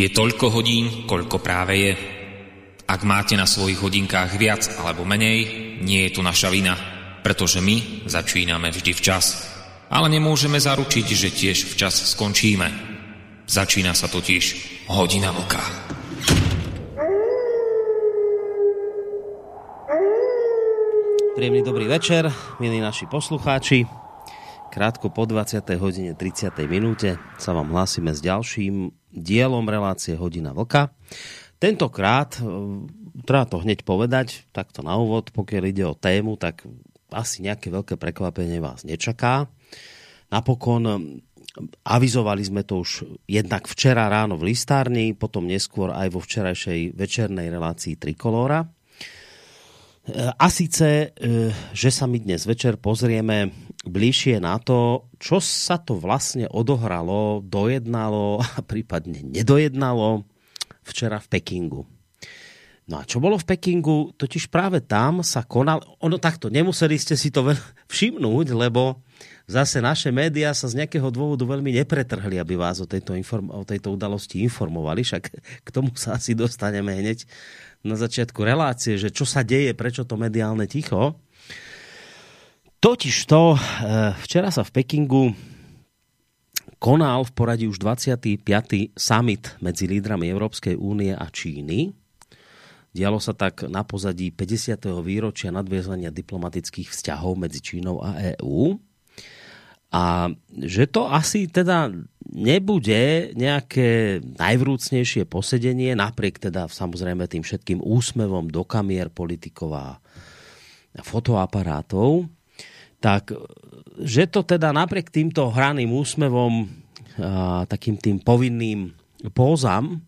Je toľko hodín, koľko práve je. Ak máte na svojich hodinkách viac alebo menej, nie je to naša vina, pretože my začíname vždy včas. Ale nemôžeme zaručiť, že tiež včas skončíme. Začína sa totiž hodina vlka. Príjemný dobrý večer, milí naši poslucháči. Krátko po 20. hodine 30. minúte sa vám hlásime s ďalším dielom relácie Hodina Vlka. Tentokrát, e, treba to hneď povedať, takto na úvod, pokiaľ ide o tému, tak asi nejaké veľké prekvapenie vás nečaká. Napokon avizovali sme to už jednak včera ráno v listárni, potom neskôr aj vo včerajšej večernej relácii Trikolóra a sice, e, že sa my dnes večer pozrieme bližšie na to, čo sa to vlastne odohralo, dojednalo a prípadne nedojednalo včera v Pekingu. No a čo bolo v Pekingu? Totiž práve tam sa konal... Ono takto, nemuseli ste si to všimnúť, lebo zase naše médiá sa z nejakého dôvodu veľmi nepretrhli, aby vás o tejto, inform- o tejto udalosti informovali. Však k tomu sa asi dostaneme hneď na začiatku relácie, že čo sa deje, prečo to mediálne ticho. Totiž to, eh, včera sa v Pekingu konal v poradí už 25. summit medzi lídrami Európskej únie a Číny. Dialo sa tak na pozadí 50. výročia nadviazania diplomatických vzťahov medzi Čínou a EÚ. A že to asi teda nebude nejaké najvrúcnejšie posedenie, napriek teda samozrejme tým všetkým úsmevom do kamier politikov a fotoaparátov, tak že to teda napriek týmto hraným úsmevom, a takým tým povinným pózam,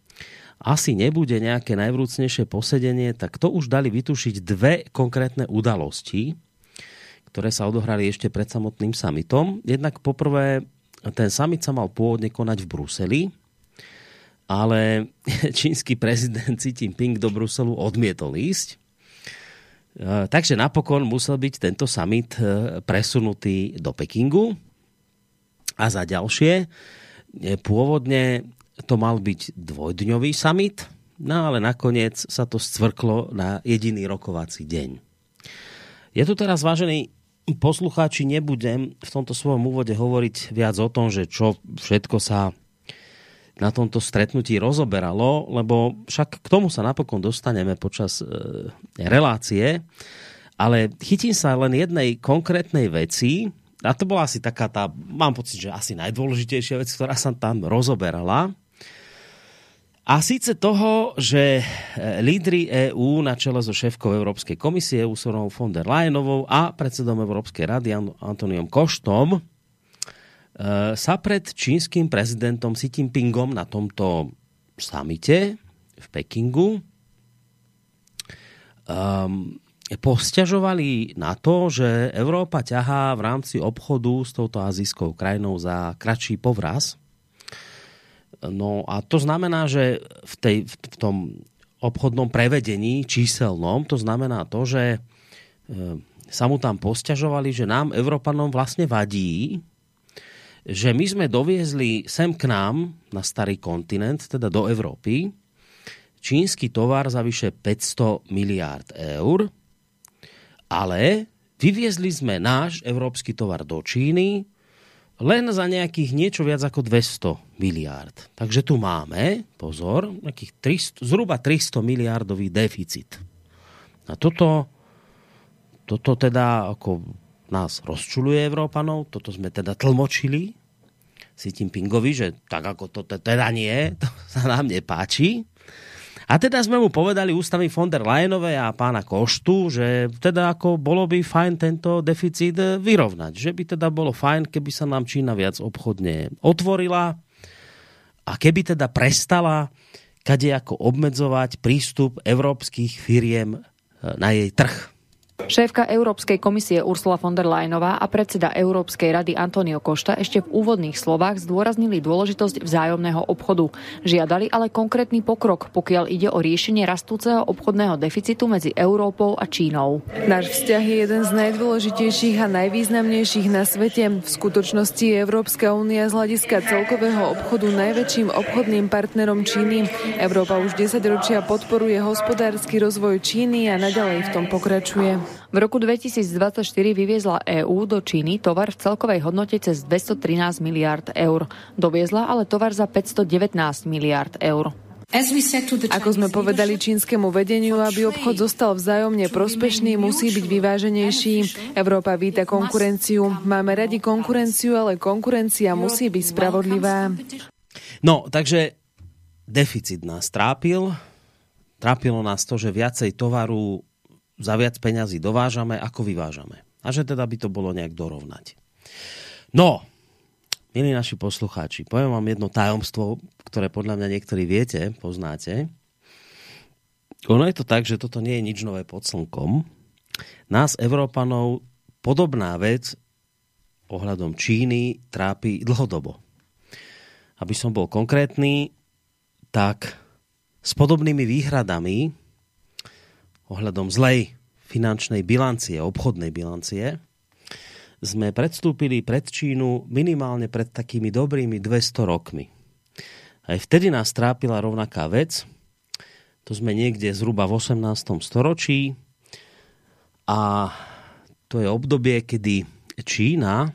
asi nebude nejaké najvrúcnejšie posedenie, tak to už dali vytušiť dve konkrétne udalosti, ktoré sa odohrali ešte pred samotným summitom. Jednak poprvé, ten summit sa mal pôvodne konať v Bruseli, ale čínsky prezident Xi Jinping do Bruselu odmietol ísť. E, takže napokon musel byť tento summit e, presunutý do Pekingu. A za ďalšie, pôvodne to mal byť dvojdňový summit, no ale nakoniec sa to scvrklo na jediný rokovací deň. Je tu teraz, vážený poslucháči, nebudem v tomto svojom úvode hovoriť viac o tom, že čo všetko sa na tomto stretnutí rozoberalo, lebo však k tomu sa napokon dostaneme počas e, relácie, ale chytím sa len jednej konkrétnej veci, a to bola asi taká tá, mám pocit, že asi najdôležitejšia vec, ktorá sa tam rozoberala. A síce toho, že e, lídry EÚ na čele so šéfkou Európskej komisie Ursulou von der Leyenovou a predsedom Európskej rady Antoniom Koštom e, sa pred čínskym prezidentom Xi Jinpingom na tomto samite v Pekingu um, posťažovali na to, že Európa ťahá v rámci obchodu s touto azijskou krajinou za kratší povraz No a to znamená, že v, tej, v tom obchodnom prevedení číselnom, to znamená to, že e, sa mu tam posťažovali, že nám, Európanom, vlastne vadí, že my sme doviezli sem k nám, na starý kontinent, teda do Európy, čínsky tovar za vyše 500 miliárd eur, ale vyviezli sme náš európsky tovar do Číny len za nejakých niečo viac ako 200 miliárd. Takže tu máme, pozor, nejakých 300, zhruba 300 miliardový deficit. A toto, toto teda ako nás rozčuluje Európanov, toto sme teda tlmočili si tým Pingovi, že tak ako to teda nie, to sa nám nepáči. A teda sme mu povedali ústavy von der Leyenovej a pána Koštu, že teda ako bolo by fajn tento deficit vyrovnať. Že by teda bolo fajn, keby sa nám Čína viac obchodne otvorila a keby teda prestala kade ako obmedzovať prístup európskych firiem e, na jej trh. Šéfka Európskej komisie Ursula von der Leyenová a predseda Európskej rady Antonio Košta ešte v úvodných slovách zdôraznili dôležitosť vzájomného obchodu. Žiadali ale konkrétny pokrok, pokiaľ ide o riešenie rastúceho obchodného deficitu medzi Európou a Čínou. Náš vzťah je jeden z najdôležitejších a najvýznamnejších na svete. V skutočnosti je Európska únia z hľadiska celkového obchodu najväčším obchodným partnerom Číny. Európa už 10 ročia podporuje hospodársky rozvoj Číny a naďalej v tom pokračuje. V roku 2024 vyviezla EÚ do Číny tovar v celkovej hodnote cez 213 miliard eur. Doviezla ale tovar za 519 miliard eur. Ako sme povedali čínskemu vedeniu, aby obchod zostal vzájomne prospešný, musí byť vyváženejší. Európa víta konkurenciu. Máme radi konkurenciu, ale konkurencia musí byť spravodlivá. No, takže deficit nás trápil. Trápilo nás to, že viacej tovaru za viac peňazí dovážame, ako vyvážame. A že teda by to bolo nejak dorovnať. No, milí naši poslucháči, poviem vám jedno tajomstvo, ktoré podľa mňa niektorí viete, poznáte. Ono je to tak, že toto nie je nič nové pod slnkom. Nás, Európanov, podobná vec ohľadom Číny trápi dlhodobo. Aby som bol konkrétny, tak s podobnými výhradami ohľadom zlej finančnej bilancie, obchodnej bilancie, sme predstúpili pred Čínu minimálne pred takými dobrými 200 rokmi. Aj vtedy nás trápila rovnaká vec. To sme niekde zhruba v 18. storočí a to je obdobie, kedy Čína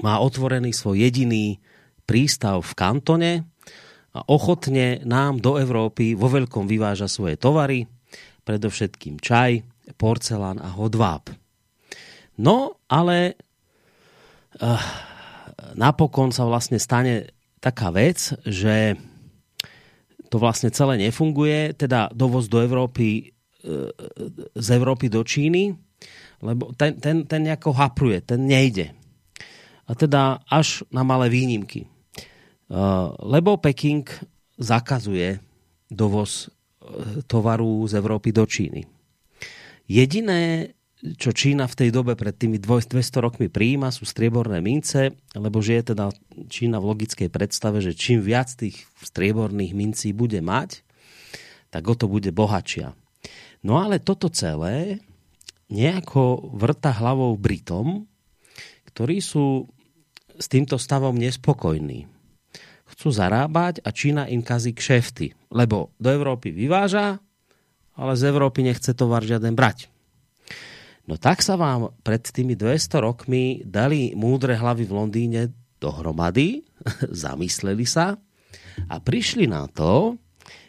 má otvorený svoj jediný prístav v kantone a ochotne nám do Európy vo veľkom vyváža svoje tovary predovšetkým čaj, porcelán a hodváb. No, ale uh, napokon sa vlastne stane taká vec, že to vlastne celé nefunguje, teda dovoz do Európy uh, z Európy do Číny, lebo ten, ten, ten nejako hapruje, ten nejde. A teda až na malé výnimky. Uh, lebo Peking zakazuje dovoz tovaru z Európy do Číny. Jediné, čo Čína v tej dobe pred tými 200 rokmi prijíma, sú strieborné mince, lebo že je teda Čína v logickej predstave, že čím viac tých strieborných mincí bude mať, tak o to bude bohatšia. No ale toto celé nejako vrta hlavou Britom, ktorí sú s týmto stavom nespokojní chcú zarábať a Čína im kazí kšefty, lebo do Európy vyváža, ale z Európy nechce tovar žiaden brať. No tak sa vám pred tými 200 rokmi dali múdre hlavy v Londýne dohromady, zamysleli sa a prišli na to,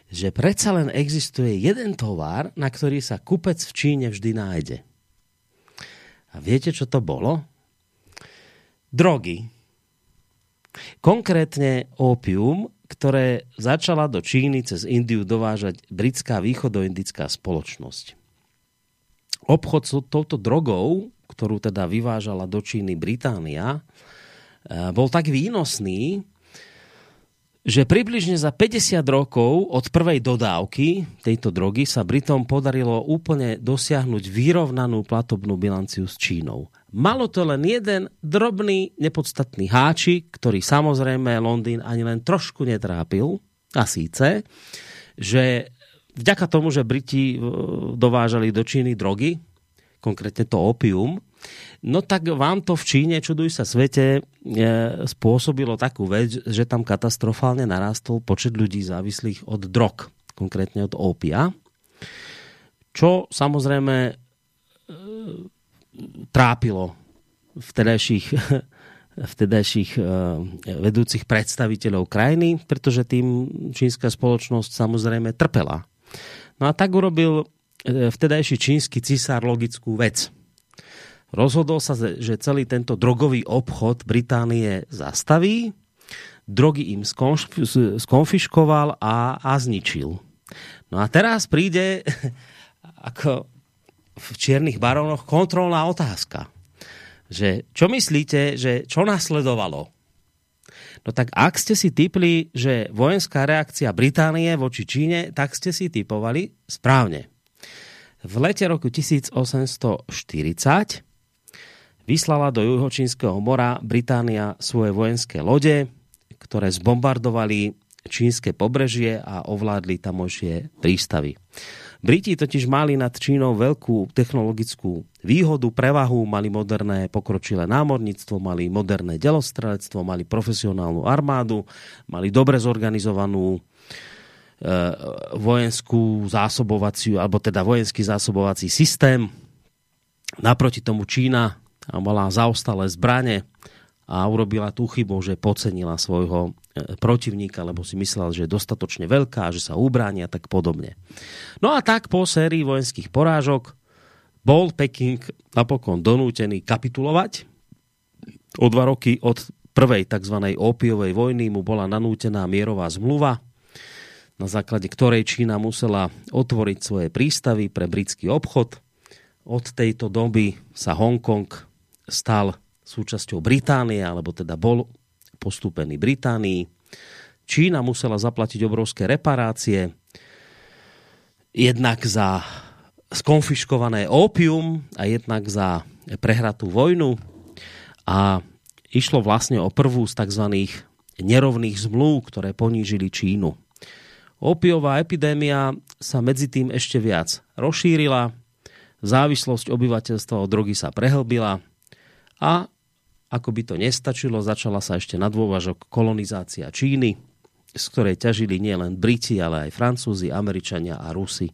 že predsa len existuje jeden tovar, na ktorý sa kupec v Číne vždy nájde. A viete, čo to bolo? Drogy. Konkrétne opium, ktoré začala do Číny cez Indiu dovážať britská východoindická spoločnosť. Obchod s touto drogou, ktorú teda vyvážala do Číny Británia, eh, bol tak výnosný, že približne za 50 rokov od prvej dodávky tejto drogy sa Britom podarilo úplne dosiahnuť vyrovnanú platobnú bilanciu s Čínou. Malo to len jeden drobný, nepodstatný háčik, ktorý samozrejme Londýn ani len trošku netrápil. A síce, že vďaka tomu, že Briti e, dovážali do Číny drogy, konkrétne to opium, No tak vám to v Číne, čuduj sa svete, e, spôsobilo takú vec, že tam katastrofálne narastol počet ľudí závislých od drog, konkrétne od opia, čo samozrejme e, trápilo vtedajších, vtedajších e, vedúcich predstaviteľov krajiny, pretože tým čínska spoločnosť samozrejme trpela. No a tak urobil vtedajší čínsky cisár logickú vec – rozhodol sa, že celý tento drogový obchod Británie zastaví, drogy im skonfiškoval a, a zničil. No a teraz príde ako v čiernych barónoch kontrolná otázka. Že čo myslíte, že čo nasledovalo? No tak ak ste si typli, že vojenská reakcia Británie voči Číne, tak ste si typovali správne. v lete roku 1840 vyslala do Juhočínskeho mora Británia svoje vojenské lode, ktoré zbombardovali čínske pobrežie a ovládli tamošie prístavy. Briti totiž mali nad Čínou veľkú technologickú výhodu, prevahu, mali moderné pokročilé námorníctvo, mali moderné delostrelectvo, mali profesionálnu armádu, mali dobre zorganizovanú e, vojenskú zásobovaciu, alebo teda vojenský zásobovací systém. Naproti tomu Čína mala zaostalé zbranie a urobila tú chybu, že pocenila svojho e, protivníka, lebo si myslel, že je dostatočne veľká, že sa ubráni a tak podobne. No a tak po sérii vojenských porážok bol Peking napokon donútený kapitulovať. O dva roky od prvej tzv. opiovej vojny mu bola nanútená mierová zmluva, na základe ktorej Čína musela otvoriť svoje prístavy pre britský obchod. Od tejto doby sa Hongkong stal súčasťou Británie, alebo teda bol postúpený Británii. Čína musela zaplatiť obrovské reparácie, jednak za skonfiškované ópium a jednak za prehratú vojnu. A išlo vlastne o prvú z tzv. nerovných zmluv, ktoré ponížili Čínu. Opiová epidémia sa medzi tým ešte viac rozšírila, závislosť obyvateľstva od drogy sa prehlbila a ako by to nestačilo, začala sa ešte na dôvažok kolonizácia Číny, z ktorej ťažili nielen Briti, ale aj Francúzi, Američania a Rusi.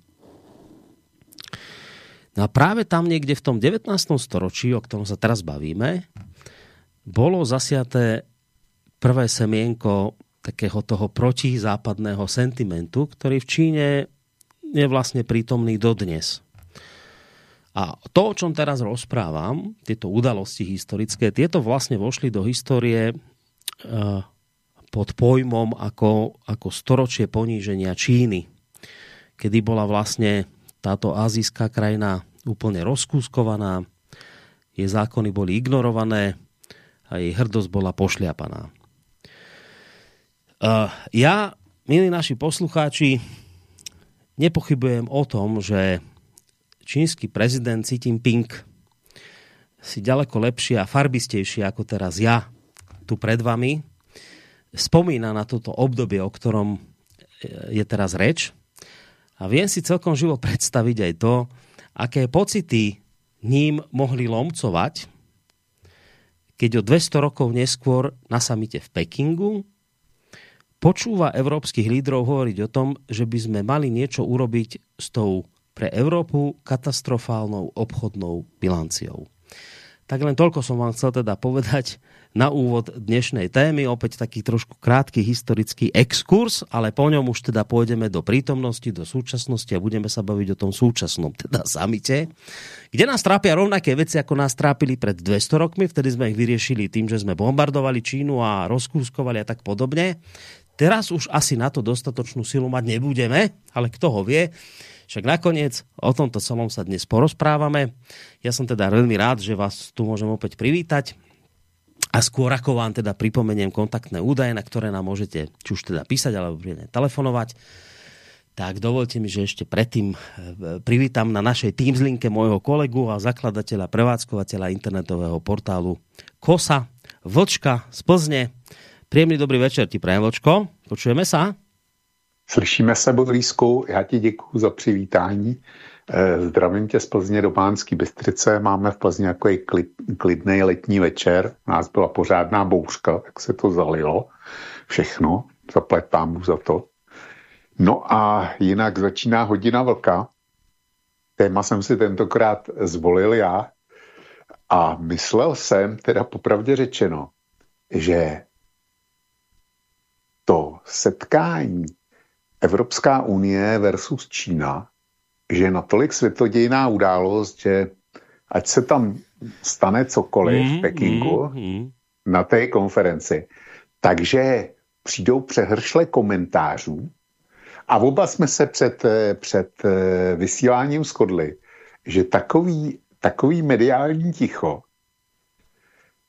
No a práve tam niekde v tom 19. storočí, o ktorom sa teraz bavíme, bolo zasiaté prvé semienko takého toho protizápadného sentimentu, ktorý v Číne je vlastne prítomný dodnes. A to, o čom teraz rozprávam, tieto udalosti historické, tieto vlastne vošli do histórie uh, pod pojmom ako, ako storočie poníženia Číny, kedy bola vlastne táto azijská krajina úplne rozkúskovaná, jej zákony boli ignorované a jej hrdosť bola pošliapaná. Uh, ja, milí naši poslucháči, nepochybujem o tom, že čínsky prezident Xi Jinping si ďaleko lepšie a farbistejšie ako teraz ja tu pred vami spomína na toto obdobie, o ktorom je teraz reč. A viem si celkom živo predstaviť aj to, aké pocity ním mohli lomcovať, keď o 200 rokov neskôr na samite v Pekingu počúva európskych lídrov hovoriť o tom, že by sme mali niečo urobiť s tou pre Európu katastrofálnou obchodnou bilanciou. Tak len toľko som vám chcel teda povedať na úvod dnešnej témy. Opäť taký trošku krátky historický exkurs, ale po ňom už teda pôjdeme do prítomnosti, do súčasnosti a budeme sa baviť o tom súčasnom, teda samite, kde nás trápia rovnaké veci, ako nás trápili pred 200 rokmi. Vtedy sme ich vyriešili tým, že sme bombardovali Čínu a rozkúskovali a tak podobne. Teraz už asi na to dostatočnú silu mať nebudeme, ale kto ho vie. Však nakoniec o tomto celom sa dnes porozprávame. Ja som teda veľmi rád, že vás tu môžem opäť privítať. A skôr ako vám teda pripomeniem kontaktné údaje, na ktoré nám môžete či už teda písať alebo telefonovať, tak dovolte mi, že ešte predtým e, privítam na našej Teams linke môjho kolegu a zakladateľa, prevádzkovateľa internetového portálu Kosa, Vlčka z Plzne. Príjemný dobrý večer ti prajem, Vlčko. Počujeme sa? Slyšíme se, Bodlísku, já ti děkuji za přivítání. Eh, zdravím tě z Plzně do Pánský Bystrice. Máme v Plzni jako klid, klidný letní večer. U nás byla pořádná bouřka, tak se to zalilo. Všechno. Zaplet pámu za to. No a jinak začíná hodina vlka. Téma jsem si tentokrát zvolil já. A myslel jsem, teda popravdě řečeno, že to setkání Evropská unie versus Čína, že je natolik světodějná událost, že ať se tam stane cokoliv mm, v Pekingu mm, mm. na té konferenci, takže přijdou přehršle komentářů a oba jsme se před, před eh, vysíláním shodli, že takový, takový mediální ticho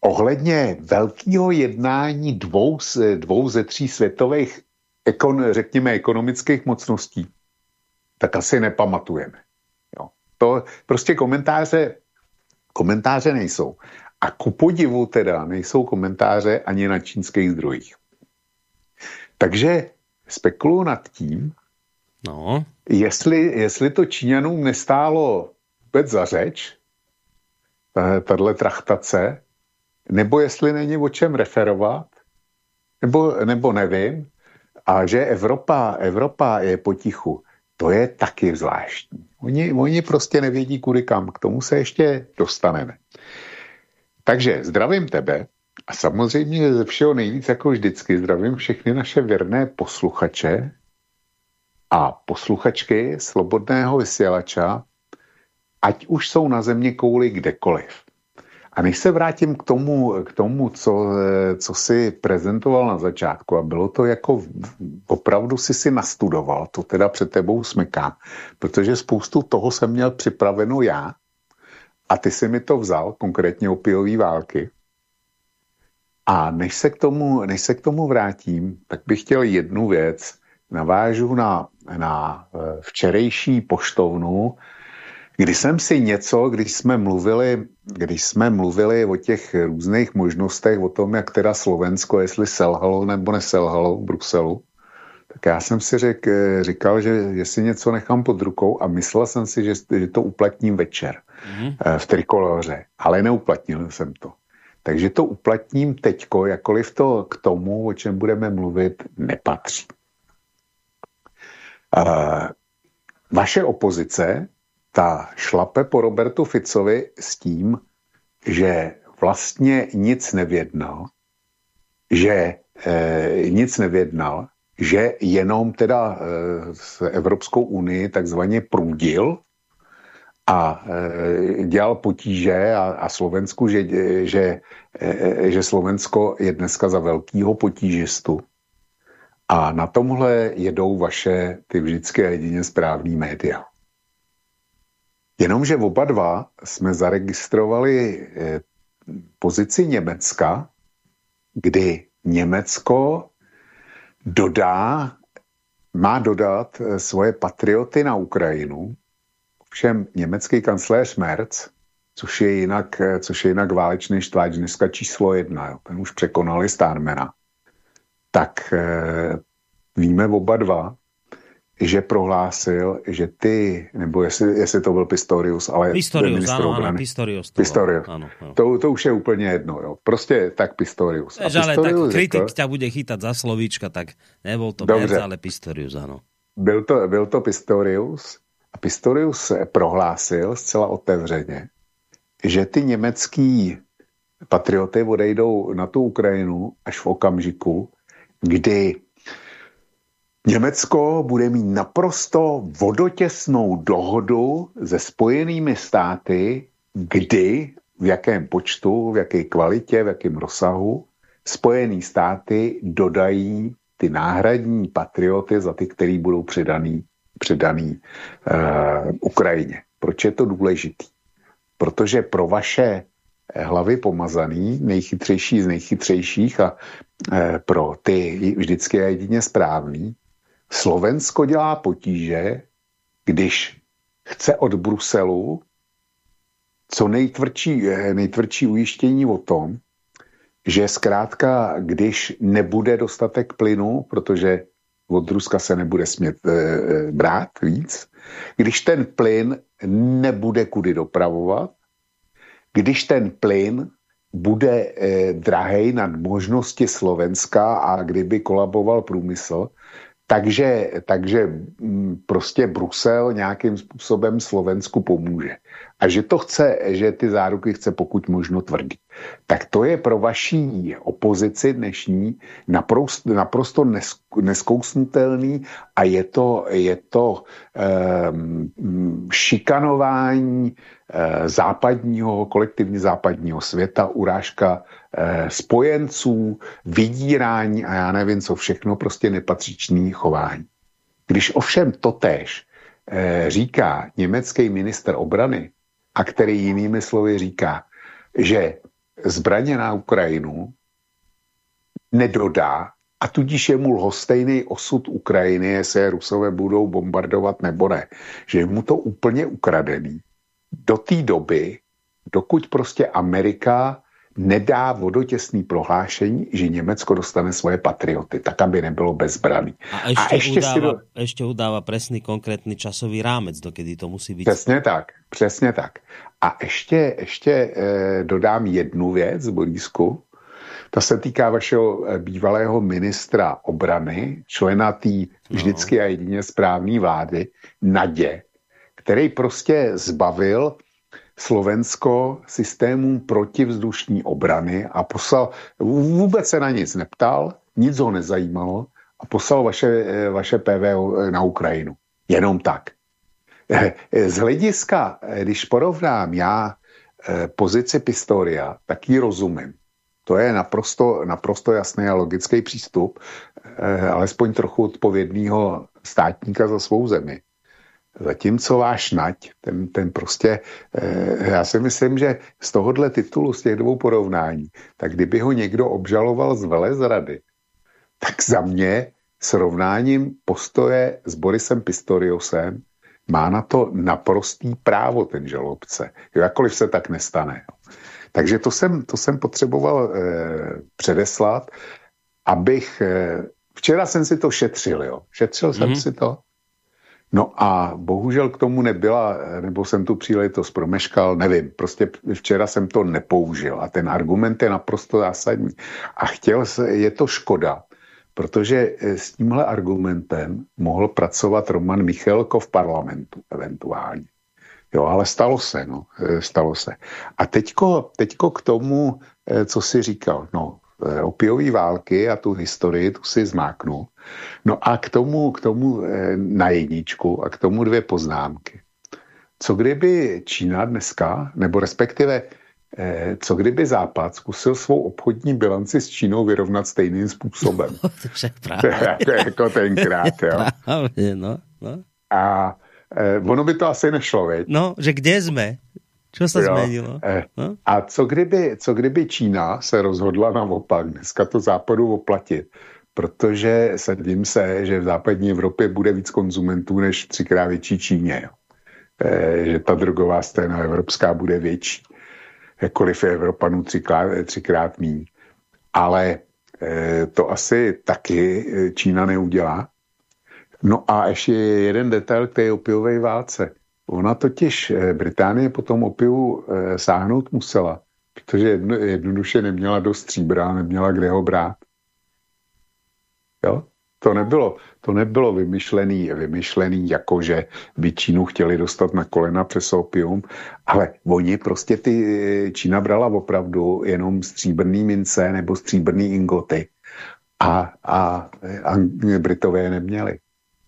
ohledně velkého jednání dvou, dvou ze tří světových ekon, řekněme, ekonomických mocností, tak asi nepamatujeme. Jo. To prostě komentáře, komentáře nejsou. A ku podivu teda nejsou komentáře ani na čínských zdrojích. Takže spekuluju nad tím, no. jestli, jestli to Číňanům nestálo vůbec za řeč, tahle trachtace, nebo jestli není o čem referovat, nebo, nebo nevím, a že Evropa, Evropa je potichu, to je taky zvláštní. Oni, oni prostě nevědí kudy kam, k tomu se ještě dostaneme. Takže zdravím tebe a samozřejmě ze všeho nejvíc jako vždycky zdravím všechny naše věrné posluchače a posluchačky Slobodného vysílača, ať už jsou na země kouli kdekoliv. A než se vrátím k tomu, k tomu co, co si prezentoval na začátku, a bylo to jako opravdu si si nastudoval, to teda před tebou smykám, protože spoustu toho jsem měl připraveno já a ty si mi to vzal, konkrétně opiový války. A než se, k tomu, než se k tomu vrátím, tak bych chtěl jednu věc. Navážu na, na eh, včerejší poštovnu, když jsem si něco, když jsme mluvili, když jsme mluvili o těch různých možnostech, o tom, jak teda Slovensko, jestli selhalo nebo neselhalo v Bruselu, tak já jsem si řek, říkal, že, že si něco nechám pod rukou a myslel jsem si, že, že to uplatním večer mm-hmm. v trikoloře, ale neuplatnil jsem to. Takže to uplatním teďko, jakkoliv to k tomu, o čem budeme mluvit, nepatří. Uh, vaše opozice ta šlape po Robertu Ficovi s tím, že vlastně nic nevědnal, že e, nic nevědnal, že jenom teda e, s Evropskou unii takzvaně průdil a e, dělal potíže a, a Slovensku, že, že, e, že Slovensko je dneska za velkýho potížistu. A na tomhle jedou vaše ty vždycky jedině správný média. Jenomže oba dva jsme zaregistrovali eh, pozici Německa, kdy Německo dodá, má dodat eh, svoje patrioty na Ukrajinu. Ovšem německý kancléř Merz, což je jinak, eh, což je jinak válečný štváč dneska číslo jedna, jo, ten už překonali Starmana, tak víme oba dva, že prohlásil, že ty, nebo jestli, jestli to byl Pistorius, ale... Pistorius, ano, ano, Pistorius. To, Pistorius. Ano, ano. To, to už je úplně jedno, jo. Prostě tak Pistorius. Jež, ale tak kritik řekl, ťa bude chytat za slovíčka, tak nebol to Dobře. Merz, ale Pistorius, ano. Byl to, byl to Pistorius a Pistorius prohlásil zcela otevřeně, že ty německý patrioty odejdou na tu Ukrajinu až v okamžiku, kdy Německo bude mít naprosto vodotěsnou dohodu se spojenými státy, kdy, v jakém počtu, v jaké kvalitě, v jakém rozsahu spojený státy dodají ty náhradní patrioty za ty, který budou předaný, předaný uh, Ukrajině. Proč je to důležitý? Protože pro vaše hlavy pomazaný, nejchytřejší z nejchytřejších a e, pro ty vždycky je jedině správný, Slovensko dělá potíže, když chce od Bruselu co nejtvrdší, nejtvrdší ujištění o tom, že zkrátka, když nebude dostatek plynu, protože od Ruska se nebude smět e, brát víc, když ten plyn nebude kudy dopravovat, když ten plyn bude e, drahej nad možnosti Slovenska a kdyby kolaboval průmysl, takže, takže mm, prostě Brusel nějakým způsobem Slovensku pomůže. A že to chce, že ty záruky chce pokud možno tvrdit. Tak to je pro vaší opozici dnešní naprosto, naprosto neskousnutelný a je to, je to um, šikanování západního, kolektivně západního světa, urážka uh, spojenců, vydírání a já nevím co všechno, prostě nepatřičný chování. Když ovšem totéž uh, říká německý minister obrany, a který jinými slovy říká, že zbraně na Ukrajinu nedodá a tudíž je mu lhostejný osud Ukrajiny, jestli je Rusové budou bombardovat nebo ne. Že je mu to úplně ukradený. Do té doby, dokud prostě Amerika nedá vodotěsný prohlášení, že Německo dostane svoje patrioty, tak aby nebylo bezbraný. A ještě, a ještě, udáva, si do... ještě udává presný konkrétní časový rámec, dokedy to musí být. Přesně tak, přesně tak. A ještě, ještě eh, dodám jednu věc, Borísku. Ta se týká vašeho eh, bývalého ministra obrany, člena té no. vždycky a jedině správné vlády, Nadě, který prostě zbavil Slovensko systémům protivzdušní obrany a poslal, vůbec se na nic neptal, nic ho nezajímalo a poslal vaše, eh, vaše PV na Ukrajinu. Jenom tak. Eh, z hlediska, eh, když porovnám já pozici Pistoria, tak ji rozumím. To je naprosto, naprosto jasný a logický přístup, alespoň trochu odpovědného státníka za svou zemi. Zatímco váš nať, ten, ten prostě, eh, já si myslím, že z tohohle titulu, z těch dvou porovnání, tak kdyby ho někdo obžaloval z velezrady, tak za mě srovnáním postoje s Borisem Pistoriusem má na to naprostý právo ten žalobce. Jo, jakkoliv se tak nestane. Jo. Takže to jsem, to jsem potřeboval eh, předeslat, abych... Eh, včera jsem si to šetřil, jo. Šetřil mm-hmm. jsem mhm. si to No a bohužel k tomu nebyla, nebo jsem tu příležitost promeškal, nevím, prostě včera jsem to nepoužil a ten argument je naprosto zásadní. A chtěl, je to škoda, protože eh, s tímhle argumentem mohl pracovat Roman Michalko v parlamentu eventuálně. Jo, ale stalo se, no, eh, stalo se. A teďko, teďko k tomu, eh, co si říkal, no, opiové války a tu historii, tu si zmáknu. No a k tomu, k tomu eh, na jedničku a k tomu dvě poznámky. Co kdyby Čína dneska, nebo respektive eh, co kdyby Západ zkusil svou obchodní bilanci s Čínou vyrovnat stejným způsobem? jako, jako tenkrát, jo. Právě, no, no. A eh, ono by to asi nešlo, veď? No, že kde jsme? Co se změnilo? No? A co kdyby, co kdyby Čína se rozhodla naopak dneska to západu oplatit? protože sedím se, že v západní Evropě bude víc konzumentů než třikrát větší Číně. Jo. E, že ta drogová scéna evropská bude větší. Jakkoliv je Evropanů třikrát, třikrát míň. Ale e, to asi taky Čína neudělá. No a ještě jeden detail k té opiové válce. Ona totiž e, Británie potom opiu e, sáhnout musela, protože jedno, jednoduše neměla dost stříbra, neměla kde ho brát. Jo? To nebylo, to nebylo vymyšlený, vymyšlený jako, že by Čínu chtěli dostat na kolena přes opium, ale oni prostě ty, Čína brala opravdu jenom stříbrný mince nebo stříbrný ingoty a, a, a Britové je neměli.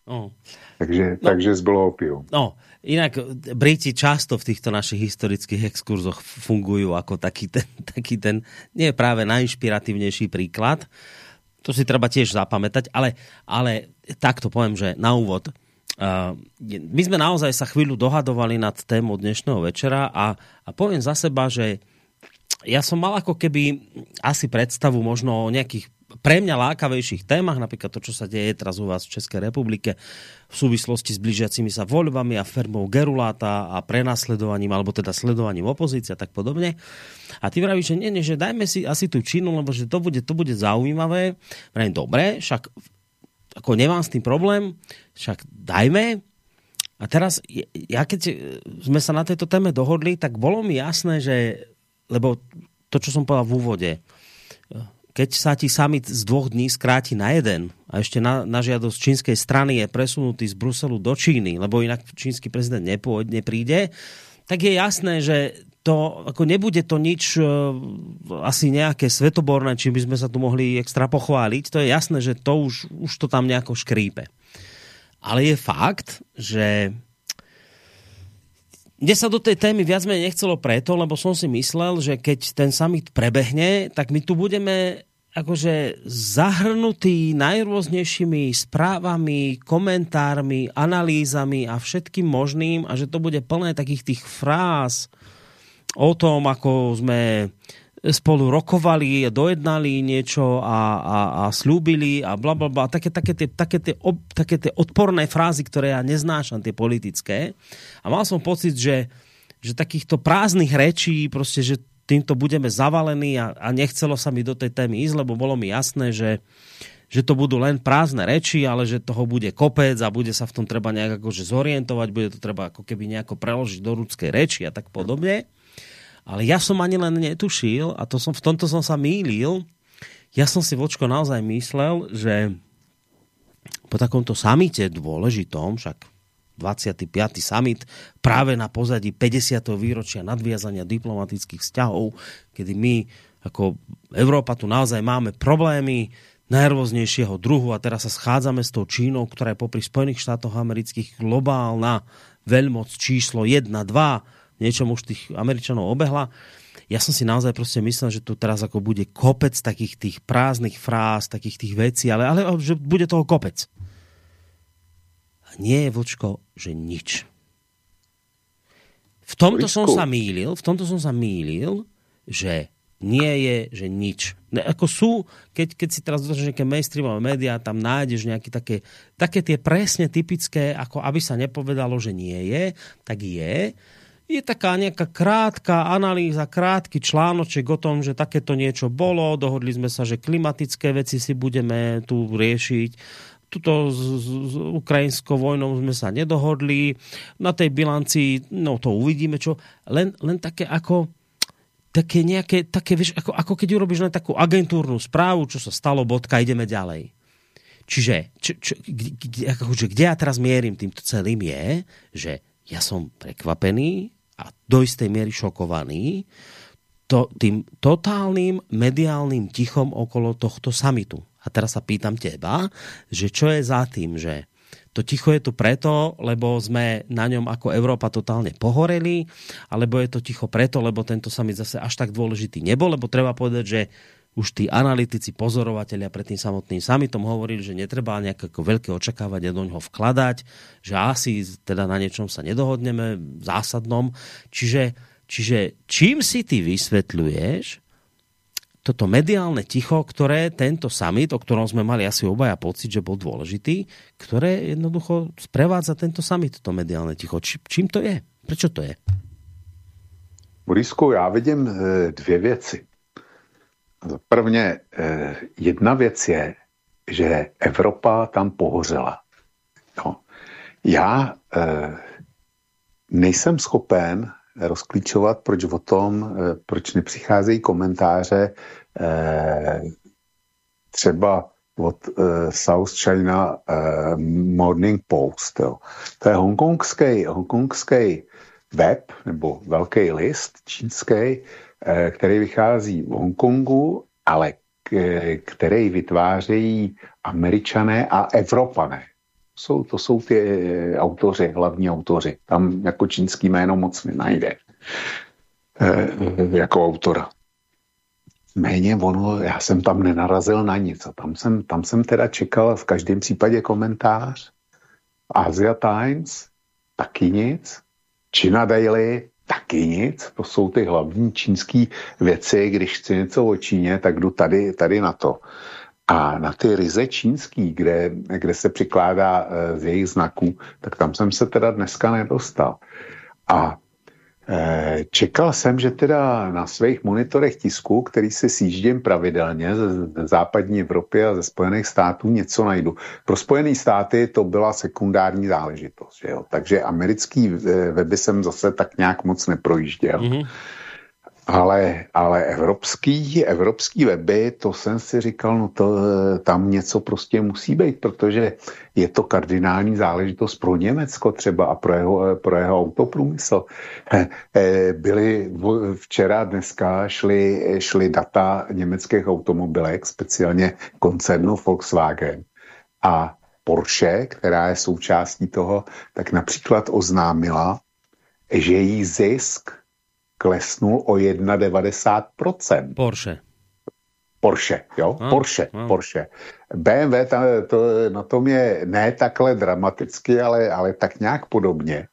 No. Takže, no. takže zbylo opium. No, Inak Briti často v týchto našich historických exkurzoch fungujú ako taký ten, taký ten nie práve najinšpiratívnejší príklad. To si treba tiež zapamätať, ale, ale takto poviem, že na úvod, uh, my sme naozaj sa chvíľu dohadovali nad tému dnešného večera a, a poviem za seba, že ja som mal ako keby asi predstavu možno o nejakých pre mňa lákavejších témach, napríklad to, čo sa deje teraz u vás v Českej republike v súvislosti s blížiacimi sa voľbami a fermou Geruláta a prenasledovaním, alebo teda sledovaním opozície a tak podobne. A ty vravíš, že nie, nie, že dajme si asi tú Čínu, lebo že to bude, to bude zaujímavé. Vravím, dobre, však ako nemám s tým problém, však dajme. A teraz, ja keď sme sa na tejto téme dohodli, tak bolo mi jasné, že, lebo to, čo som povedal v úvode, keď sa ti summit z dvoch dní skráti na jeden a ešte na, na žiadosť čínskej strany je presunutý z Bruselu do Číny, lebo inak čínsky prezident nepôjde, nepríde, tak je jasné, že to, ako nebude to nič uh, asi nejaké svetoborné, či by sme sa tu mohli extra pochváliť. To je jasné, že to už, už to tam nejako škrípe. Ale je fakt, že mne sa do tej témy viac menej nechcelo preto, lebo som si myslel, že keď ten summit prebehne, tak my tu budeme akože zahrnutí najrôznejšími správami, komentármi, analýzami a všetkým možným a že to bude plné takých tých fráz o tom, ako sme spolu rokovali, dojednali niečo a, a, a slúbili a bla bla bla. Také, také, tie, také, tie, ob, také tie odporné frázy, ktoré ja neznášam, tie politické. A mal som pocit, že že takýchto prázdnych rečí, prostě, že týmto budeme zavalení a, a nechcelo sa mi do tej témy ísť, lebo bolo mi jasné, že, že to budú len prázdne reči, ale že toho bude kopec a bude sa v tom treba nejak akože zorientovať, bude to treba ako keby nejako preložiť do ľudskej reči a tak podobne. Ale ja som ani len netušil, a to som, v tomto som sa mýlil, ja som si vočko naozaj myslel, že po takomto samite dôležitom, však 25. summit práve na pozadí 50. výročia nadviazania diplomatických vzťahov, kedy my ako Európa tu naozaj máme problémy najrôznejšieho druhu a teraz sa schádzame s tou Čínou, ktorá je popri Spojených štátoch amerických globálna veľmoc číslo 1, 2, niečom už tých Američanov obehla. Ja som si naozaj prostě myslel, že tu teraz ako bude kopec takých tých prázdnych fráz, takých tých vecí, ale, ale že bude toho kopec nie je vočko, že nič. V tomto som sa mýlil, v tomto som sa mýlil, že nie je, že nič. Ne, ako sú, keď, keď si teraz dostaneš nejaké mainstreamové médiá, tam nájdeš nejaké také, také tie presne typické, ako aby sa nepovedalo, že nie je, tak je. Je taká nejaká krátka analýza, krátky článoček o tom, že takéto niečo bolo, dohodli sme sa, že klimatické veci si budeme tu riešiť. Tuto s, s, ukrajinskou vojnou sme sa nedohodli, na tej bilanci, no to uvidíme čo, len, len také ako také nejaké, také, vieš, ako, ako keď urobíš len takú agentúrnu správu, čo sa stalo, bodka, ideme ďalej. Čiže, čo, čo, kde, akože, kde ja teraz mierim týmto celým je, že ja som prekvapený a do istej miery šokovaný to, tým totálnym mediálnym tichom okolo tohto samitu. A teraz sa pýtam teba, že čo je za tým, že to ticho je tu preto, lebo sme na ňom ako Európa totálne pohoreli, alebo je to ticho preto, lebo tento summit zase až tak dôležitý nebol, lebo treba povedať, že už tí analytici, pozorovatelia pred tým samotným summitom hovorili, že netreba nejaké veľké očakávať do ňoho vkladať, že asi teda na niečom sa nedohodneme zásadnom. Čiže, čiže čím si ty vysvetľuješ, toto mediálne ticho, ktoré tento summit, o ktorom sme mali asi obaja pocit, že bol dôležitý, ktoré jednoducho sprevádza tento summit, to mediálne ticho. Či, čím to je? Prečo to je? Borisku, já vidím e, dvě věci. Prvně, e, jedna věc je, že Evropa tam pohořela. No. Já e, nejsem schopen rozklíčovat, proč o tom, eh, proč nepřicházejí komentáře eh, třeba od eh, South China Morning Post. Jo. To je hongkongský, hongkongský web nebo velký list čínský, který vychází v Hongkongu, ale který vytvářejí američané a Evropané jsou, to jsou ty eh, autoři, hlavní autoři. Tam jako čínský jméno moc nenajde e, jako autora. Méně ono, já jsem tam nenarazil na nic. A tam jsem, tam jsem teda čekal v každém případě komentář. Asia Times taky nic. China Daily taky nic. To jsou ty hlavní čínské věci. Když chci něco o Číně, tak jdu tady, tady na to. A na ty ryze čínský, kde, kde se přikládá e, z jejich znaků, tak tam jsem se teda dneska nedostal. A čekal jsem, že teda na svých monitorech tisku, který si sjíždím pravidelně ze, západní Evropy a ze Spojených států, něco najdu. Pro Spojené státy to byla sekundární záležitost. Že jo? Takže americký e, weby jsem zase tak nějak moc neprojížděl. Mm-hmm. Ale, ale evropský, evropský weby, to jsem si říkal, no to, tam něco prostě musí být, protože je to kardinální záležitost pro Německo třeba a pro jeho, pro jeho autoprůmysl. Eh, byly včera, dneska šly, šly data německých automobilek, speciálně koncernu Volkswagen a Porsche, která je součástí toho, tak například oznámila, že její zisk klesnul o 1,90%. Porsche. Porsche, jo? A, Porsche, a. Porsche. BMW tam, to, na tom je ne takhle dramaticky, ale, ale tak nějak podobně.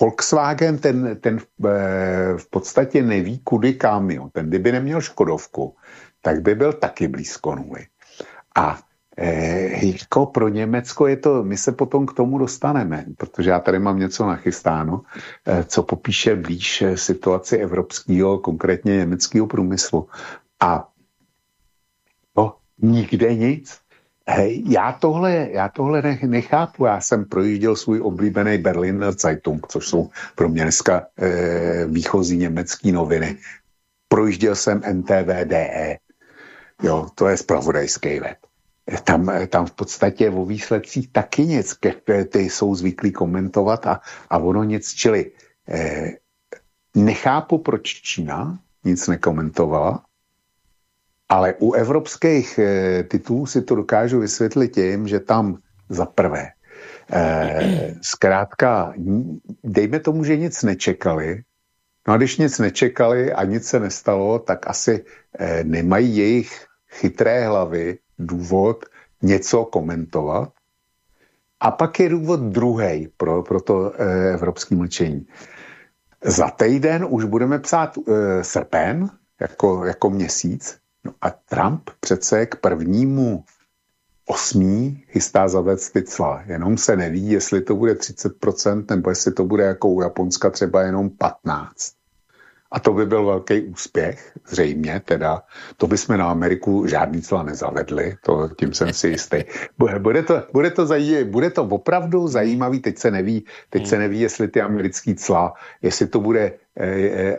Volkswagen ten, ten eh, v podstatě neví, kudy kam, jo. Ten kdyby neměl Škodovku, tak by byl taky blízko nuly. A jako pro Německo je to, my se potom k tomu dostaneme, protože já tady mám něco nachystáno, eh, co popíše blíž eh, situaci evropského, konkrétně německého průmyslu. A to nikde nic. Hej, já tohle, já tohle nechápu. Já jsem projížděl svůj oblíbený Berliner Zeitung, což jsou pro mě dneska e, výchozí německé noviny. Projížděl jsem NTVDE. Jo, to je spravodajský web. Tam, tam v podstatě o výsledcích taky nic, ty jsou zvyklí komentovat a, a ono nic, čili e, nechápu, proč Čína nic nekomentovala, ale u evropských e, titulů si to dokážu vysvětlit tím, že tam za prvé e, zkrátka, dejme tomu, že nic nečekali, no a když nic nečekali a nic se nestalo, tak asi e, nemají jejich chytré hlavy důvod něco komentovat. A pak je důvod druhý pro, pro to e, evropské mlčení. Za týden už budeme psát e, srpen jako, jako měsíc no a Trump přece k prvnímu osmí chystá zavést ty cla. Jenom se neví, jestli to bude 30% nebo jestli to bude jako u Japonska třeba jenom 15%. A to by byl velký úspěch, zřejmě teda. To bychom na Ameriku žádný cla nezavedli, to, tím jsem si jistý. Bude to, bude to, zaj, bude to opravdu zajímavý, teď se neví, teď se neví, jestli ty americký cla, jestli to bude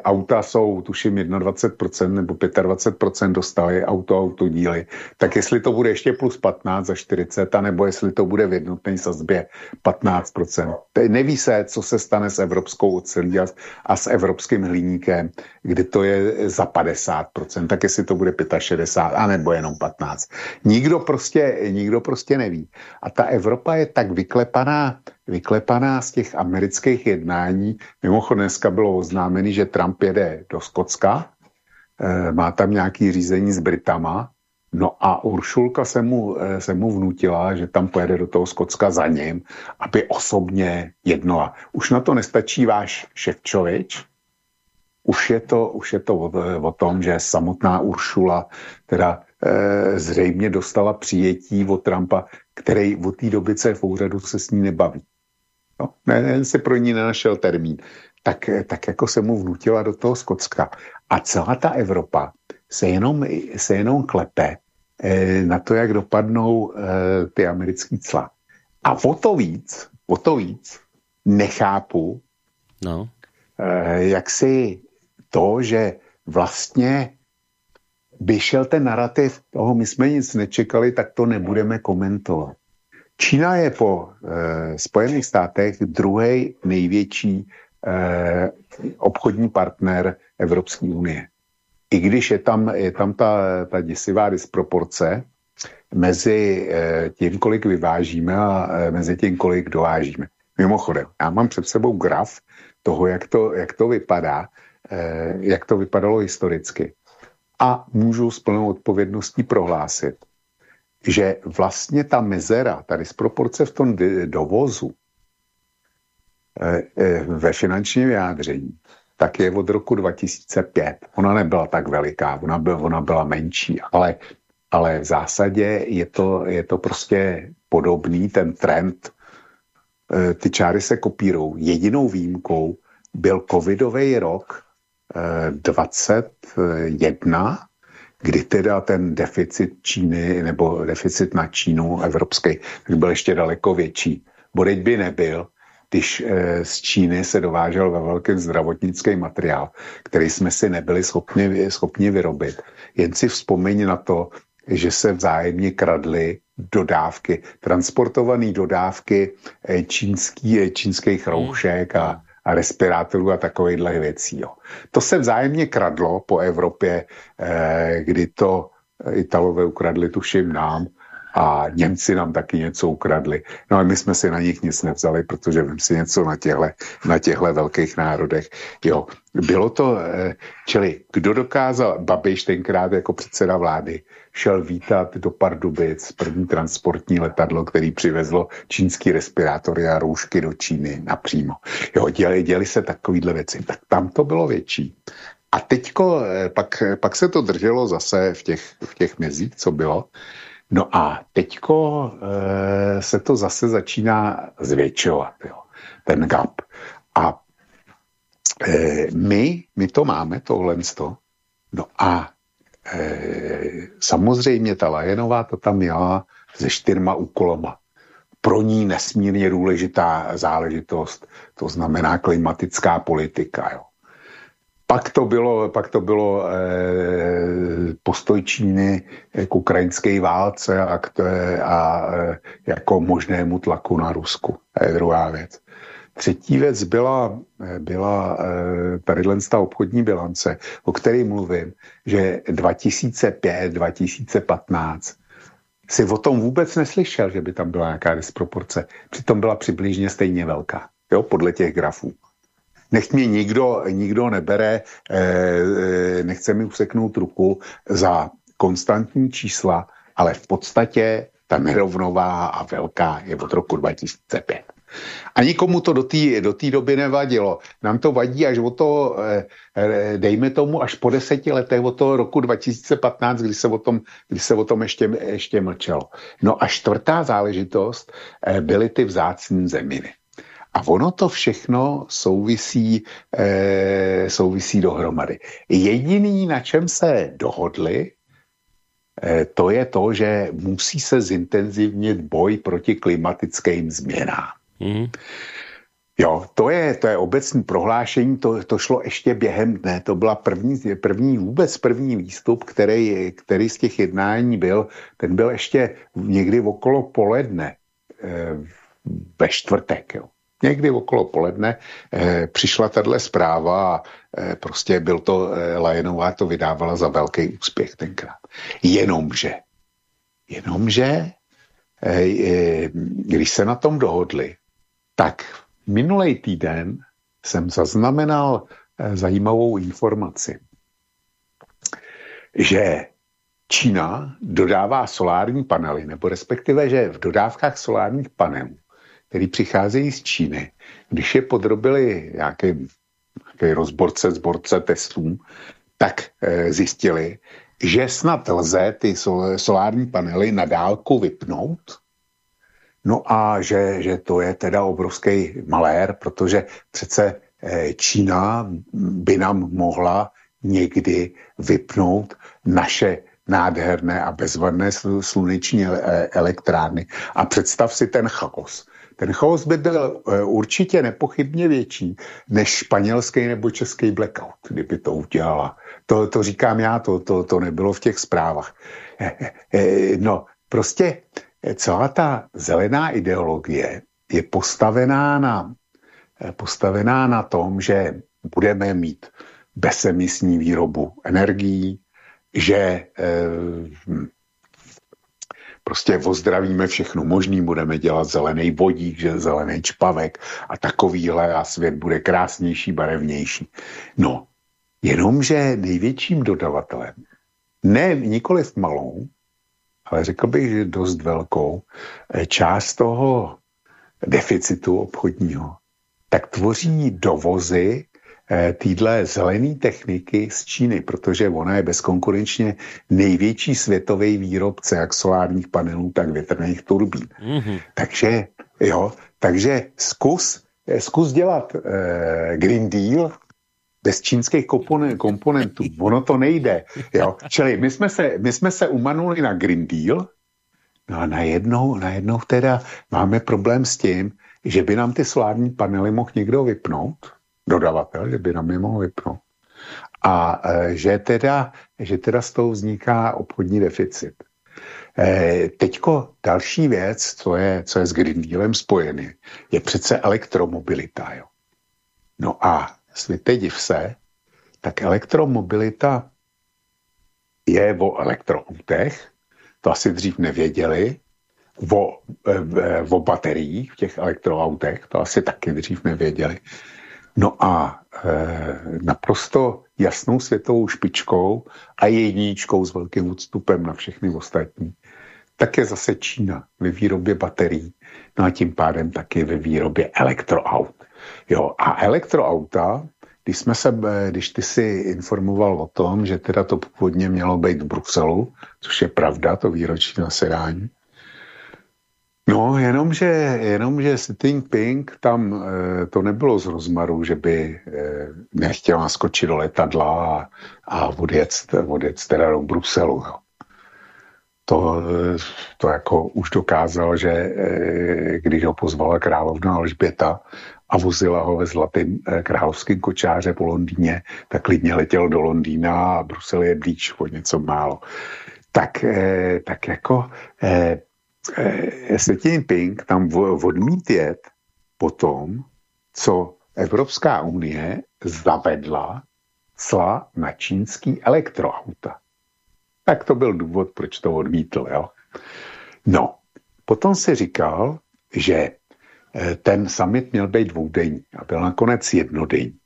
auta jsou, tuším, 21% nebo 25% dostali auto, autodíly, tak jestli to bude ještě plus 15 za 40, nebo jestli to bude v jednotné sazbě 15%. Neví se, co se stane s evropskou ocelí a s evropským hliníkem, kdy to je za 50%, tak jestli to bude 65, anebo jenom 15. Nikdo prostě, nikdo prostě neví. A ta Evropa je tak vyklepaná vyklepaná z těch amerických jednání. Mimochodem dneska bylo oznámené, že Trump jede do Skotska, e, má tam nějaký řízení s Britama, no a Uršulka se mu, e, se mu vnutila, že tam pojede do toho Skotska za ním, aby osobně jednala. Už na to nestačí váš Ševčovič, už je to, už je to o, o tom, že samotná Uršula teda e, zřejmě dostala přijetí od Trumpa, který od té doby, co je v úřadu, se s ní nebaví. No, ne, se pro ní nenašel termín. Tak, tak jako se mu vnutila do toho Skotska. A celá ta Evropa se jenom, se jenom klepe eh, na to, jak dopadnou eh, ty americký cla. A o to víc, o to víc nechápu, no. eh, jak si to, že vlastně by šel ten narrativ toho, my jsme nic nečekali, tak to nebudeme komentovat. Čína je po eh, Spojených státech druhý největší eh, obchodní partner Evropské unie. I když je tam, je tam ta, ta děsivá disproporce mezi eh, tím, kolik vyvážíme a eh, mezi tím, kolik dovážíme. Mimochodem, já mám před sebou graf toho, jak to, jak to vypadá, eh, jak to vypadalo historicky. A můžu s plnou odpovědností prohlásit, že vlastně ta mezera, ta disproporce v tom dovozu eh, eh, ve finančním vyjádření, tak je od roku 2005. Ona nebyla tak veliká, ona, byla, ona byla menší, ale, ale v zásadě je to, je to prostě podobný, ten trend. Eh, ty čáry se kopírou. Jedinou výjimkou byl covidový rok 21, kdy teda ten deficit Číny nebo deficit na Čínu evropský byl ještě daleko větší. Bodeď by nebyl, když e, z Číny se dovážel ve velkém zdravotnický materiál, který jsme si nebyli schopni, schopni vyrobit. Jen si vzpomeň na to, že se vzájemně kradly dodávky, transportované dodávky e, čínský, e, čínských roušek a a respirátorů a takovýchhle věcí. Jo. To se vzájemně kradlo po Evropě, eh, kdy to Italové ukradli tuším nám a Němci nám taky něco ukradli. No a my jsme si na nich nic nevzali, protože vím si něco na těchto na těchhle velkých národech. Jo, bylo to, eh, čili kdo dokázal, Babiš tenkrát jako předseda vlády, šel vítat do Pardubic první transportní letadlo, který přivezlo čínský respirátory a roušky do Číny napřímo. Jo, děli, děli se takovýhle věci. Tak tam to bylo větší. A teďko, eh, pak, pak se to drželo zase v těch, v těch mezích, co bylo. No a teďko e, se to zase začíná zvětšovat, jo, ten gap. A e, my, my to máme, tohle. No a e, samozřejmě ta Lajenová to tam měla se čtyřma úkolama. Pro ní nesmírně důležitá záležitost, to znamená klimatická politika. Jo. Pak to bylo, pak to bylo e, postoj Číny k ukrajinské válce a, k, a e, jako možnému tlaku na Rusku. To je druhá věc. Třetí věc byla, byla e, tady ta obchodní bilance, o které mluvím, že 2005-2015 si o tom vůbec neslyšel, že by tam byla nějaká disproporce. Přitom byla přibližně stejně velká, jo, podle těch grafů. Nech mě nikdo, nikdo nebere, eh, nechce mi useknout ruku za konstantní čísla, ale v podstatě ta nerovnováha a velká je od roku 2005. A nikomu to do té do doby nevadilo. Nám to vadí až o to, eh, eh, dejme tomu, až po deseti letech od toho roku 2015, kdy se o tom, kdy se o tom ještě, ještě mlčelo. No a čtvrtá záležitost eh, byly ty vzácní zeminy. A ono to všechno souvisí, e, souvisí dohromady. Jediný, na čem se dohodli, e, to je to, že musí se zintenzivnit boj proti klimatickým změnám. Mm. Jo, to je, to je obecní prohlášení, to, to šlo ještě během dne, to byla první, první, vůbec první výstup, který, který z těch jednání byl, ten byl ještě někdy okolo poledne, e, ve čtvrtek, jo někdy okolo poledne eh, přišla tahle zpráva a eh, prostě byl to, eh, Lajenová to vydávala za velký úspěch tenkrát. Jenomže, jenomže, eh, eh, když se na tom dohodli, tak minulý týden jsem zaznamenal eh, zajímavou informaci, že Čína dodává solární panely, nebo respektive, že v dodávkách solárních panelů který přicházejí z Číny, když je podrobili nějaké, nějaké rozborce, zborce testům, tak e, zjistili, že snad lze ty sol, solární panely na dálku vypnout. No a že, že to je teda obrovský malér, protože přece e, Čína by nám mohla někdy vypnout naše nádherné a bezvadné sluneční elektrárny. A představ si ten chaos. Ten chaos by byl eh, určitě nepochybně větší než španělský nebo český blackout, kdyby to udělala. To, to říkám já, to, to, to nebylo v těch zprávách. Eh, eh, no, prostě celá ta zelená ideologie je postavená na, postavená na tom, že budeme mít bezemisní výrobu energií, že prostě ozdravíme všechno možný, budeme dělat zelený vodík, že zelený čpavek a takovýhle a svět bude krásnější, barevnější. No, jenomže největším dodavatelem, ne nikoliv malou, ale řekl bych, že dost velkou, eh, část toho deficitu obchodního, tak tvoří dovozy týdle zelené techniky z Číny, protože ona je bezkonkurenčně největší světový výrobce jak solárních panelů, tak větrných turbín. Mm-hmm. Takže, jo, takže zkus, eh, zkus dělat eh, Green Deal bez čínských komponentů. Ono to nejde. Jo. Čili my jsme, se, my jsme se umanuli na Green Deal, no a najednou, najednou teda máme problém s tím, že by nám ty solární panely mohl někdo vypnout, dodavatel, že by nám je mohl vypnout. A e, že teda, že teda z toho vzniká obchodní deficit. E, teďko další věc, co je, co je s Green Dealem spojený, je přece elektromobilita. Jo. No a světe div se, tak elektromobilita je o elektroautech, to asi dřív nevěděli, o, e, o bateriích v těch elektroautech, to asi taky dřív nevěděli. No a e, naprosto jasnou světovou špičkou a jedničkou s velkým odstupem na všechny ostatní, tak je zase Čína ve výrobě baterií, no a tím pádem taky ve výrobě elektroaut. Jo, a elektroauta když, jsme se, když ty si informoval o tom, že teda to původně mělo být v Bruselu, což je pravda, to výroční zasedání, No, jenomže, jenomže Xi Jinping tam e, to nebylo z rozmaru, že by e, nechtěl naskočit do letadla a, a odjet, odjet teda do Bruselu. Jo. To, to jako už dokázal, že e, když ho pozvala královna Alžběta a vozila ho ve zlatém e, královském kočáře po Londýně, tak klidně letěl do Londýna a Brusel je blíž o něco málo. Tak, tak jako eh, Xi Jinping tam odmít jet po tom, co Evropská unie zavedla cla na čínský elektroauta. Tak to byl důvod, proč to odmítl. Jo? No, potom si říkal, že eh, ten summit měl být dvoudenní a byl nakonec jednodenní.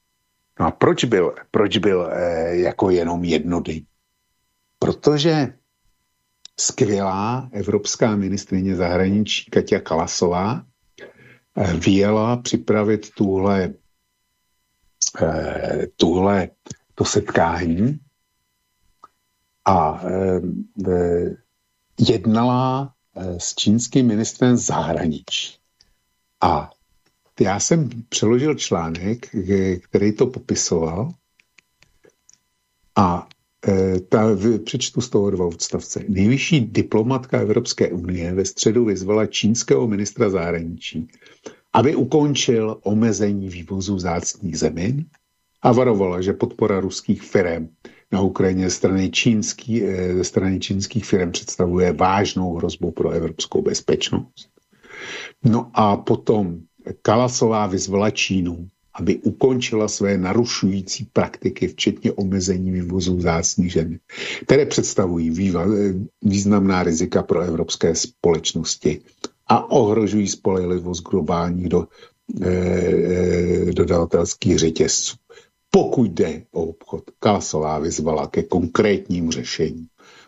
No a proč byl, proč byl eh, jako jenom jednodenní? Protože skvělá evropská ministrině zahraničí Katia Kalasová eh, vyjela připravit tuhle, eh, tuhle to setkání a eh, jednala s čínským ministrem zahraničí. A já jsem přeložil článek, který to popisoval a ta, přečtu z toho dva odstavce. Nejvyšší diplomatka Evropské unie ve středu vyzvala čínského ministra zahraničí, aby ukončil omezení vývozu zácných zemin a varovala, že podpora ruských firm na Ukrajině strany, čínský, eh, ze strany čínských firm představuje vážnou hrozbu pro evropskou bezpečnost. No a potom Kalasová vyzvala Čínu, aby ukončila své narušující praktiky, včetně omezení vývozu zácných žen, které představují významná rizika pro evropské společnosti a ohrožují spolehlivost globálních do, eh, dodavatelských řetězců. Pokud jde o obchod, Kalasová vyzvala ke konkrétnímu řešení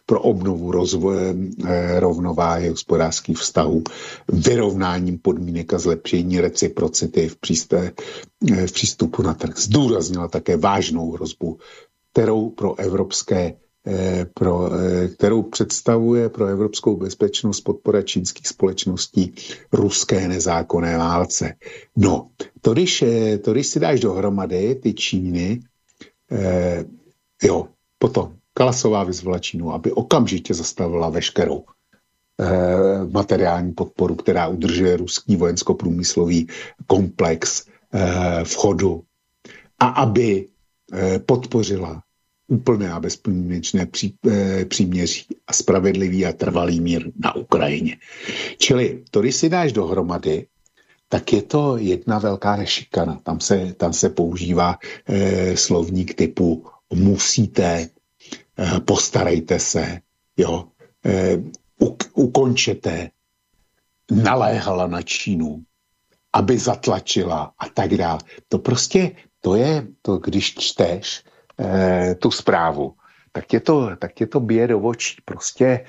pro obnovu rozvoje eh, rovnováhy hospodářských vztahů, vyrovnáním podmínek a zlepšení reciprocity v, příste, eh, v přístupu na trh. Zdůraznila také vážnou hrozbu, kterou pro evropské eh, pro, kterou představuje pro evropskou bezpečnost podpora čínských společností ruské nezákonné válce. No, to když, to když si dáš dohromady ty Číny, eh, jo, potom Kalasová vyzvala Čínu, aby okamžitě zastavila veškerou eh, materiální podporu, která udržuje ruský vojensko-průmyslový komplex eh, v chodu a aby eh, podpořila úplné a bezpodmínečné pří, eh, příměří a spravedlivý a trvalý mír na Ukrajině. Čili to, když si dáš dohromady, tak je to jedna velká šikana. Tam se, tam se používá eh, slovník typu musíte, postarejte se, jo, eh, ukončete, naléhala na Čínu, aby zatlačila a tak dále. To prostě, to je, to když čteš eh, tu zprávu, tak tě to, tak tě to bije do očí. Prostě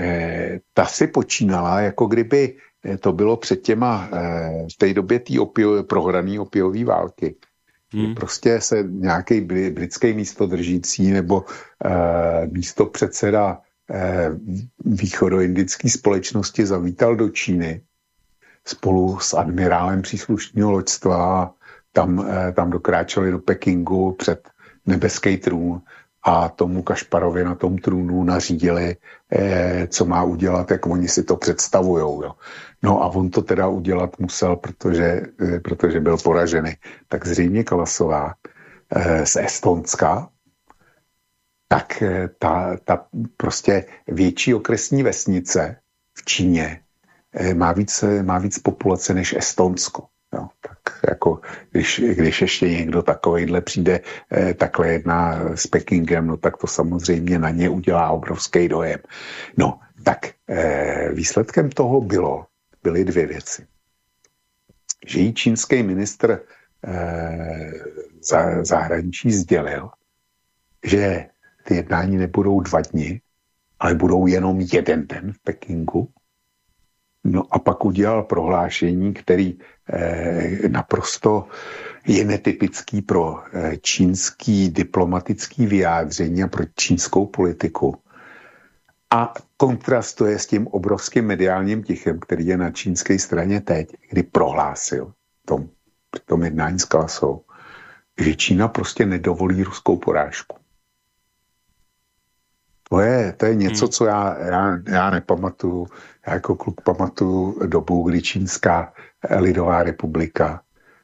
eh, ta si počínala, jako kdyby eh, to bylo před těma eh, v té době té opio, prohrané opiové války Hmm. Prostě se nějaký britský místo držící nebo eh, místo předseda eh, východoindické společnosti zavítal do Číny spolu s admirálem příslušného loďstva. Tam, eh, tam dokráčeli do Pekingu před nebeský trůn a tomu Kašparovi na tom trůnu nařídili, eh, co má udělat, jak oni si to představují. No a on to teda udělat musel, protože, eh, protože byl poražený. Tak zřejmě Kalasová eh, z Estonska, tak eh, ta, ta prostě větší okresní vesnice v Číně eh, má víc, má víc populace než Estonsko. Jo, tak jako když, když ještě někdo takovejhle přijde, eh, takhle jedná s Pekingem, no tak to samozřejmě na ně udělá obrovský dojem. No, tak eh, výsledkem toho bylo, byly dvě věci. Že jí čínský ministr eh, za, zahraničí sdělil, že ty jednání nebudou dva dny, ale budou jenom jeden den v Pekingu No a pak udělal prohlášení, který eh, naprosto je netypický pro eh, čínský diplomatický vyjádření a pro čínskou politiku. A kontrastuje s tím obrovským mediálním tichem, který je na čínské straně teď, kdy prohlásil tom, při tom jednání s Klasou, že Čína prostě nedovolí ruskou porážku. To je, to je něco, hmm. co já, já, já nepamatuju. Já jako kluk pamatuju dobu, kdy Čínská lidová republika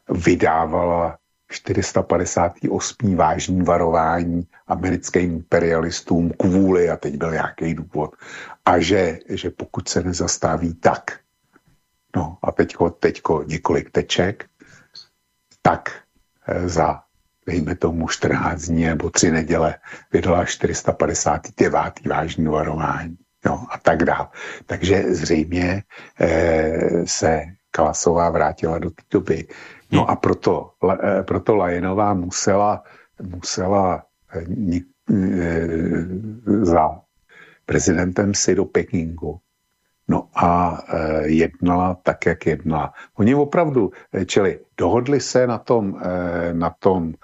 vydávala 458. vážní varování americkým imperialistům kvůli, a teď byl nějaký důvod, a že, že pokud se nezastaví tak, no a teďko, teďko několik teček, tak eh, za dejme tomu 14 dní nebo 3 neděle vydala 459. vážní varování. No a tak dále. Takže zřejmě eh, se Kalasová vrátila do té doby. No a proto, eh, proto Lajenová musela, musela eh, eh, za prezidentem si do Pekingu No a e, jednala tak, jak jednala. Oni opravdu, e, čili dohodli se na tom, e, na tom,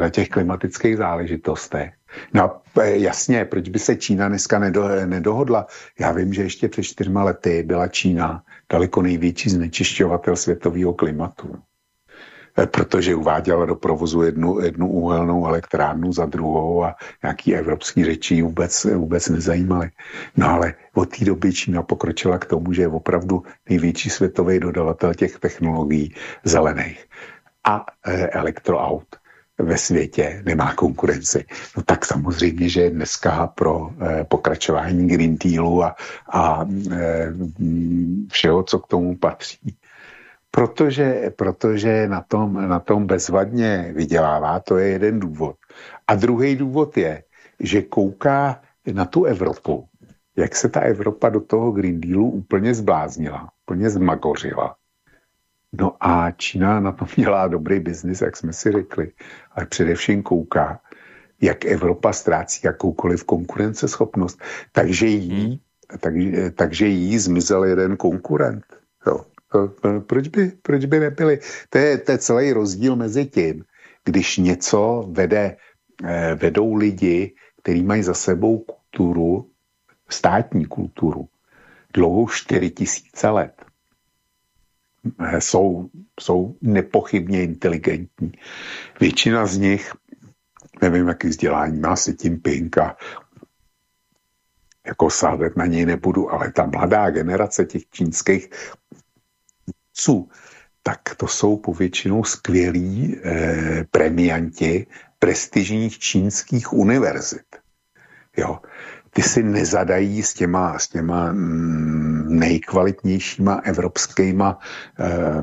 na těch klimatických záležitostech. No jasně, proč by se Čína dneska nedo, nedohodla? Já vím, že ještě před čtyřma lety byla Čína daleko největší znečišťovatel světového klimatu. Eh, protože uváděla do provozu jednu, jednu úhelnou elektrárnu za druhou a nějaký evropský řeči vůbec, vůbec nezajímaly. No ale od té doby Čína pokročila k tomu, že je opravdu největší světový dodavatel těch technologií zelených a e, elektroaut ve světě nemá konkurenci. No tak samozřejmě, že dneska pro e, pokračování Green Dealu a, a všeho, co k tomu patří, Protože, protože na, tom, na tom bezvadně vydělává, to je jeden důvod. A druhý důvod je, že kouká na tu Evropu, jak se ta Evropa do toho Green Dealu úplně zbláznila, úplně zmagořila. No a Čína na tom dělá dobrý biznis, jak jsme si řekli, ale především kouká, jak Evropa ztrácí jakoukoliv konkurenceschopnost. Takže jí, tak, takže jí zmizel jeden konkurent. Proč by, proč by nebyli? To je, to je celý rozdíl mezi tím, když něco vede, eh, vedou lidi, kteří mají za sebou kulturu, státní kulturu, dlouhou 4 tisíce let. Eh, jsou, jsou nepochybně inteligentní. Většina z nich, nevím, jaký vzdělání má si tím pinka, jako sázet na něj nebudu, ale ta mladá generace těch čínských vědců, tak to jsou povětšinou skvělí eh, premianti prestižních čínských univerzit. Jo. Ty si nezadají s těma, s těma mm, nejkvalitnějšíma evropskýma eh,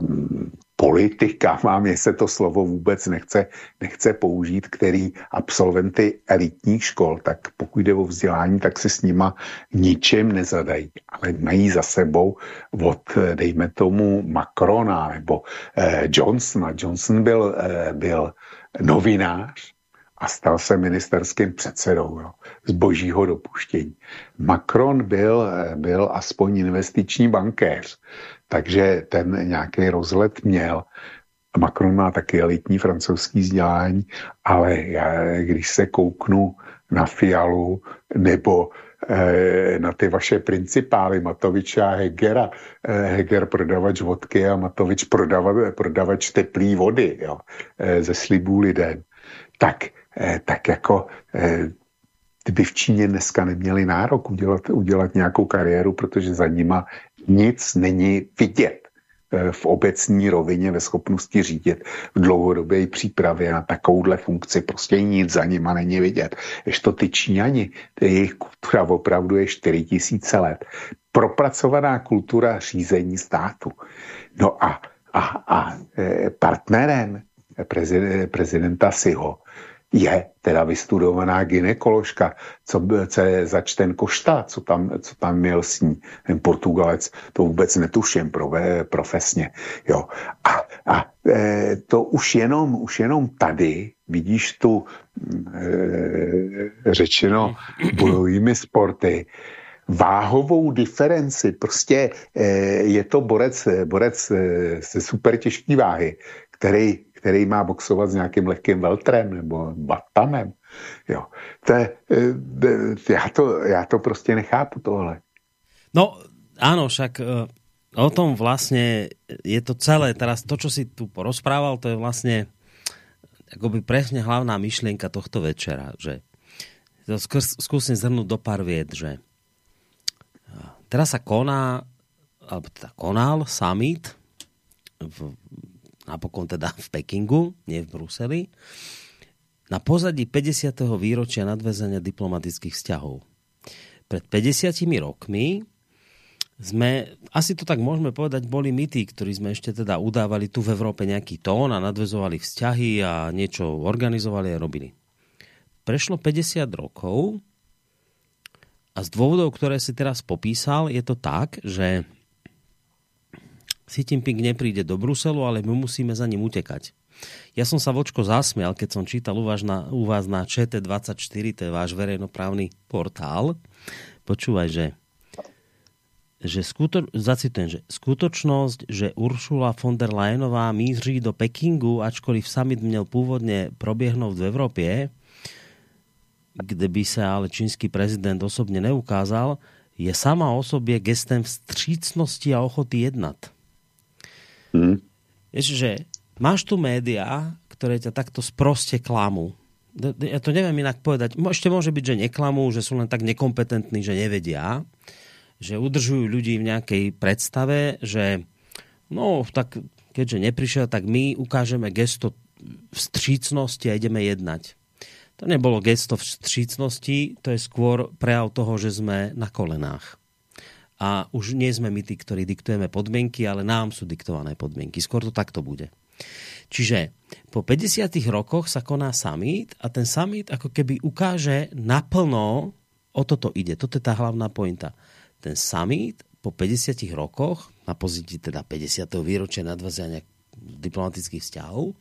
politikama, mě se to slovo vůbec nechce, nechce použít, který absolventy elitních škol, tak pokud jde o vzdělání, tak se s nima ničem nezadají, ale mají za sebou od, dejme tomu, Macrona nebo eh, Johnsona. Johnson byl, eh, byl novinář, a stal se ministerským předsedou jo, z božího dopuštění. Macron byl, eh, byl aspoň investiční bankéř, takže ten nějaký rozlet měl. Macron má taky elitní francouzský vzdělání, ale já, když se kouknu na Fialu nebo eh, na ty vaše principály Matoviče a Hegera, eh, Heger prodavač vodky a Matovič prodavač, prodavač teplý vody jo, eh, ze slibů lidem, tak, eh, tak jako eh, kdyby v Číně dneska neměli nárok udělat, udělat nějakou kariéru, protože za nima nic není vidět eh, v obecní rovině ve schopnosti řídit v dlouhodobé přípravě na takovouhle funkci. Prostě nic za nima není vidět. Ještě to ty Číňani, jejich kultura opravdu je 4 tisíce let. Propracovaná kultura řízení státu. No a, a, a eh, partnerem prezidenta Siho je teda vystudovaná ginekoložka, co, co je zač ten košta, co tam, co tam měl s ní, ten Portugalec, to vůbec netuším pro, profesně. Jo. A, a e, to už jenom, už jenom tady vidíš tu e, řečeno bojovými sporty, váhovou diferenci. Prostě je to borec, borec se super těžké váhy, který, který má boxovat s nějakým lehkým veltrem nebo batanem. Jo. To je, já, to, já to prostě nechápu tohle. No, áno, však o tom vlastne je to celé. Teraz to, čo si tu porozprával, to je vlastne akoby presne hlavná myšlienka tohto večera, že to skúsim zhrnúť do pár vied, že teraz sa koná, alebo teda konal summit v, napokon teda v Pekingu, nie v Bruseli, na pozadí 50. výročia nadväzania diplomatických vzťahov. Pred 50 rokmi sme, asi to tak môžeme povedať, boli my tí, ktorí sme ešte teda udávali tu v Európe nejaký tón a nadvezovali vzťahy a niečo organizovali a robili. Prešlo 50 rokov a z dôvodov, ktoré si teraz popísal, je to tak, že Xi Jinping nepríde do Bruselu, ale my musíme za ním utekať. Ja som sa vočko zasmial, keď som čítal u vás na, u vás na ČT24, to je váš verejnoprávny portál. Počúvaj, že že skuto, zacitujem, že skutočnosť, že Uršula von der Leyenová míří do Pekingu, ačkoliv summit měl původně proběhnout v Evropě, kde by se ale čínský prezident osobně neukázal, je sama o sobě gestem vstřícnosti a ochoty jednat. Mm. Vieš, že máš tu média, ktoré ťa takto sproste klamú. Ja to neviem inak povedať. Ešte môže byť, že neklamú, že sú len tak nekompetentní, že nevedia že udržujú ľudí v nejakej predstave, že no, tak keďže neprišiel, tak my ukážeme gesto vstřícnosti a ideme jednať. To nebolo gesto vstřícnosti, to je skôr prejav toho, že sme na kolenách. A už nie sme my tí, ktorí diktujeme podmienky, ale nám sú diktované podmienky. Skôr to takto bude. Čiže po 50 rokoch sa koná summit a ten summit ako keby ukáže naplno, o toto ide. Toto je tá hlavná pointa ten summit po 50 rokoch, na pozíti teda 50. výročia nadvazania diplomatických vzťahov,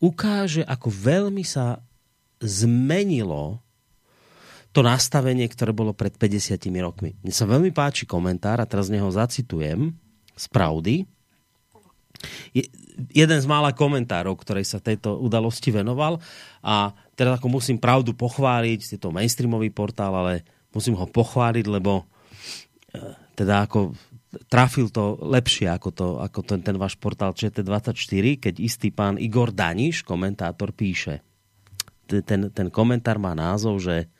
ukáže, ako veľmi sa zmenilo to nastavenie, ktoré bolo pred 50 rokmi. Mne sa veľmi páči komentár, a teraz z neho zacitujem, z pravdy. Je, jeden z mála komentárov, ktorej sa tejto udalosti venoval a teraz ako musím pravdu pochváliť, je to mainstreamový portál, ale musím ho pochváliť, lebo teda ako trafil to lepšie ako, to, ako ten, ten váš portál ČT24, keď istý pán Igor Daniš, komentátor, píše. Ten, ten komentár má názov, že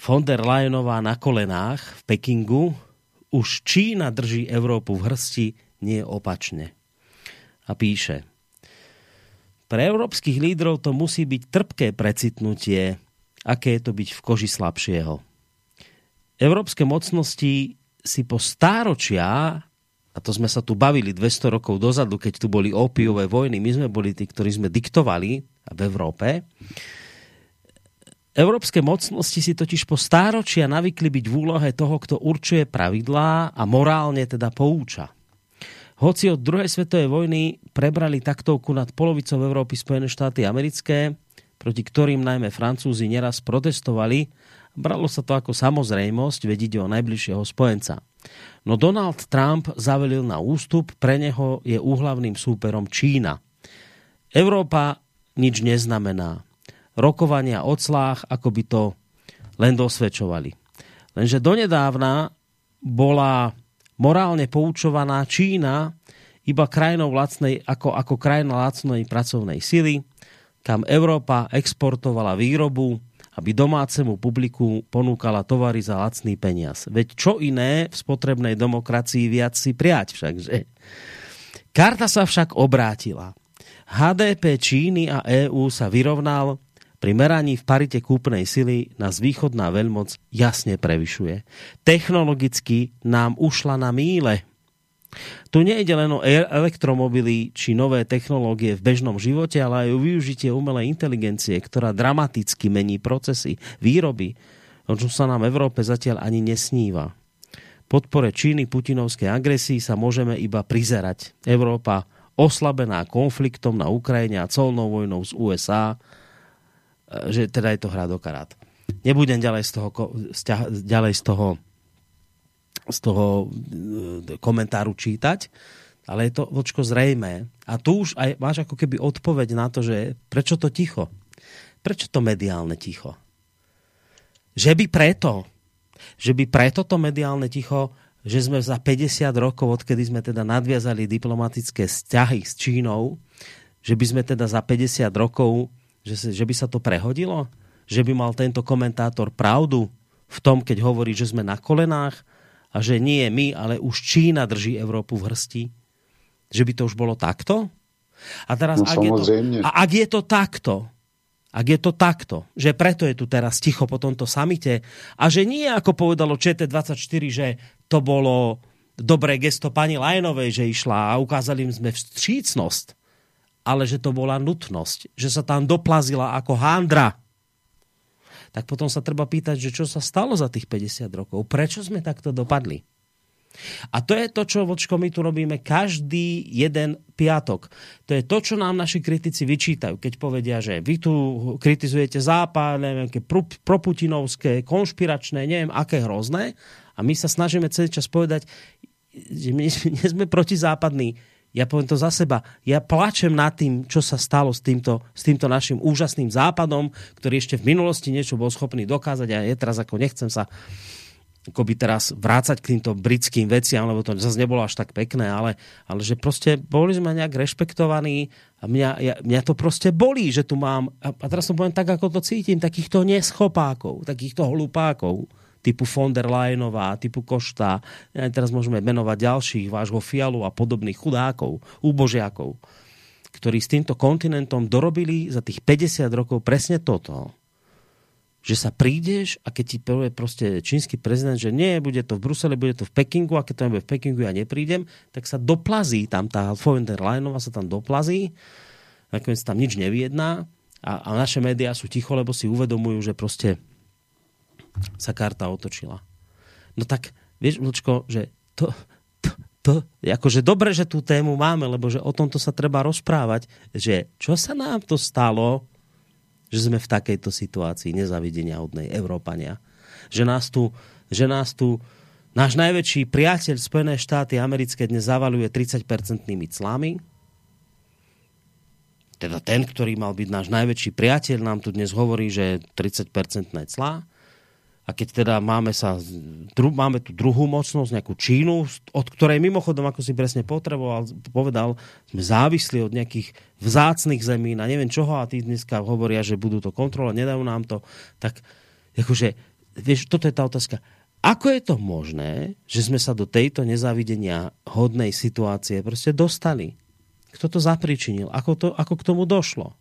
von der Leyenová na kolenách v Pekingu už Čína drží Európu v hrsti, nie opačne. A píše, pre európskych lídrov to musí byť trpké precitnutie, aké je to byť v koži slabšieho Európske mocnosti si po stáročia, a to sme sa tu bavili 200 rokov dozadu, keď tu boli opiové vojny, my sme boli tí, ktorí sme diktovali v Európe, Európske mocnosti si totiž po stáročia navykli byť v úlohe toho, kto určuje pravidlá a morálne teda pouča. Hoci od druhej svetovej vojny prebrali taktovku nad polovicou Európy Spojené štáty americké, proti ktorým najmä Francúzi neraz protestovali, Bralo sa to ako samozrejmosť, veď o najbližšieho spojenca. No Donald Trump zavelil na ústup, pre neho je úhlavným súperom Čína. Európa nič neznamená. Rokovania o clách, ako by to len dosvedčovali. Lenže donedávna bola morálne poučovaná Čína iba krajinou lacnej, ako, ako krajina lacnej pracovnej sily, kam Európa exportovala výrobu, aby domácemu publiku ponúkala tovary za lacný peniaz. Veď čo iné v spotrebnej demokracii viac si prijať však, že? Karta sa však obrátila. HDP Číny a EÚ sa vyrovnal, pri meraní v parite kúpnej sily nás východná veľmoc jasne prevyšuje. Technologicky nám ušla na míle tu nejde len o e- elektromobily či nové technológie v bežnom živote, ale aj o využitie umelej inteligencie, ktorá dramaticky mení procesy výroby, o čom sa nám v Európe zatiaľ ani nesníva. Podpore Číny Putinovskej agresii sa môžeme iba prizerať. Európa oslabená konfliktom na Ukrajine a colnou vojnou z USA, že teda je to hra do karát. Nebudem ďalej z toho, ďalej z toho z toho komentáru čítať, ale je to, vočko, zrejmé. A tu už aj máš ako keby odpoveď na to, že prečo to ticho? Prečo to mediálne ticho? Že by preto, že by preto to mediálne ticho, že sme za 50 rokov, odkedy sme teda nadviazali diplomatické vzťahy s Čínou, že by sme teda za 50 rokov, že, se, že by sa to prehodilo? Že by mal tento komentátor pravdu v tom, keď hovorí, že sme na kolenách a že nie my, ale už Čína drží Európu v hrsti? Že by to už bolo takto? A teraz, no, ak, je to, a ak je to takto, ak je to takto, že preto je tu teraz ticho po tomto samite a že nie ako povedalo ČT24, že to bolo dobré gesto pani Lajnovej, že išla a ukázali im sme vstřícnosť, ale že to bola nutnosť, že sa tam doplazila ako handra. Tak potom sa treba pýtať, že čo sa stalo za tých 50 rokov? Prečo sme takto dopadli? A to je to, čo vočko my tu robíme každý jeden piatok. To je to, čo nám naši kritici vyčítajú, keď povedia, že vy tu kritizujete západ, neviem, proputinovské, konšpiračné, neviem, aké hrozné. A my sa snažíme celý čas povedať, že my nie sme protizápadní. Ja poviem to za seba. Ja plačem nad tým, čo sa stalo s týmto, s týmto našim úžasným západom, ktorý ešte v minulosti niečo bol schopný dokázať a je teraz ako nechcem sa akoby teraz vrácať k týmto britským veciam, lebo to zase nebolo až tak pekné, ale, ale že prostě boli sme nejak rešpektovaní a mňa, ja, mňa to prostě bolí, že tu mám, a, teraz som poviem tak, ako to cítim, takýchto neschopákov, takýchto hlupákov, typu von der Leyenová, typu Košta, ja teraz môžeme menovať ďalších, vášho Fialu a podobných chudákov, úbožiakov, ktorí s týmto kontinentom dorobili za tých 50 rokov presne toto že sa prídeš a keď ti povie proste čínsky prezident, že nie, bude to v Brusele, bude to v Pekingu a keď to nebude v Pekingu ja neprídem, tak sa doplazí tam tá von der Leyenová sa tam doplazí, nakoniec tam nič nevyjedná a, a naše médiá sú ticho, lebo si uvedomujú, že proste sa karta otočila. No tak, vieš, Vlčko, že to, to, to, akože dobre, že tú tému máme, lebo že o tomto sa treba rozprávať, že čo sa nám to stalo, že sme v takejto situácii nezavidenia hodnej Európania. Že nás tu, že nás tu náš najväčší priateľ Spojené štáty americké dnes zavaluje 30-percentnými clami. Teda ten, ktorý mal byť náš najväčší priateľ, nám tu dnes hovorí, že 30-percentné clá. A keď teda máme, sa, dru, máme tu druhú mocnosť, nejakú Čínu, od ktorej mimochodom, ako si presne potreboval, povedal, sme závisli od nejakých vzácných zemí a neviem čoho a tí dneska hovoria, že budú to kontrolovať, nedajú nám to, tak akože, vieš, toto je tá otázka. Ako je to možné, že sme sa do tejto nezávidenia hodnej situácie prostě dostali? Kto to zapričinil? Ako, to, ako k tomu došlo?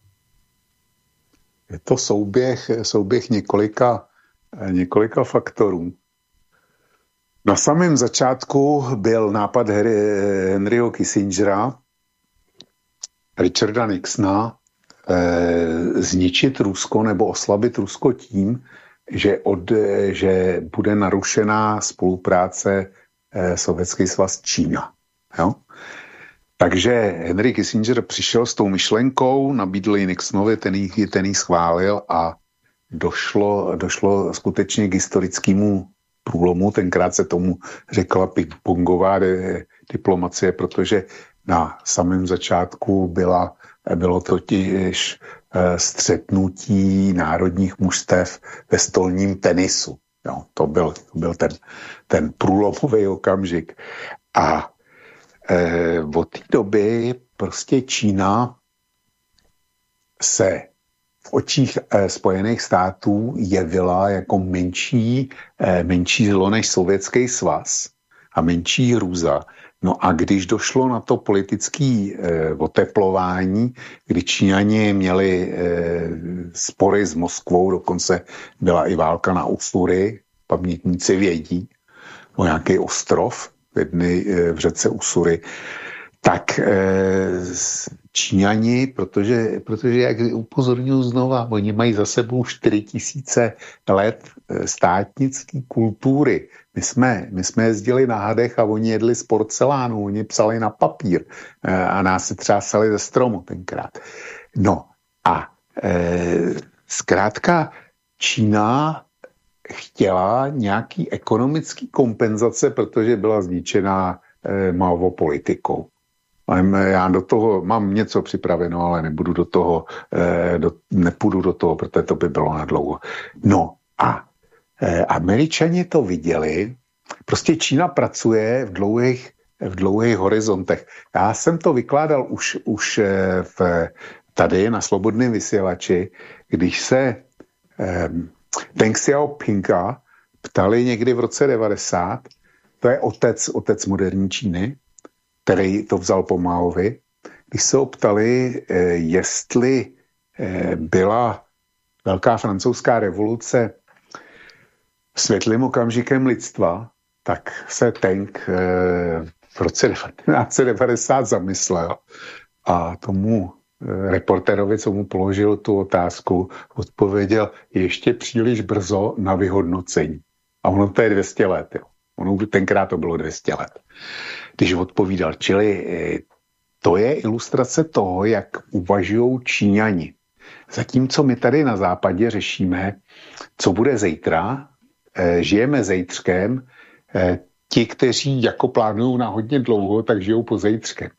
Je to souběh, souběh několika několika faktorů. Na samém začátku byl nápad Henryho Kissingera, Richarda Nixona, eh, zničit Rusko nebo oslabit Rusko tím, že, od, že bude narušená spolupráce eh, Sovětský svaz Čína. Jo? Takže Henry Kissinger přišel s tou myšlenkou, nabídl ji Nixonovi, ten ji, ten ji schválil a došlo, došlo skutečně k historickému průlomu. Tenkrát se tomu řekla ping-pongová diplomacie, protože na samém začátku byla, bylo totiž eh, střetnutí národních mužstev ve stolním tenisu. Jo, to byl, to byl ten, ten průlomový okamžik. A e, od té doby prostě Čína se očích eh, Spojených států jevila jako menší, eh, menší zlo než Sovětský svaz a menší hrůza. No a když došlo na to politické eh, oteplování, kdy Číňani měli eh, spory s Moskvou, dokonce byla i válka na Usury, pamětníci vědí, o nějaký ostrov v, jedny, eh, v řece Usury, tak eh, Číňani, protože, protože jak upozorňuji znova, oni mají za sebou 4 tisíce let eh, státnické kultury. My jsme, my jsme jezdili na hadech a oni jedli z porcelánu, oni psali na papír eh, a nás se třásali ze stromu tenkrát. No a e, zkrátka Čína chtěla nějaký ekonomický kompenzace, protože byla zničená eh, Maovo politikou. Já do toho mám něco připraveno, ale nebudu do toho, eh, do, nepůjdu do toho, protože to by bylo na dlouho. No a eh, američani to viděli, prostě Čína pracuje v dlouhých, v dlouhých horizontech. Já jsem to vykládal už, už eh, v, tady na Slobodném vysílači, když se eh, Deng Xiaopinga ptali někdy v roce 90, to je otec, otec moderní Číny, který to vzal po Maovi, když se optali, eh, jestli eh, byla velká francouzská revoluce světlým okamžikem lidstva, tak se Tank eh, v roce 1990 zamyslel a tomu reporterovi, co mu položil tu otázku, odpověděl ještě příliš brzo na vyhodnocení. A ono to je 200 let. Jo. Ono tenkrát to bylo 200 let když odpovídal. Čili eh, to je ilustrace toho, jak uvažují Číňani. Zatímco my tady na západě řešíme, co bude zítra, eh, žijeme zítřkem, eh, ti, kteří jako plánují na hodně dlouho, tak žijou po zítřkem.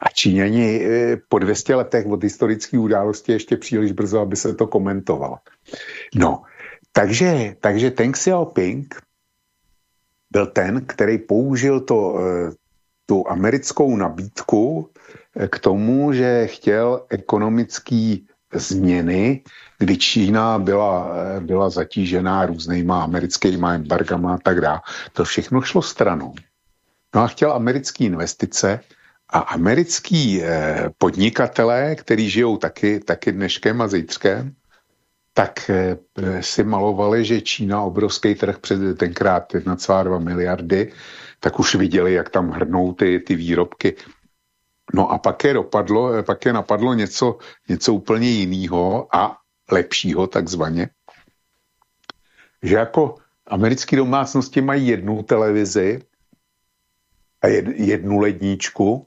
A Číňani po 200 letech od historické události ještě příliš brzo, aby se to komentovalo. No, takže, takže Teng Xiaoping byl ten, který použil to, tu americkou nabídku eh, k tomu, že chtěl ekonomické změny, kdy Čína byla, eh, byla zatížená různýma americkými embargama a tak dále. To všechno šlo stranou. No a chtěl americké investice a americký eh, podnikatelé, kteří žijou taky, taky dneškem a zítřkem, tak si malovali, že Čína obrovský trh před tenkrát 1,2 miliardy, tak už viděli, jak tam hrnou ty, ty výrobky. No a pak je, dopadlo, pak je napadlo něco, něco úplně jiného a lepšího takzvaně, že jako americké domácnosti mají jednu televizi a jednu ledničku,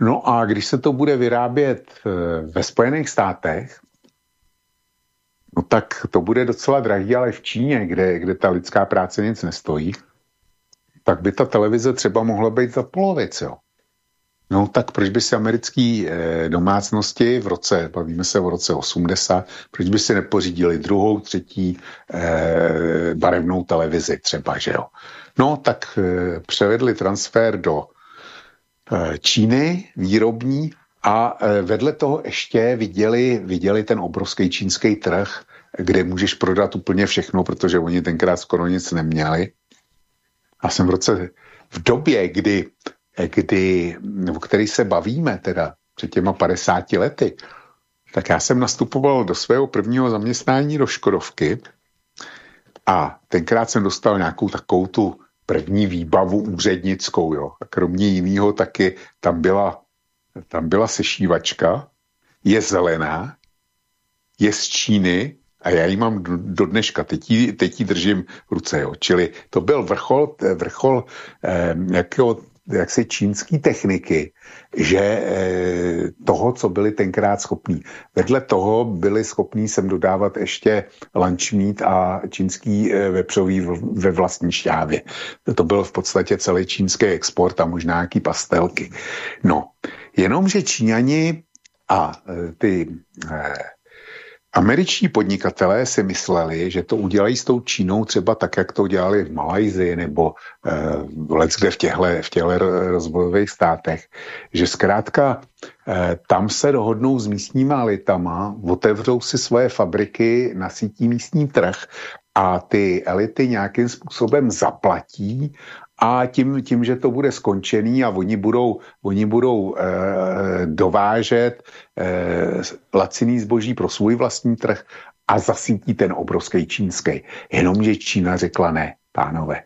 no a když se to bude vyrábět eh, ve Spojených státech, no tak to bude docela drahý, ale v Číně, kde, kde ta lidská práce nic nestojí, tak by ta televize třeba mohla být za polovic, jo. No tak proč by si americký eh, domácnosti v roce, bavíme se o roce 80, proč by si nepořídili druhou, třetí eh, barevnou televizi třeba, že jo. No tak eh, převedli transfer do eh, Číny výrobní a eh, vedle toho ještě viděli, viděli ten obrovský čínský trh, kde můžeš prodat úplně všechno, protože oni tenkrát skoro nic neměli. A jsem v roce, v době, kdy, kdy, o který se bavíme teda před těma 50 lety, tak já jsem nastupoval do svého prvního zaměstnání do Škodovky a tenkrát jsem dostal nějakou takovou tu první výbavu úřednickou, jo. A kromě jiného taky tam byla, tam byla sešívačka, je zelená, je z Číny a já ji mám do dneška, teď ji, teď ji držím v ruce, jo. Čili to byl vrchol, vrchol eh, jakého, jaksi čínský techniky, že eh, toho, co byli tenkrát schopní. Vedle toho byli schopní sem dodávat ještě lunch meat a čínský eh, vepřový ve vlastní šťávě. To byl v podstatě celý čínský export a možná nějaký pastelky. No, jenomže Číňani a eh, ty eh, Američtí podnikatelé si mysleli, že to udělají s tou Čínou třeba tak, jak to udělali v Malajzii nebo eh, v těchto, v těchto rozvojových státech, že zkrátka eh, tam se dohodnou s místníma elitama, otevřou si svoje fabriky, nasítí místní trh a ty elity nějakým způsobem zaplatí a tím, tím, že to bude skončený a oni budou, oni budou e, dovážet e, laciný zboží pro svůj vlastní trh a zasítí ten obrovský čínský. Jenomže Čína řekla ne, pánové.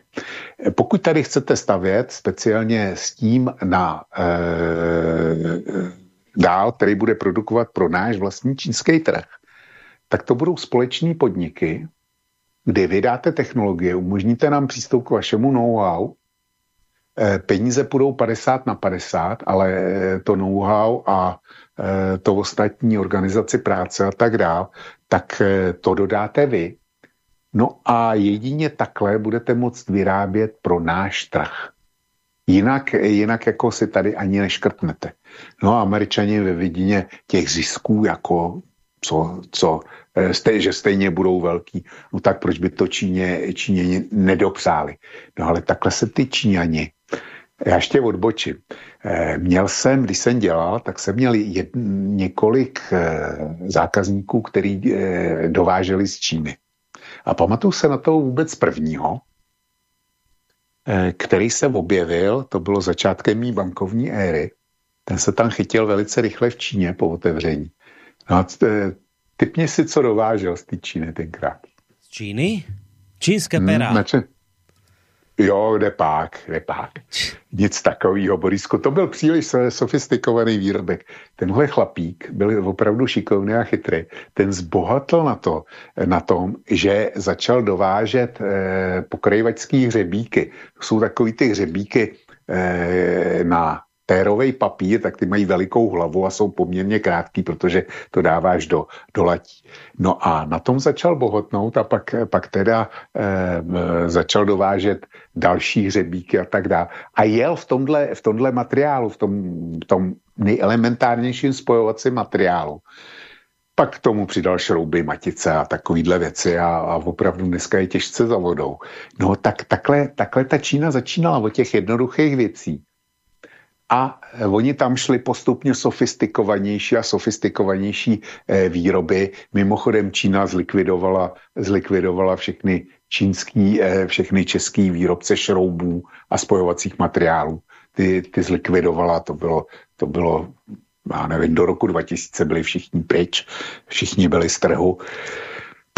Pokud tady chcete stavět speciálně s tím na e, dál, který bude produkovat pro náš vlastní čínský trh, tak to budou společní podniky, kdy vydáte technologie, umožníte nám přístup k vašemu know-how Eh, peníze půjdou 50 na 50, ale eh, to know-how a eh, to ostatní organizaci práce a tak dál, tak to dodáte vy. No a jedině takhle budete moct vyrábět pro náš trh. Jinak, jinak jako si tady ani neškrtnete. No a američani ve vidině těch zisků, jako co, co eh, stej, že stejně budou velký, no tak proč by to Číně, Číně nedopřáli. No ale takhle se ty Číňani já ještě odbočím. Eh, měl jsem, když jsem dělal, tak jsem měl jed, několik eh, zákazníků, který dováželi z Číny. A pamatuju se na to vůbec prvního, který se objevil, to bylo začátkem mý bankovní éry, ten se tam chytil velice rychle v Číně po otevření. No a typně si, co dovážel z té Číny tenkrát. Z Číny? Čínské pera. Hmm, Jo, kde pak. Nic takového, Borisko. To byl příliš sofistikovaný výrobek. Tenhle chlapík byl opravdu šikovný a chytrý. Ten zbohatl na, to, na tom, že začal dovážet eh, pokrývačský hřebíky. To jsou takový ty hřebíky eh, na pérový papír, tak ty mají velikou hlavu a jsou poměrně krátký, protože to dáváš do, do latí. No a na tom začal bohotnout a pak, pak teda e, začal dovážet další hřebíky a tak dále. A jel v tomhle, v tomhle materiálu, v tom, v tom nejelementárnějším spojovacím materiálu. Pak k tomu přidal šrouby, matice a takovýhle věci a, a opravdu dneska je těžce za vodou. No tak takhle, takhle ta Čína začínala od těch jednoduchých věcí a oni tam šli postupně sofistikovanější a sofistikovanější eh, výroby. Mimochodem Čína zlikvidovala, zlikvidovala všechny čínský, eh, všechny český výrobce šroubů a spojovacích materiálů. Ty, ty zlikvidovala, to bylo, to bylo já nevím, do roku 2000 byli všichni pryč, všichni byli z trhu.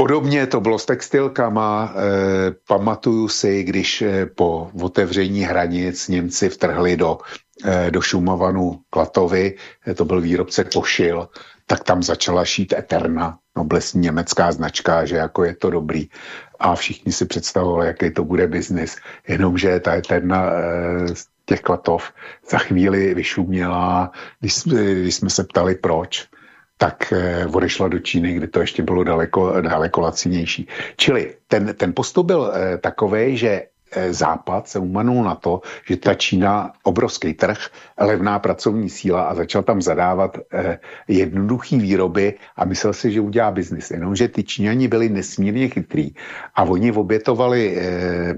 Podobně to bylo s textilkama. E, pamatuju si, když e, po otevření hranic Němci vtrhli do Eh, do Šumavanu Klatovi, eh, to byl výrobce košil, tak tam začala šít Eterna, noblesní německá značka, že jako je to dobrý. A všichni si představovali, jaký to bude biznis. Jenomže ta Eterna z eh, těch Klatov za chvíli vyšuměla, když, když jsme se ptali proč, tak odešla do Číny, kde to ještě bylo daleko, daleko lacinější. Čili ten, ten postup byl eh, takový, že Eh, Západ se umanul na to, že ta Čína obrovský trh, levná pracovní síla a začal tam zadávat eh, jednoduchý výroby a myslel si, že udělá biznis. Jenomže ty Číňani byli nesmírně chytrý a oni obětovali eh,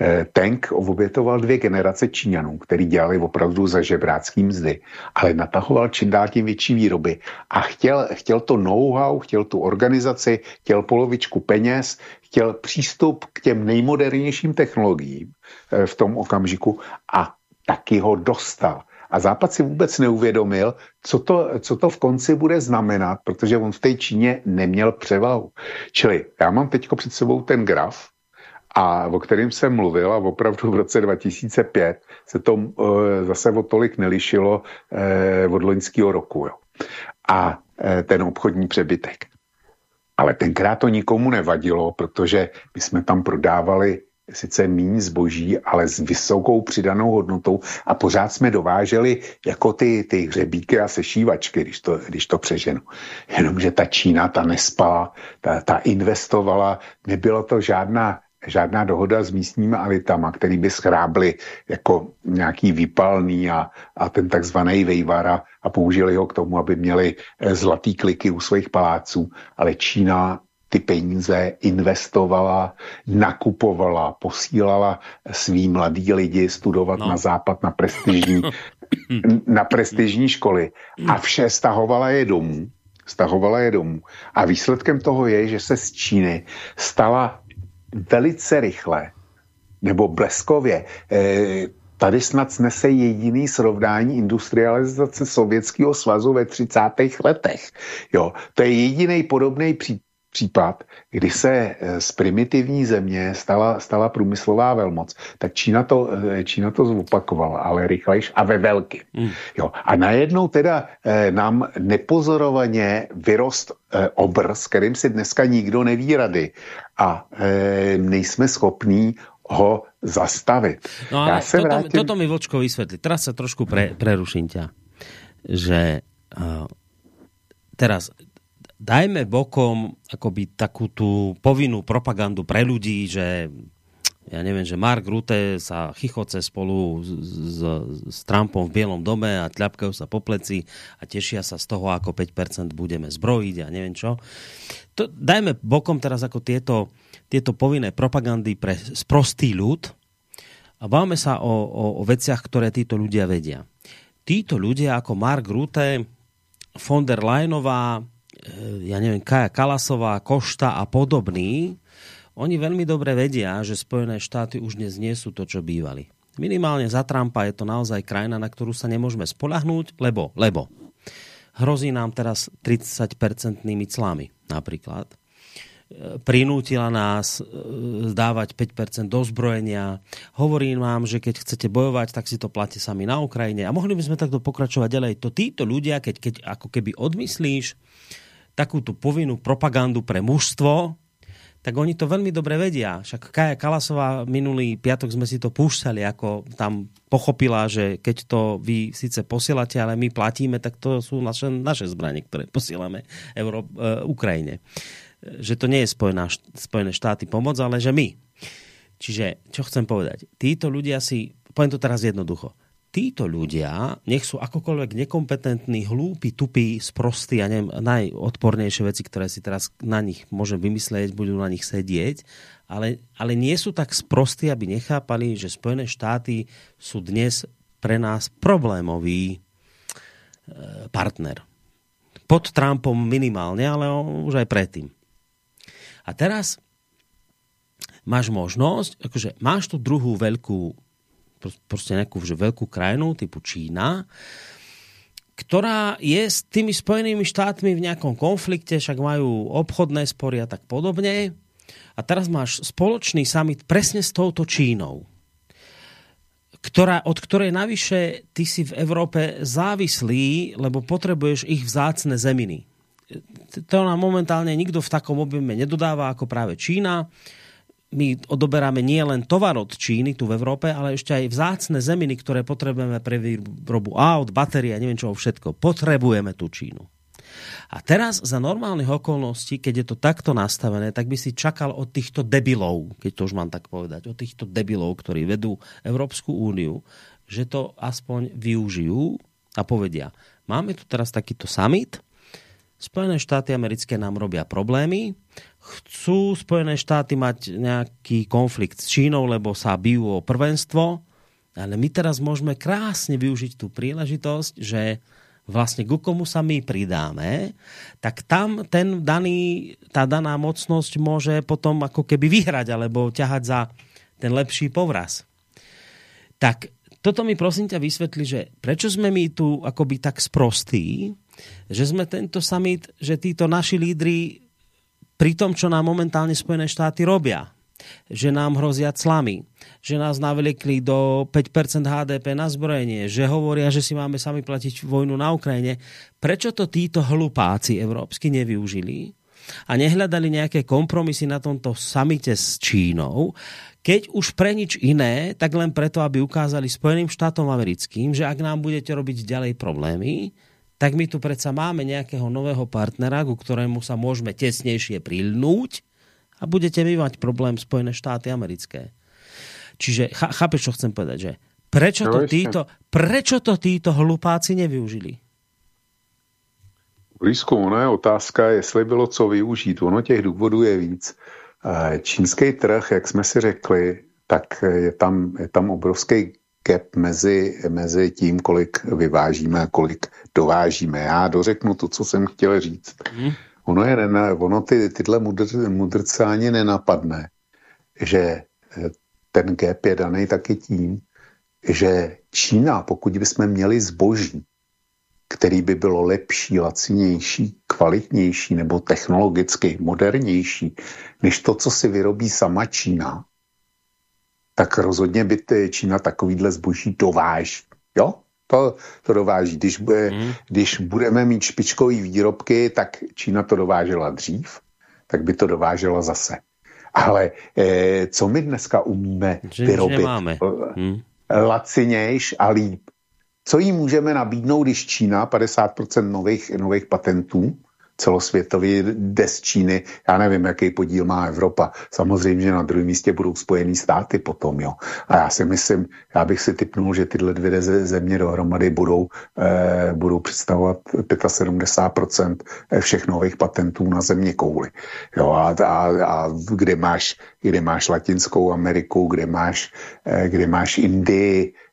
eh, tank, obětoval dvě generace Číňanů, který dělali opravdu za žebrácký mzdy, ale natahoval čím dál tím větší výroby a chtěl, chtěl to know-how, chtěl tu organizaci, chtěl polovičku peněz, chtěl přístup k těm nejmodernějším technologiím eh, v tom okamžiku a taky ho dostal. A Západ si vůbec neuvědomil, co to, co to v konci bude znamenat, protože on v té Číně neměl převahu. Čili já mám teď před sebou ten graf, a o kterým jsem mluvil a opravdu v roce 2005 se to uh, zase o tolik nelišilo uh, od loňského roku. Jo. A uh, ten obchodní přebytek. Ale tenkrát to nikomu nevadilo, protože my jsme tam prodávali sice méně zboží, ale s vysokou přidanou hodnotou a pořád jsme dováželi jako ty, ty hřebíky a sešívačky, když to, když to přeženu. Jenomže ta Čína, ta nespala, ta, ta investovala, nebylo to žádná žádná dohoda s místními elitama, který by schrábli jako nějaký výpalný a, a ten takzvaný vejvara a použili ho k tomu, aby měli eh, zlatý kliky u svých paláců. Ale Čína ty peníze investovala, nakupovala, posílala svý mladý lidi studovat no. na západ na prestižní, na prestižní školy a vše stahovala je domů. Stahovala je domů. A výsledkem toho je, že se z Číny stala velice rychle nebo bleskově. E, tady snad snese jediný srovnání industrializace Sovětského svazu ve 30. letech. Jo, to je jediný podobný pří, případ, kdy se eh, z primitivní země stala, stala průmyslová velmoc, tak Čína to, eh, Čína to zopakovala, ale rychlejš a ve velkým. Mm. Jo. A najednou teda eh, nám nepozorovaně vyrost obr, s kterým si dneska nikdo neví rady a nejsme schopní ho zastavit. No ale Já se toto, vrátím... toto mi Vlčko vysvětlí. Teraz se trošku pre, preruším ťa, že uh, teraz dajme bokom akoby takú tú povinnú propagandu pre ľudí, že ja neviem, že Mark Rutte sa chichoce spolu s, s, Trumpom v Bielom dome a tľapkajú sa po pleci a tešia sa z toho, ako 5% budeme zbrojiť a neviem čo. To, dajme bokom teraz ako tieto, tieto povinné propagandy pre sprostý ľud a bavme sa o, o, o veciach, ktoré títo ľudia vedia. Títo ľudia ako Mark Rutte, von der Leyenová, eh, ja neviem, Kaja Kalasová, Košta a podobní, oni veľmi dobre vedia, že Spojené štáty už dnes nie sú to, čo bývali. Minimálne za Trumpa je to naozaj krajina, na ktorú sa nemôžeme spolahnúť, lebo, lebo hrozí nám teraz 30-percentnými clami napríklad. Prinútila nás e, dávať 5% do zbrojenia. Hovorí nám, že keď chcete bojovať, tak si to platí sami na Ukrajine. A mohli by sme takto pokračovať ďalej. To títo ľudia, keď, keď ako keby odmyslíš takú tú povinnú propagandu pre mužstvo, tak oni to veľmi dobre vedia. Však Kaja Kalasová minulý piatok sme si to púšťali, ako tam pochopila, že keď to vy síce posielate, ale my platíme, tak to sú naše, naše zbranie, ktoré posielame Euró- uh, Ukrajine. Že to nie je Spojená, Spojené štáty pomoc, ale že my. Čiže, čo chcem povedať? Títo ľudia si, poviem to teraz jednoducho, títo ľudia, nech sú akokoľvek nekompetentní, hlúpi, tupí, sprostí a neviem, najodpornejšie veci, ktoré si teraz na nich môžem vymyslieť, budú na nich sedieť, ale, ale nie sú tak sprostí, aby nechápali, že Spojené štáty sú dnes pre nás problémový e, partner. Pod Trumpom minimálne, ale už aj predtým. A teraz máš možnosť, akože máš tu druhú veľkú proste nejakú že veľkú krajinu typu Čína, ktorá je s tými Spojenými štátmi v nejakom konflikte, však majú obchodné spory a tak podobne. A teraz máš spoločný summit presne s touto Čínou, ktorá, od ktorej navyše ty si v Európe závislý, lebo potrebuješ ich vzácne zeminy. To nám momentálne nikto v takom objeme nedodáva ako práve Čína my odoberáme nie len tovar od Číny tu v Európe, ale ešte aj vzácne zeminy, ktoré potrebujeme pre výrobu aut, batérie a neviem čo všetko. Potrebujeme tú Čínu. A teraz za normálnych okolností, keď je to takto nastavené, tak by si čakal od týchto debilov, keď to už mám tak povedať, od týchto debilov, ktorí vedú Európsku úniu, že to aspoň využijú a povedia, máme tu teraz takýto summit, Spojené štáty americké nám robia problémy, chcú Spojené štáty mať nejaký konflikt s Čínou, lebo sa bijú o prvenstvo, ale my teraz môžeme krásne využiť tú príležitosť, že vlastne ku komu sa my pridáme, tak tam ten daný, tá daná mocnosť môže potom ako keby vyhrať alebo ťahať za ten lepší povraz. Tak toto mi prosím ťa vysvetli, že prečo sme my tu akoby tak sprostí, že sme tento summit, že títo naši lídry pri tom, čo nám momentálne Spojené štáty robia, že nám hrozia clamy, že nás navlekli do 5% HDP na zbrojenie, že hovoria, že si máme sami platiť vojnu na Ukrajine. Prečo to títo hlupáci európsky nevyužili a nehľadali nejaké kompromisy na tomto samite s Čínou, keď už pre nič iné, tak len preto, aby ukázali Spojeným štátom americkým, že ak nám budete robiť ďalej problémy, tak my tu predsa máme nejakého nového partnera, ku ktorému sa môžeme tesnejšie prilnúť a budete vy mať problém Spojené štáty americké. Čiže chápeš, čo chcem povedať, že prečo to, títo, prečo to títo hlupáci nevyužili? Blízko, ono je otázka, jestli bylo co využít. Ono těch důvodů je víc. Čínský trh, jak jsme si řekli, tak je tam, je tam obrovský gap mezi, mezi tím, kolik vyvážíme a kolik dovážíme. Já dořeknu to, co jsem chtěl říct. Hmm. Ono, je, ono ty, tyhle mudr, mudrce ani nenapadne, že eh, ten gap je daný taky tím, že Čína, pokud bychom měli zboží, který by bylo lepší, lacinější, kvalitnější nebo technologicky modernější, než to, co si vyrobí sama Čína, tak rozhodně by Čína takovýhle zboží dováží. Jo? To, to dováží. Když, bude, hmm. když budeme mít špičkové výrobky, tak Čína to dovážela dřív, tak by to dovážela zase. Ale eh, co my dneska umíme že, vyrobit? Hmm. Lacinějš a líp. Co jí můžeme nabídnout, když Čína 50% nových, nových patentů celosvětově jde z Číny. Já nevím, jaký podíl má Evropa. Samozřejmě že na druhém místě budou Spojený státy potom, jo. A já si myslím, já bych si typnul, že tyhle dvě země dohromady budou, eh, budou představovat 75% všech nových patentů na země kouli. Jo, a, a, a kde, máš, kde máš Latinskou Ameriku, kde máš, eh, kde máš Indii, Eh,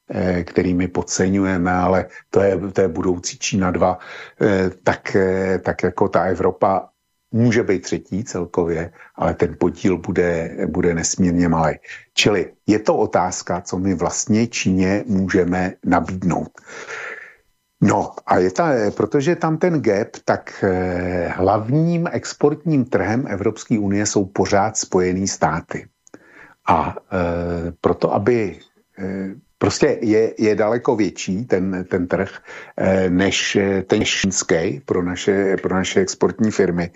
kterými podceňujeme, ale to je, to je budoucí Čína 2, eh, tak, eh, tak jako ta Evropa může být třetí celkově, ale ten podíl bude, bude nesmírně malý. Čili je to otázka, co my vlastně Číně můžeme nabídnout. No a je ta, protože tam ten gap, tak hlavním exportním trhem Evropské unie jsou pořád Spojené státy. A e, proto, aby Prostě je, je daleko větší ten, ten trh eh, než ten čínský pro naše, pro naše exportní firmy.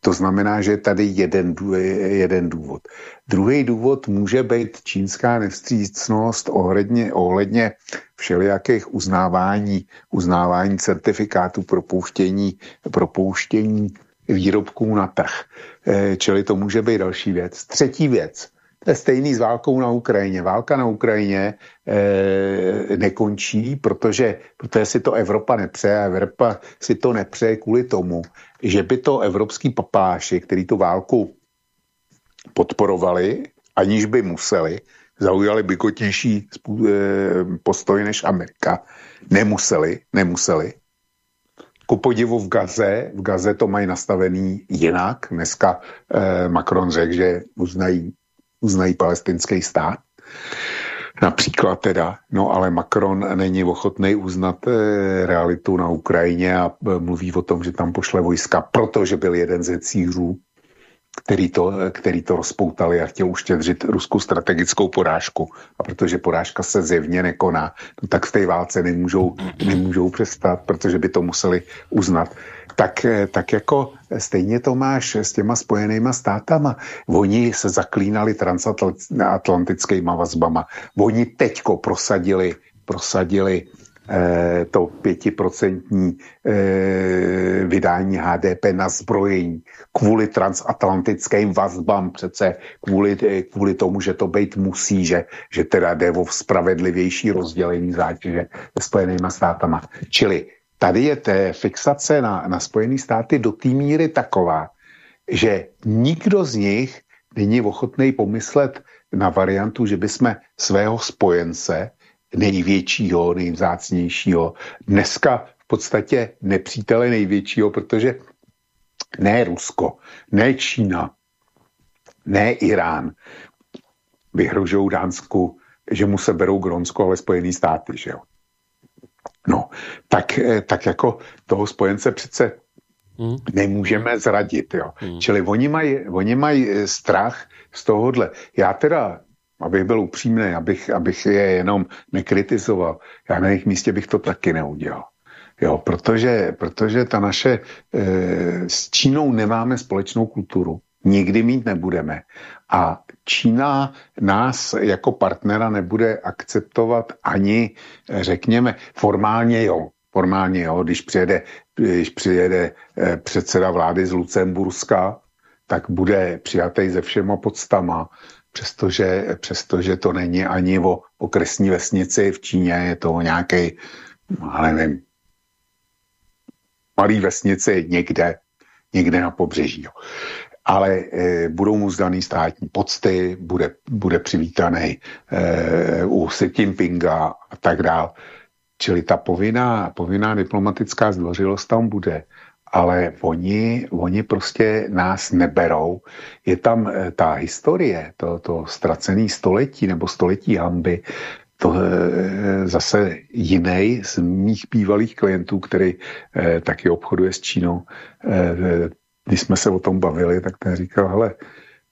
To znamená, že tady jeden, jeden důvod. Druhý důvod může být čínská nevstřícnost ohledně, ohledně všelijakých uznávání, uznávání certifikátů propouštění, propouštění výrobků na trh. Eh, čili to může být další věc. Třetí věc. To je stejný s válkou na Ukrajině. Válka na Ukrajině e, nekončí, protože, protože si to Evropa nepřeje a Evropa si to nepřeje kvůli tomu, že by to evropský papáši, který tu válku podporovali, aniž by museli, zaujali bykotější e, postoj než Amerika. Nemuseli, nemuseli. Ku podivu v Gaze, v Gaze to mají nastavený jinak. Dneska eh, Macron řekl, že uznají uznají palestinský stát. Například teda, no ale Macron není ochotný uznat e, realitu na Ukrajině a e, mluví o tom, že tam pošle vojska, protože byl jeden ze cířů, který to, který to rozpoutali a chtěl uštědřit ruskou strategickou porážku. A protože porážka se zjevně nekoná, no tak v té válce nemůžou, nemůžou přestat, protože by to museli uznat tak, eh, tak jako stejně to máš s těma spojenýma státama. Oni se zaklínali transatlantickýma vazbama. Oni teďko prosadili, prosadili eh, to pětiprocentní eh, vydání HDP na zbrojení kvůli transatlantickým vazbám, přece kvůli, eh, kvůli tomu, že to být musí, že, že teda jde o spravedlivější rozdělení zátěže spojenýma státama. Čili tady je té fixace na, na Spojené státy do té míry taková, že nikdo z nich není ochotný pomyslet na variantu, že bychom svého spojence, největšího, nejvzácnějšího, dneska v podstatě nepřítele největšího, protože ne Rusko, ne Čína, ne Irán vyhrožují Dánsku, že mu se berou Gronsko, ale Spojený státy, že jo. No, tak, eh, tak jako toho spojence přece mm. nemůžeme zradit, jo. Mm. Čili oni mají, oni mají eh, strach z tohohle. Já teda, abych byl upřímný, abych, abych je jenom nekritizoval, já na jejich místě bych to taky neudělal. Jo, protože, protože ta naše, e, s Čínou nemáme společnou kulturu nikdy mít nebudeme. A Čína nás jako partnera nebude akceptovat ani, řekněme, formálně jo. Formálně jo, když přijede, když přijede eh, předseda vlády z Lucemburska, tak bude přijatý ze všema podstama, přestože, přestože to není ani o okresní vesnici v Číně, je to o nějaké, ale nevím, malý vesnici někde, někde na pobřeží. Ale e, budou mu zdaný státní pocty, bude, bude přivítaný e, u Xi Jinpinga a tak dál. Čili ta povinná, povinná diplomatická zdvořilost tam bude, ale oni, oni prostě nás neberou. Je tam e, ta historie, to, to ztracený století nebo století hamby, to zase jiný z mých bývalých klientů, který taky obchoduje s Čínou, když jsme se o tom bavili, tak ten říkal, hele,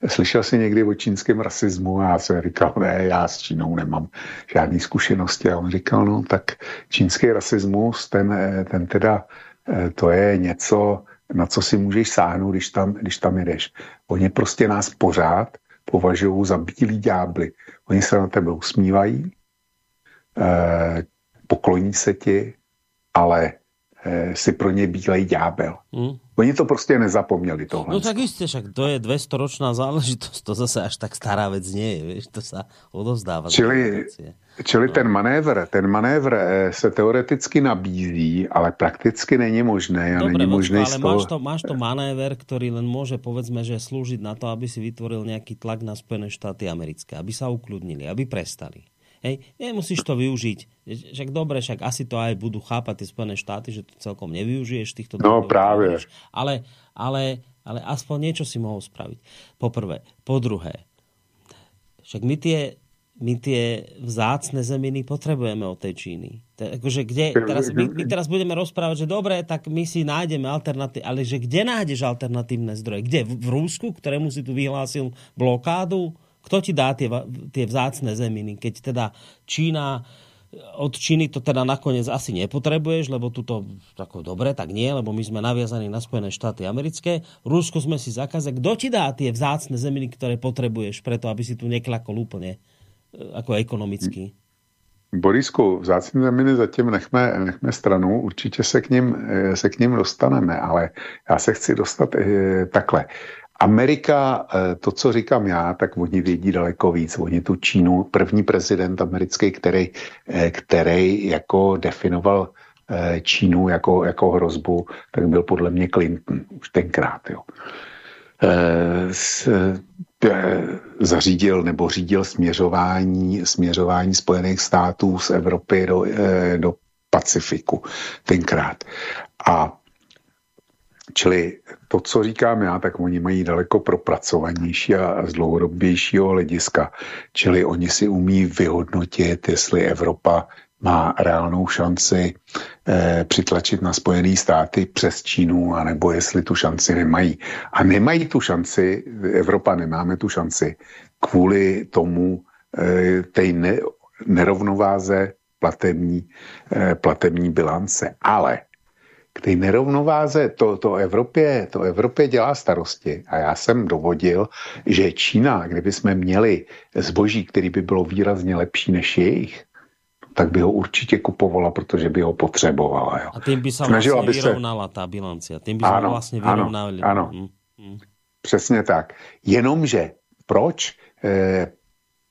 slyšel jsi někdy o čínském rasismu? A já jsem říkal, ne, já s Čínou nemám žádné zkušenosti. A on říkal, no tak čínský rasismus, ten, ten teda, eh, to je něco, na co si můžeš sáhnout, když tam, když tam jedeš. Oni prostě nás pořád považují za bílí ďábly. Oni se na tebe usmívají, eh, pokloní se ti, ale eh, si pro ně bílej ďábel. Mm. Oni to prostě nezapomněli tohle. No tak jistě, však to je 200-ročná záležitost, to zase až tak stará věc nie je, vieš, to sa odovzdává. Čili, čili no. ten manévr, ten manévr eh, se teoreticky nabízí, ale prakticky není možné. A Dobre, není možné ale toho... máš, to, máš to manéver, ktorý len môže, povedzme, že slúžiť na to, aby si vytvoril nejaký tlak na Spojené štáty americké, aby sa ukludnili, aby prestali. Hej, nemusíš to využiť. Však dobre, však asi to aj budú chápať tie Spojené štáty, že to celkom nevyužiješ týchto... No práve. Ale, ale, ale aspoň niečo si mohol spraviť. Po prvé. Po druhé. Však my tie, my tie vzácne zeminy potrebujeme od tej Číny. Akože kde, teraz, my, my teraz budeme rozprávať, že dobre, tak my si nájdeme alternatív, ale že kde nájdeš alternatívne zdroje? Kde? V, v Rúsku, ktorému si tu vyhlásil blokádu? Kto ti dá tie, tie vzácne zeminy? Keď teda Čína od Číny to teda nakoniec asi nepotrebuješ, lebo tuto tako dobre, tak nie, lebo my sme naviazaní na Spojené štáty americké. Rusko sme si zakázali. Kto ti dá tie vzácne zeminy, ktoré potrebuješ preto, aby si tu neklakol úplne e, ako ekonomicky? Borisku, vzácné zeminy zatím nechme, nechme stranou, určitě se k, ním, e, se k ním dostaneme, ale já se chci dostat e, takhle. Amerika, eh, to, co říkám já, tak oni vědí daleko víc. Oni tu Čínu, první prezident americký, který, eh, který jako definoval eh, Čínu jako, jako hrozbu, tak byl podle mě Clinton už tenkrát. Jo. Zařídil nebo řídil směřování, směřování Spojených států z Evropy do, do Pacifiku tenkrát. A Čili to, co říkám já, tak oni mají daleko propracovanější a z dlouhodobějšího hlediska. Čili oni si umí vyhodnotit, jestli Evropa má reálnou šanci eh, přitlačit na Spojené státy přes Čínu, anebo jestli tu šanci nemají. A nemají tu šanci, Evropa nemáme tu šanci, kvůli tomu eh, té ne, nerovnováze platební, eh, platební bilance. Ale k té nerovnováze to, to, Evropě, to Evropě dělá starosti. A já jsem dovodil, že Čína, kdyby jsme měli zboží, který by bylo výrazně lepší než jejich, tak by ho určitě kupovala, protože by ho potřebovala. Jo. A tím by se Snažila vlastně vyrovnala se... ta bilance. Tím by se ano, vlastně vyrovnali. Ano, ano. Hmm. Přesně tak. Jenomže proč? Eh,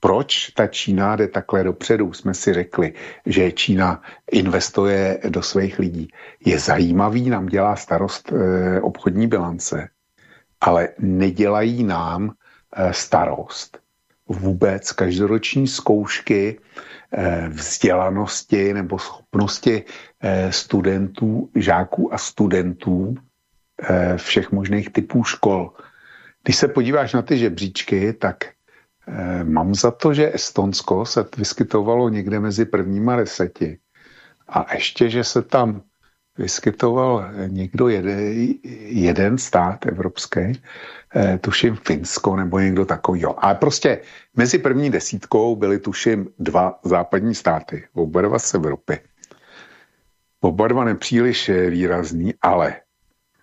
proč ta Čína jde takhle dopředu? Jsme si řekli, že Čína investuje do svých lidí. Je zajímavý, nám dělá starost e, obchodní bilance, ale nedělají nám e, starost vůbec každoroční zkoušky e, vzdělanosti nebo schopnosti studentů, žáků a studentů všech možných typů škol. Když se podíváš na ty žebříčky, tak Eh, mám za to, že Estonsko se vyskytovalo někde mezi prvníma deseti. A ještě, že se tam vyskytoval někdo jeden, jeden stát evropský, eh, tuším Finsko nebo někdo takový. Jo. Ale prostě mezi první desítkou byly tuším dva západní státy, oba dva z Evropy. Oba dva nepříliš eh, výrazný, ale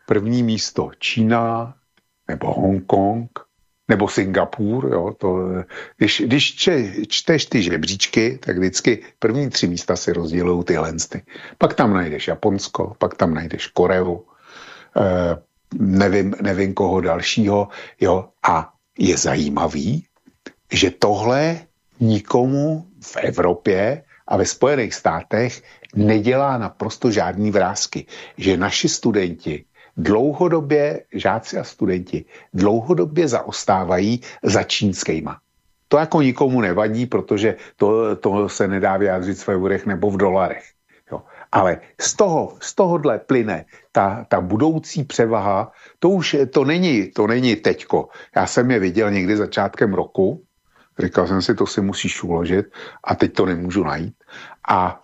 první místo Čína nebo Hongkong nebo Singapur, jo, to, když, když če, čteš ty žebříčky, tak vždycky první tři místa si rozdělují ty lensty. Pak tam najdeš Japonsko, pak tam najdeš Koreu, eh, nevím, nevím koho dalšího, jo, a je zajímavý, že tohle nikomu v Evropě a ve Spojených státech nedělá naprosto žádný vrázky, že naši studenti dlouhodobě žáci a studenti dlouhodobě zaostávají za čínskýma. To jako nikomu nevadí, protože to, to se nedá vyjádřit v eurech nebo v dolarech. Jo. Ale z, toho, z tohohle plyne ta, ta budoucí převaha, to už to není, to není teďko. Já jsem je viděl někdy začátkem roku, říkal jsem si, to si musíš uložit a teď to nemůžu najít. A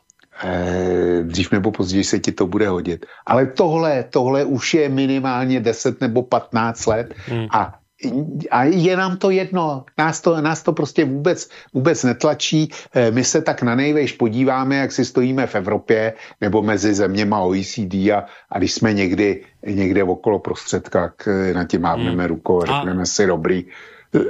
dřív nebo později se ti to bude hodit. Ale tohle, tohle už je minimálně 10 nebo 15 let hmm. a a je nám to jedno, nás to, nás to prostě vůbec, vůbec netlačí. Eh, my se tak na nejvejš podíváme, jak si stojíme v Evropě nebo mezi zeměma OECD a, a když jsme někdy někde okolo prostředka, k, na tím mávneme hmm. rukou a řekneme a... si dobrý,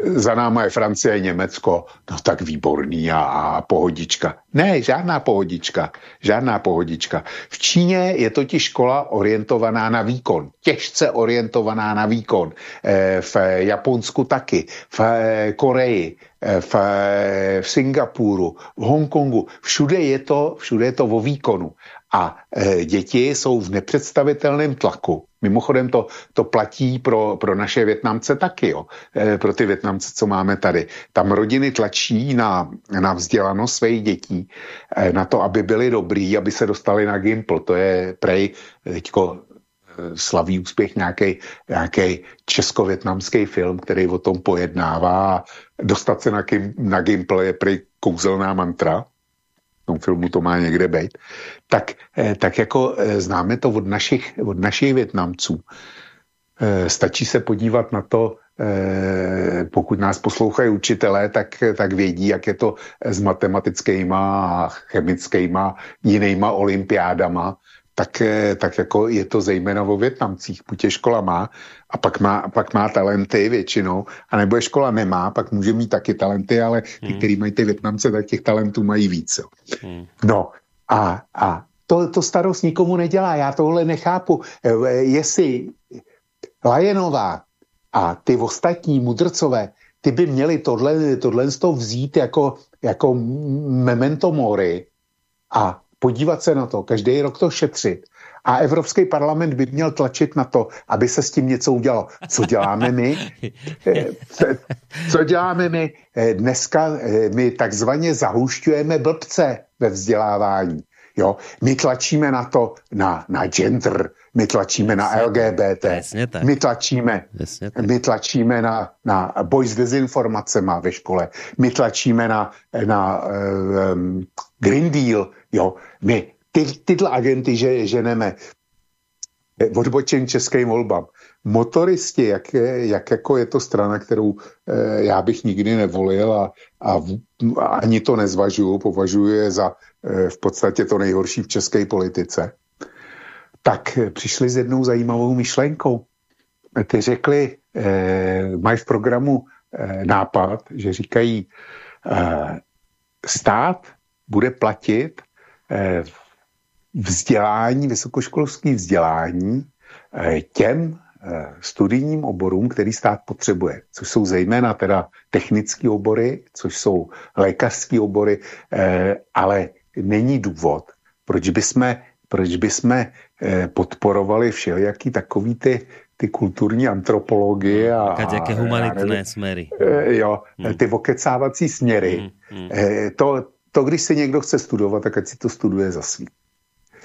za náma je Francie, Německo, no tak výborný a, a pohodička. Ne, žádná pohodička, žádná pohodička. V Číně je totiž škola orientovaná na výkon, těžce orientovaná na výkon. E, v Japonsku taky, v e, Koreji, e, v, v Singapuru, v Hongkongu, všude je to, všude je to o výkonu. A děti jsou v nepředstavitelném tlaku. Mimochodem to, to platí pro, pro naše Větnamce taky, jo. E, pro ty Větnamce, co máme tady. Tam rodiny tlačí na, na vzdělanost svých dětí, e, na to, aby byli dobrý, aby se dostali na Gimpl. To je prej teďko e, slaví úspěch nějaký česko-větnamský film, který o tom pojednává. Dostat se na, na Gimpl je prej kouzelná mantra tom filmu to má někde být, tak, eh, tak jako eh, známe to od našich, od našich Větnamců. Eh, stačí se podívat na to, pokud nás poslouchají učitelé, tak, tak vědí, jak je to s matematickýma chemickýma jinýma olympiádama, tak, tak jako je to zejména o Větnamcích. Buď je škola má a pak má, pak má talenty většinou, a nebo je škola nemá, pak může mít taky talenty, ale ty, hmm. který mají ty Větnamce, tak těch talentů mají víc. Hmm. No a, a to, to starost nikomu nedělá, já tohle nechápu. E, jestli Lajenová a ty ostatní mudrcové, ty by měli tohle, tohle z toho vzít jako, jako memento mori a podívat se na to, každý rok to šetřit. A Evropský parlament by měl tlačit na to, aby se s tím něco udělalo. Co děláme my? Eh, co děláme my? Eh, dneska eh, my takzvaně zahušťujeme blbce ve vzdělávání. Jo? My tlačíme na to, na, na gender, my tlačíme na LGBT, my tlačíme, my tlačíme na, na boj s dezinformacemi ve škole, my tlačíme na, na um, Green Deal, jo, my ty, tyhle agenty že, ženeme odbočen českým volbám. Motoristi, jak, jak jako je to strana, kterou eh, já bych nikdy nevolil a, a, a ani to nezvažuju, považuji je za eh, v podstatě to nejhorší v české politice, tak přišli s jednou zajímavou myšlenkou. Ty řekli, eh, mají v programu eh, nápad, že říkají, eh, stát bude platit eh, vzdělání, vysokoškolské vzdělání eh, těm eh, studijním oborům, který stát potřebuje, což jsou zejména teda technické obory, což jsou lékařské obory, eh, ale není důvod, proč bychom, proč bychom podporovali všelijaký takový ty, ty kulturní antropologie a... a jaké humanitné směry. Jo, hmm. ty okecávací směry. Hmm. Hmm. To, to, když se někdo chce studovat, tak ať si to studuje za svý.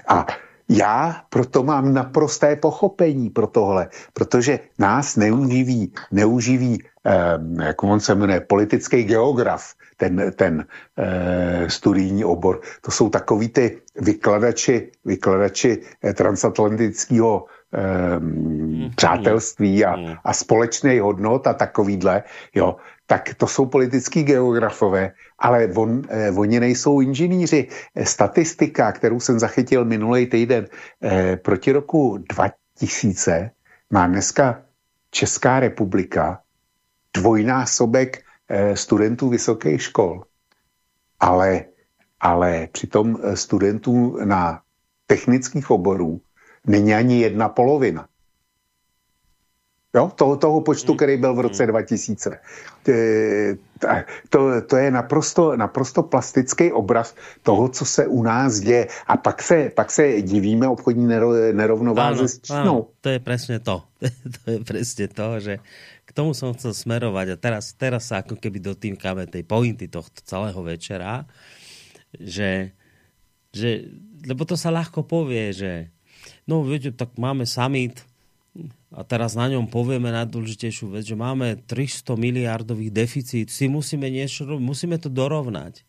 A já proto mám naprosté pochopení pro tohle, protože nás neuživí, neuživí eh, jak on se jmenuje, politický geograf, ten, ten eh, studijní obor. To jsou takový ty vykladači, vykladači eh, transatlantického eh, přátelství a, a společné hodnot a takovýhle, jo, tak to jsou politický geografové, ale on, eh, oni nejsou inženýři. Eh, statistika, kterou jsem zachytil minulý týden, eh, proti roku 2000 má dneska Česká republika dvojnásobek eh, studentů vysokých škol. Ale, ale přitom eh, studentů na technických oborů není ani jedna polovina. Jo? Toho, toho počtu, hmm. který byl v roce 2000. Hmm. To, to je naprosto, naprosto plastický obraz toho, co se u nás děje. A pak se, pak se divíme obchodní nerovnováze s Čínou. Áno, to je přesně to. to je přesně to, že k tomu som chcel smerovať a teraz, teraz sa ako keby dotýkame tej pointy tohto celého večera, že, že lebo to sa ľahko povie, že no viete, tak máme summit, a teraz na ňom povieme najdôležitejšiu vec, že máme 300 miliardových deficit, si musíme niečo musíme to dorovnať.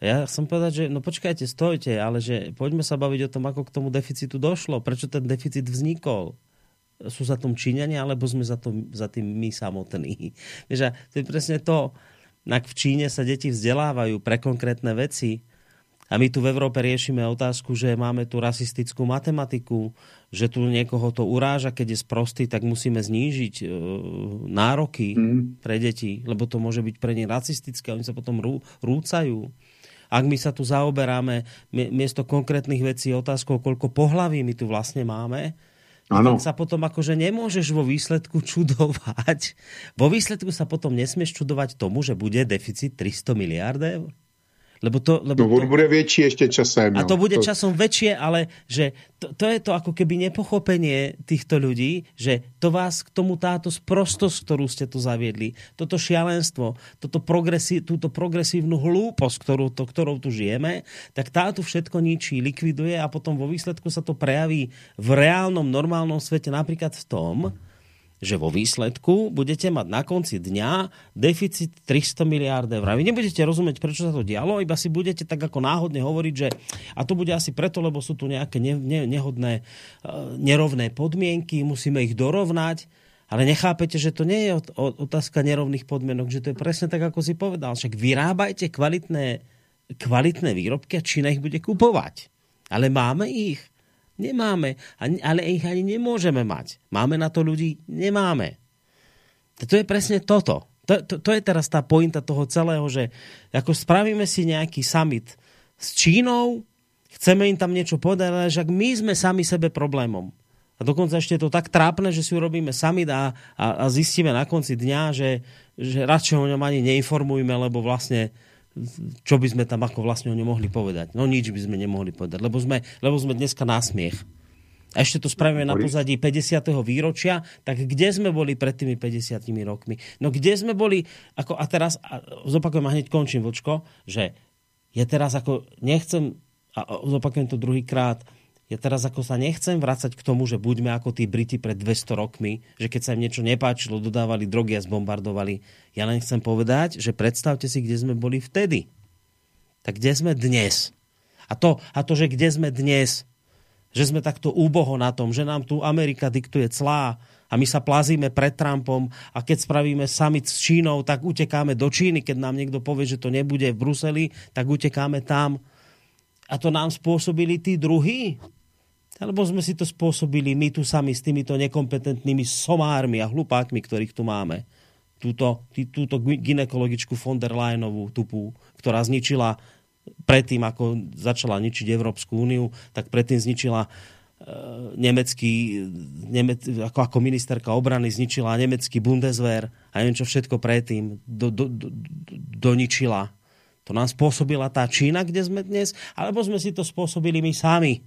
Ja som povedať, že no počkajte, stojte, ale že poďme sa baviť o tom, ako k tomu deficitu došlo, prečo ten deficit vznikol. Sú za tom Číňania, alebo sme za, to, za tým my samotní. Vieš, to je presne to, ak v Číne sa deti vzdelávajú pre konkrétne veci, A my tu v Európe riešime otázku, že máme tu rasistickú matematiku, že tu niekoho to uráža, keď je sprostý, tak musíme znížiť e, nároky mm. pre deti, lebo to môže byť pre nich rasistické, oni sa potom rú, rúcajú. Ak my sa tu zaoberáme miesto konkrétnych vecí otázkou, koľko pohlaví my tu vlastne máme, Ano. Tak sa potom akože nemôžeš vo výsledku čudovať. Vo výsledku sa potom nesmieš čudovať tomu, že bude deficit 300 miliard eur. Lebo to, lebo no, to, bude větší ještě časem. A to bude to... časom väčšie, ale že to, to je to ako keby nepochopenie týchto ľudí, že to vás k tomu táto sprostosť, ktorú ste tu zaviedli, toto šialenstvo, toto progresí, túto progresívnu hlúposť, ktorú, to, ktorou tu žijeme, tak táto všetko ničí, likviduje a potom vo výsledku sa to prejaví v reálnom, normálnom svete napríklad v tom, že vo výsledku budete mať na konci dňa deficit 300 miliárd eur. A vy nebudete rozumieť, prečo sa to dialo, iba si budete tak ako náhodne hovoriť, že a to bude asi preto, lebo sú tu nejaké ne, ne, nehodné, uh, nerovné podmienky, musíme ich dorovnať. Ale nechápete, že to nie je otázka nerovných podmienok, že to je presne tak, ako si povedal. Však vyrábajte kvalitné, kvalitné výrobky a Čína ich bude kupovať. Ale máme ich. Nemáme, ale ich ani nemôžeme mať. Máme na to ľudí? Nemáme. To je presne toto. To, to, to je teraz tá pointa toho celého, že ako spravíme si nejaký summit s Čínou, chceme im tam niečo povedať, ale že my sme sami sebe problémom. A dokonca ešte je to tak trápne, že si urobíme summit a, a, a zistíme na konci dňa, že, že radšej o ňom ani neinformujme, lebo vlastne čo by sme tam ako vlastne o ňom mohli povedať? No nič by sme nemohli povedať, lebo sme, lebo sme dneska násmiech. A ešte to spravíme na pozadí 50. výročia, tak kde sme boli pred tými 50 rokmi? No kde sme boli, ako, a teraz, a zopakujem a hneď končím, Vočko, že ja teraz ako nechcem, a zopakujem to druhýkrát, ja teraz ako sa nechcem vrácať k tomu, že buďme ako tí Briti pred 200 rokmi, že keď sa im niečo nepáčilo, dodávali drogy a zbombardovali. Ja len chcem povedať, že predstavte si, kde sme boli vtedy. Tak kde sme dnes? A to, a to že kde sme dnes, že sme takto úboho na tom, že nám tu Amerika diktuje clá a my sa plazíme pred Trumpom a keď spravíme summit s Čínou, tak utekáme do Číny. Keď nám niekto povie, že to nebude v Bruseli, tak utekáme tam. A to nám spôsobili tí druhí alebo sme si to spôsobili my tu sami s týmito nekompetentnými somármi a hlupákmi, ktorých tu máme. Túto, tý, túto ginekologičku von der Leyenovú tupu, ktorá zničila predtým, ako začala ničiť Európsku úniu, tak predtým zničila uh, nemecký, nemec, ako, ako ministerka obrany zničila nemecký Bundeswehr a neviem čo všetko predtým do, do, do, doničila. To nám spôsobila tá Čína, kde sme dnes, alebo sme si to spôsobili my sami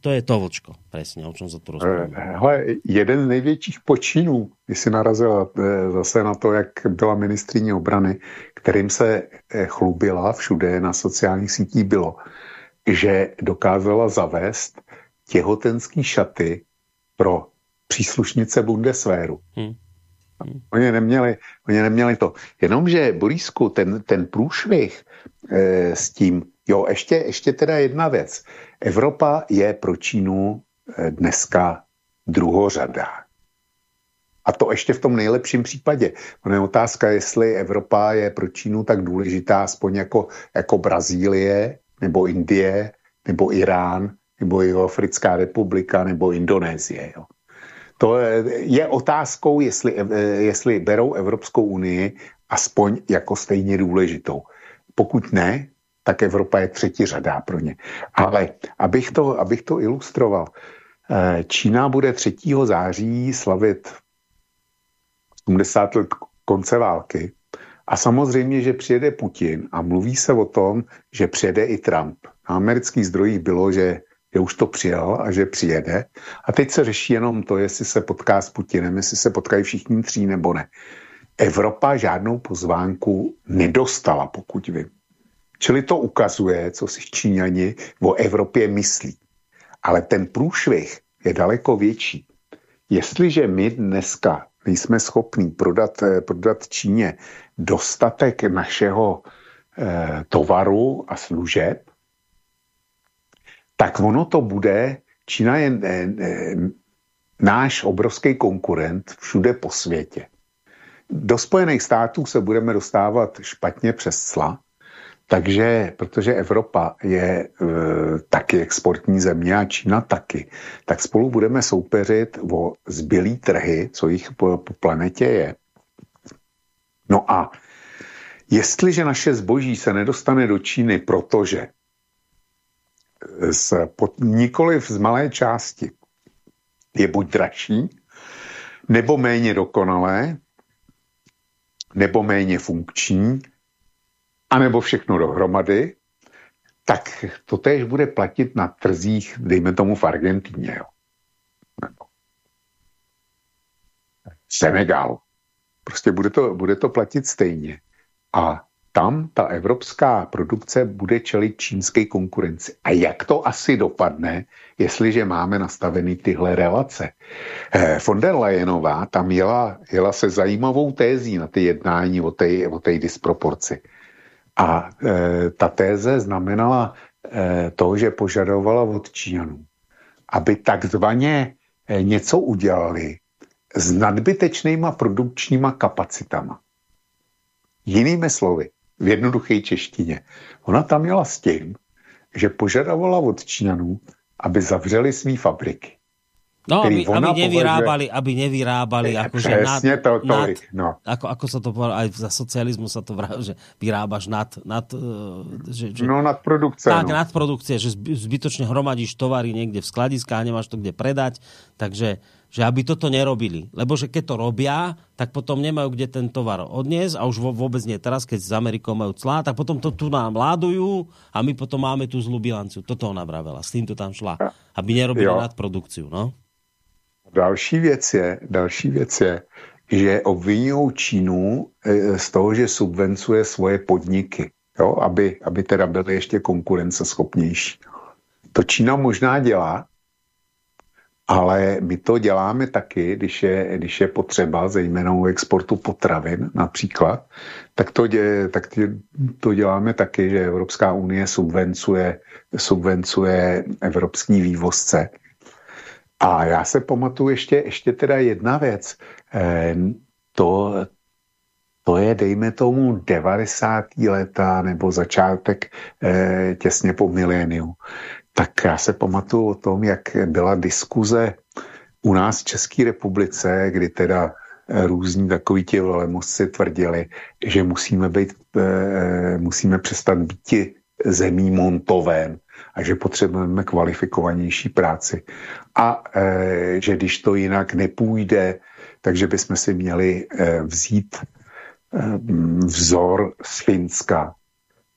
to je to, Vlčko, přesně, o čem se tu rozprává. Hele, jeden z největších počinů, když si narazila eh, zase na to, jak byla ministrině obrany, kterým se eh, chlubila všude na sociálních sítích, bylo, že dokázala zavést těhotenský šaty pro příslušnice Bundeswehru. Hmm. Hmm. Oni, neměli, oni neměli to. Jenomže, Borisku, ten, ten průšvih e, s tím, jo, ještě, ještě teda jedna věc. Evropa je pro Čínu eh, dneska druhořadá. A to ještě v tom nejlepším případě. Ono je otázka, jestli Evropa je pro Čínu tak důležitá, aspoň jako, jako Brazílie, nebo Indie, nebo Irán, nebo Jihoafrická republika, nebo Indonésie. Jo. To je otázkou, jestli, eh, jestli berou Evropskou unii aspoň jako stejně důležitou. Pokud ne, tak Evropa je třetí řadá pro ně. Ale abych to, abych to ilustroval, eh, Čína bude 3. září slavit 80 let konce války a samozřejmě, že přijede Putin a mluví se o tom, že přijede i Trump. Na amerických zdrojích bylo, že, že už to přijel a že přijede. A teď se řeší jenom to, jestli se potká s Putinem, jestli se potkají všichni tří nebo ne. Evropa žádnou pozvánku nedostala, pokud vím. Čili to ukazuje, co si Číňani o Evropě myslí. Ale ten průšvih je daleko větší. Jestliže my dneska nejsme schopní prodat, eh, prodat Číně dostatek našeho eh, tovaru a služeb, tak ono to bude, Čína je eh, eh, náš obrovský konkurent všude po světě. Do Spojených států se budeme dostávat špatně přes cla, Takže, protože Evropa je e, taky exportní země a Čína taky, tak spolu budeme soupeřit o zbylý trhy, co jich po, po planetě je. No a jestliže naše zboží se nedostane do Číny, protože z, pod, nikoliv z malé části je buď dražší, nebo méně dokonalé, nebo méně funkční, anebo všechno dohromady, tak to též bude platit na trzích, dejme tomu v Argentíně. Jo. Senegal. Prostě bude to, bude to platit stejně. A tam ta evropská produkce bude čelit čínské konkurenci. A jak to asi dopadne, jestliže máme nastavený tyhle relace? Eh, von der Leyenová tam jela, jela se zajímavou tézí na ty jednání o té o disproporci. A e, ta téze znamenala e, to, že požadovala od Číňanů, aby takzvaně e, něco udělali s nadbytečnýma produkčníma kapacitama. Jinými slovy, v jednoduché češtině. Ona tam měla s tím, že požadovala od Číňanů, aby zavřeli své fabriky. No, aby, aby nevyrábali, považuje... aby nevyrábali akože nad, to, nad, no. ako, ako sa to povedal, aj za socializmu sa to vrá, že vyrábaš nad, nad, e, že, že, no, nad produkcie. Tak, no. nad produkcie, že zbytočne hromadíš tovary niekde v skladiskách a nemáš to kde predať, takže že aby toto nerobili. Lebo že keď to robia, tak potom nemajú kde ten tovar odniesť a už vôbec nie teraz, keď s Amerikou majú clá, tak potom to tu nám ládujú a my potom máme tú zlú bilanciu. Toto ona vravela, s týmto tam šla. Aby nerobili jo. nadprodukciu, no? Další věc je, další věc je, že obvinují Čínu e, z toho, že subvencuje svoje podniky, jo, aby, aby teda byly ještě konkurenceschopnější. To Čína možná dělá, ale my to děláme taky, když je, když je potřeba, zejména u exportu potravin například, tak to, dě, tak to děláme taky, že Evropská unie subvencuje, subvencuje evropský vývozce a já se pamatuju ještě, ještě teda jedna věc. Eh, to, to je, dejme tomu, 90. leta nebo začátek eh, těsně po miléniu. Tak já se pamatuju o tom, jak byla diskuze u nás v České republice, kdy teda eh, různí takoví ti velemosci tvrdili, že musíme, být, musíme přestat být zemí montovém a že potřebujeme kvalifikovanější práci. A e, že když to jinak nepůjde, takže bychom si měli e, vzít e, vzor z Finska,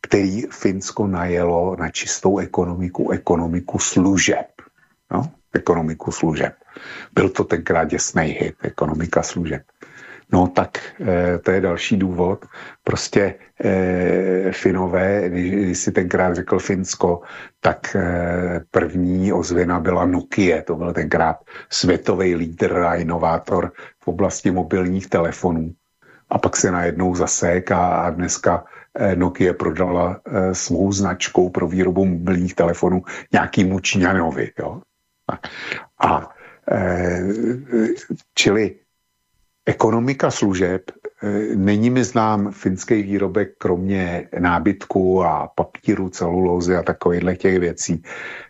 který Finsko najelo na čistou ekonomiku, ekonomiku služeb. No? Ekonomiku služeb. Byl to tenkrát děsný hit, ekonomika služeb. No tak e, to je další důvod. Prostě e, Finové, když, si tenkrát řekl Finsko, tak e, první ozvěna byla Nokia. To byl tenkrát světový lídr a inovátor v oblasti mobilních telefonů. A pak se najednou zasek a, a dneska Nokia prodala svou značkou pro výrobu mobilních telefonů nějakýmu Číňanovi. Jo? A e, čili Ekonomika služeb eh, není mi znám finský výrobek kromě nábytku a papíru, celulózy a takovýchhle těch věcí.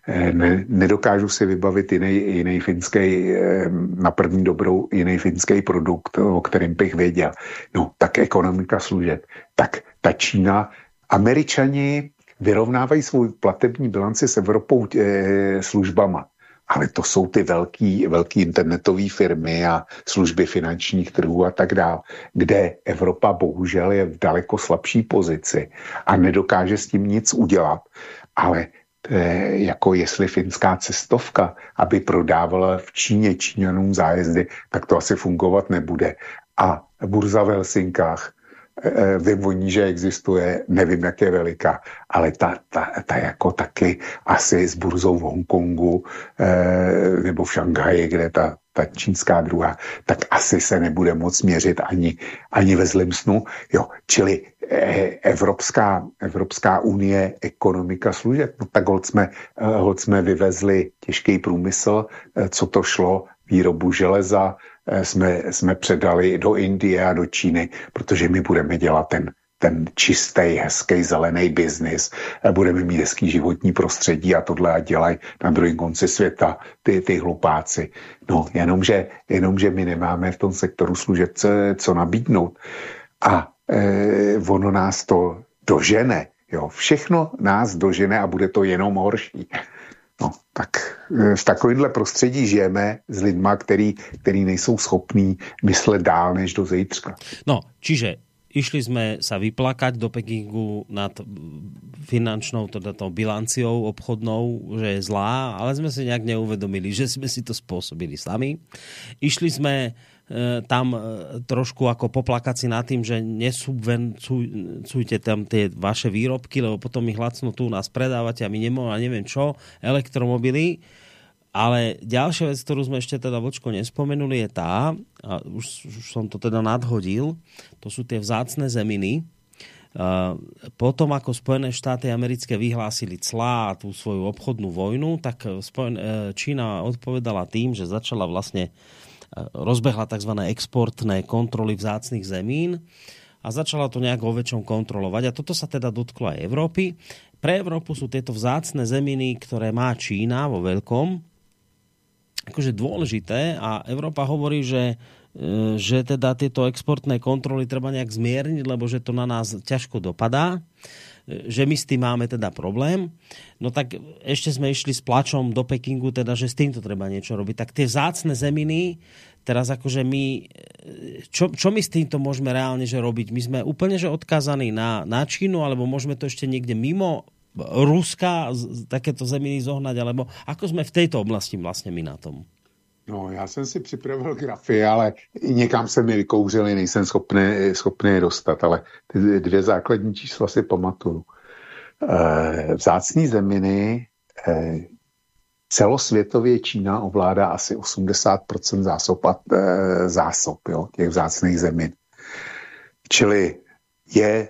Eh, ne, nedokážu si vybavit jiný, jiný finský, eh, na první dobrou jiný finský produkt, o kterém bych věděl. No, tak ekonomika služeb. Tak ta Čína, američani vyrovnávají svou platební bilanci s Evropou e, službama ale to jsou ty velký, velký internetové firmy a služby finančních trhů a tak dále, kde Evropa bohužel je v daleko slabší pozici a nedokáže s tím nic udělat. Ale e, jako jestli finská cestovka, aby prodávala v Číně Číňanům zájezdy, tak to asi fungovat nebude. A burza v Helsinkách Eh, vím o ní, že existuje, nevím, jak je veliká, ale ta, ta, ta jako taky asi s burzou v Hongkongu eh, nebo v Šanghaji, kde ta, ta čínská druhá, tak asi se nebude moc měřit ani, ani ve zlém snu. Jo, čili eh, Evropská, Evropská unie, ekonomika služeb, no tak hod jsme, hod jsme vyvezli těžký průmysl, co to šlo, výrobu železa, Eh, jsme, jsme předali do Indie a do Číny, protože my budeme dělat ten ten čistý, hezký, zelený biznis, budeme mít hezký životní prostředí a tohle a dělají na druhém konci světa ty, ty hlupáci. No, jenomže, jenomže my nemáme v tom sektoru služeb co, co nabídnout. A e, ono nás to dožene. Jo, všechno nás dožene a bude to jenom horší. No, tak e, v takovémhle prostředí žijeme s lidma, který, který nejsou schopní myslet dál než do zítřka. No, čiže išli sme sa vyplakať do Pekingu nad finančnou teda tou bilanciou obchodnou, že je zlá, ale sme si nejak neuvedomili, že sme si to spôsobili sami. Išli sme e, tam e, trošku ako poplakať si nad tým, že nesubvencujte tam tie vaše výrobky, lebo potom ich lacno tu nás predávate a my nemôžeme, neviem čo, elektromobily ale ďalšia vec, ktorú sme ešte teda Vlčko nespomenuli, je tá, a už, už som to teda nadhodil, to sú tie vzácne zeminy. Uh, potom, ako Spojené štáty americké vyhlásili clá tú svoju obchodnú vojnu, tak Čína odpovedala tým, že začala vlastne uh, rozbehla tzv. exportné kontroly vzácných zemín a začala to nejak vo väčšom kontrolovať. A toto sa teda dotklo aj Európy. Pre Európu sú tieto vzácne zeminy, ktoré má Čína vo veľkom, akože dôležité a Európa hovorí, že e, že teda tieto exportné kontroly treba nejak zmierniť, lebo že to na nás ťažko dopadá, že my s tým máme teda problém. No tak ešte sme išli s plačom do Pekingu, teda, že s týmto treba niečo robiť. Tak tie zácne zeminy, teraz akože my, čo, čo my s týmto môžeme reálne že robiť? My sme úplne že odkazaní na, na Čínu, alebo môžeme to ešte niekde mimo Ruska takéto zeminy zohnať, alebo ako jsme v této oblasti vlastně my na tom? No, já jsem si připravil grafy, ale někam se mi vykouřili, nejsem schopný, schopný je dostat, ale ty dvě základní čísla si pamatuju. E, vzácní zeminy e, celosvětově Čína ovládá asi 80% zásob, e, zásob jo, těch vzácných zemin. Čili je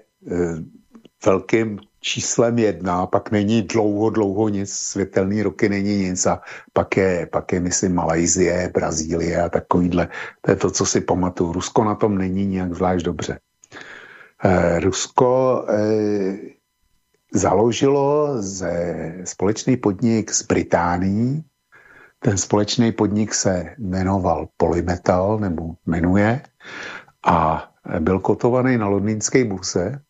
velkým číslem jedna, pak není dlouho, dlouho nic, světelný roky není nic a pak je, pak je myslím, Malajzie, Brazílie a takovýhle. To je to, co si pamatuju. Rusko na tom není nějak zvlášť dobře. Eh, Rusko eh, založilo ze společný podnik z Británií. Ten společný podnik se jmenoval Polymetal, nebo jmenuje, a byl kotovaný na londýnské burze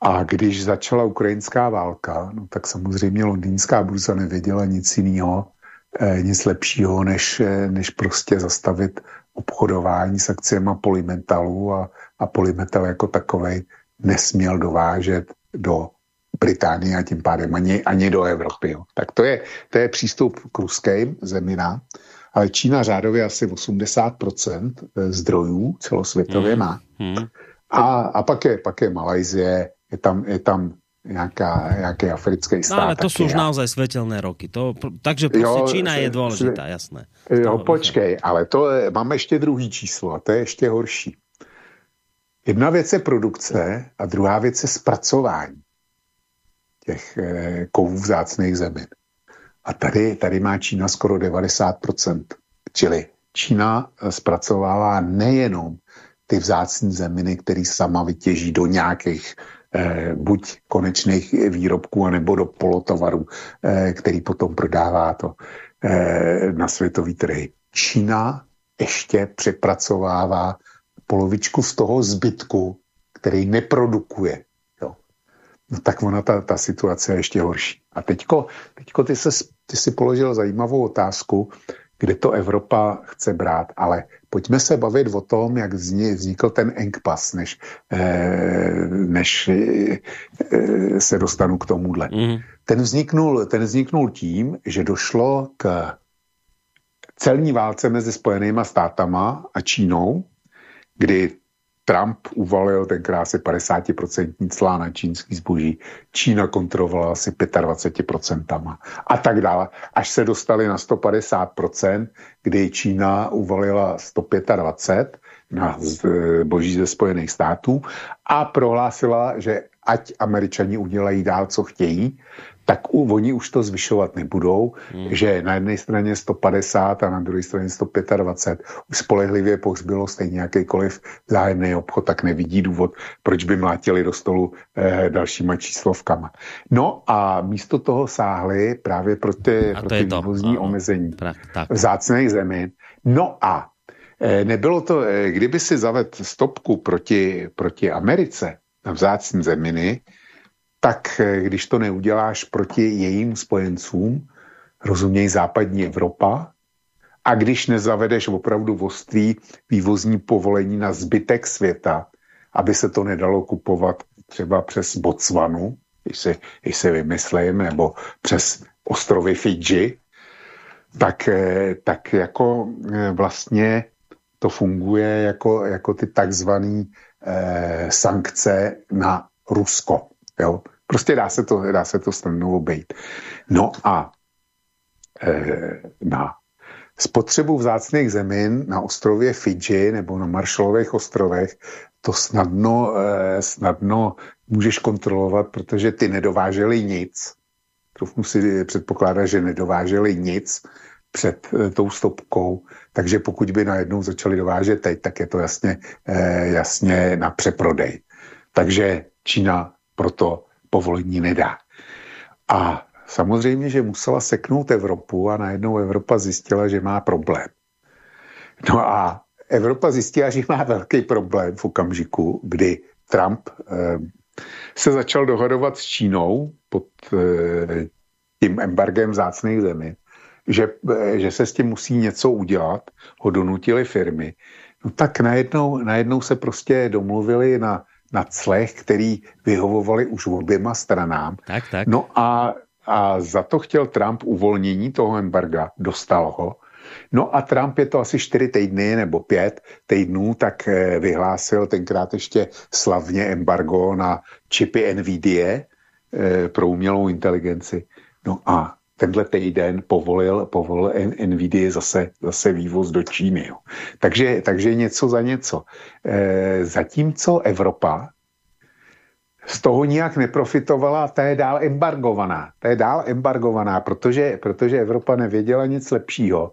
a když začala ukrajinská válka, no tak samozřejmě londýnská burza nevěděla nic jiného, eh, nic lepšího, než, eh, než prostě zastavit obchodování s akciemi polymetalu a, a polymetal jako takovej nesměl dovážet do Británie a tím pádem ani, ani do Evropy. Jo. Tak to je, to je přístup k ruským zeminám, ale Čína řádově asi 80% eh, zdrojů celosvětově hmm. má. Hmm. A, a pak je, pak je Malajzie, je tam, je tam nějaká, nějaký africký stát. No ale to jsou už naozaj světelné roky. To, takže prostě jo, Čína je důležitá, jasné. Jo, počkej, ale to je, máme ještě druhý číslo a to je ještě horší. Jedna věc je produkce a druhá věc je zpracování těch eh, kovů vzácných zemin. A tady, tady má Čína skoro 90%. Čili Čína eh, zpracovává nejenom ty vzácné zeminy, které sama vytěží do nějakých eh, buď konečných výrobků, anebo do polotovaru, eh, který potom prodává to eh, na světový trhy. Čína ještě přepracovává polovičku z toho zbytku, který neprodukuje. Jo. No tak ona, ta, ta situace je ještě horší. A teďko, teďko ty, se, ty si položil zajímavou otázku, kde to Evropa chce brát, ale pojďme se bavit o tom, jak vznikl ten enkpas, než, eh, než eh, se dostanu k tomuhle. Mm. Ten, vzniknul, ten vzniknul tím, že došlo k celní válce mezi Spojenýma státama a Čínou, kdy Trump uvalil tenkrát asi 50% clá na čínský zboží. Čína kontrolovala asi 25% a tak dále. Až se dostali na 150%, kdy Čína uvalila 125% na zboží ze Spojených států a prohlásila, že ať američani udělají dál, co chtějí, tak u, oni už to zvyšovat nebudou, hmm. že na jedné straně 150 a na druhé straně 125 už spolehlivě pohřbilo stejně jakýkoliv zájemný obchod, tak nevidí důvod, proč by mlátili do stolu eh, dalšíma číslovkama. No a místo toho sáhli právě pro ty, pro ty vývozní omezení vzácných zemin. No a eh, nebylo to, eh, kdyby si zaved stopku proti, proti Americe na vzácní zeminy, tak eh, když to neuděláš proti jejím spojencům, rozuměj západní Evropa, a když nezavedeš opravdu voství vývozní povolení na zbytek světa, aby se to nedalo kupovat třeba přes Botswanu, když si, když si vymyslím, nebo přes ostrovy Fidži, tak, eh, tak jako eh, vlastně to funguje jako, jako ty takzvané eh, sankce na Rusko. Jo? Prostě dá se to, dá se to snadno obejít. No a e, na spotřebu vzácných zemin na ostrově Fidži nebo na Marshallových ostrovech to snadno, e, snadno můžeš kontrolovat, protože ty nedováželi nic. Trochu si předpokládat, že nedováželi nic před e, tou stopkou, takže pokud by najednou začali dovážet teď, tak je to jasně, jasně na přeprodej. Takže Čína proto povolení nedá. A samozřejmě, že musela seknout Evropu a najednou Evropa zjistila, že má problém. No a Evropa zjistila, že má velký problém v okamžiku, kdy Trump eh, se začal dohadovat s Čínou pod eh, tím embargem zácných zemí, že, eh, že se s tím musí něco udělat, ho donutili firmy, no tak najednou, najednou se prostě domluvili na na clech, který vyhovovali už oběma stranám. Tak, tak. No a, a za to chtěl Trump uvolnění toho embarga, dostal ho. No a Trump je to asi čtyři týdny nebo pět týdnů, tak eh, vyhlásil tenkrát ještě slavně embargo na čipy NVIDIA eh, pro umělou inteligenci. No a tenhle týden povolil, povolil NVIDIA zase, zase vývoz do Číny. Jo. Takže, takže něco za něco. E, zatímco Evropa z toho nijak neprofitovala, ta je dál embargovaná. Ta je dál embargovaná, protože, protože Evropa nevěděla nic lepšího.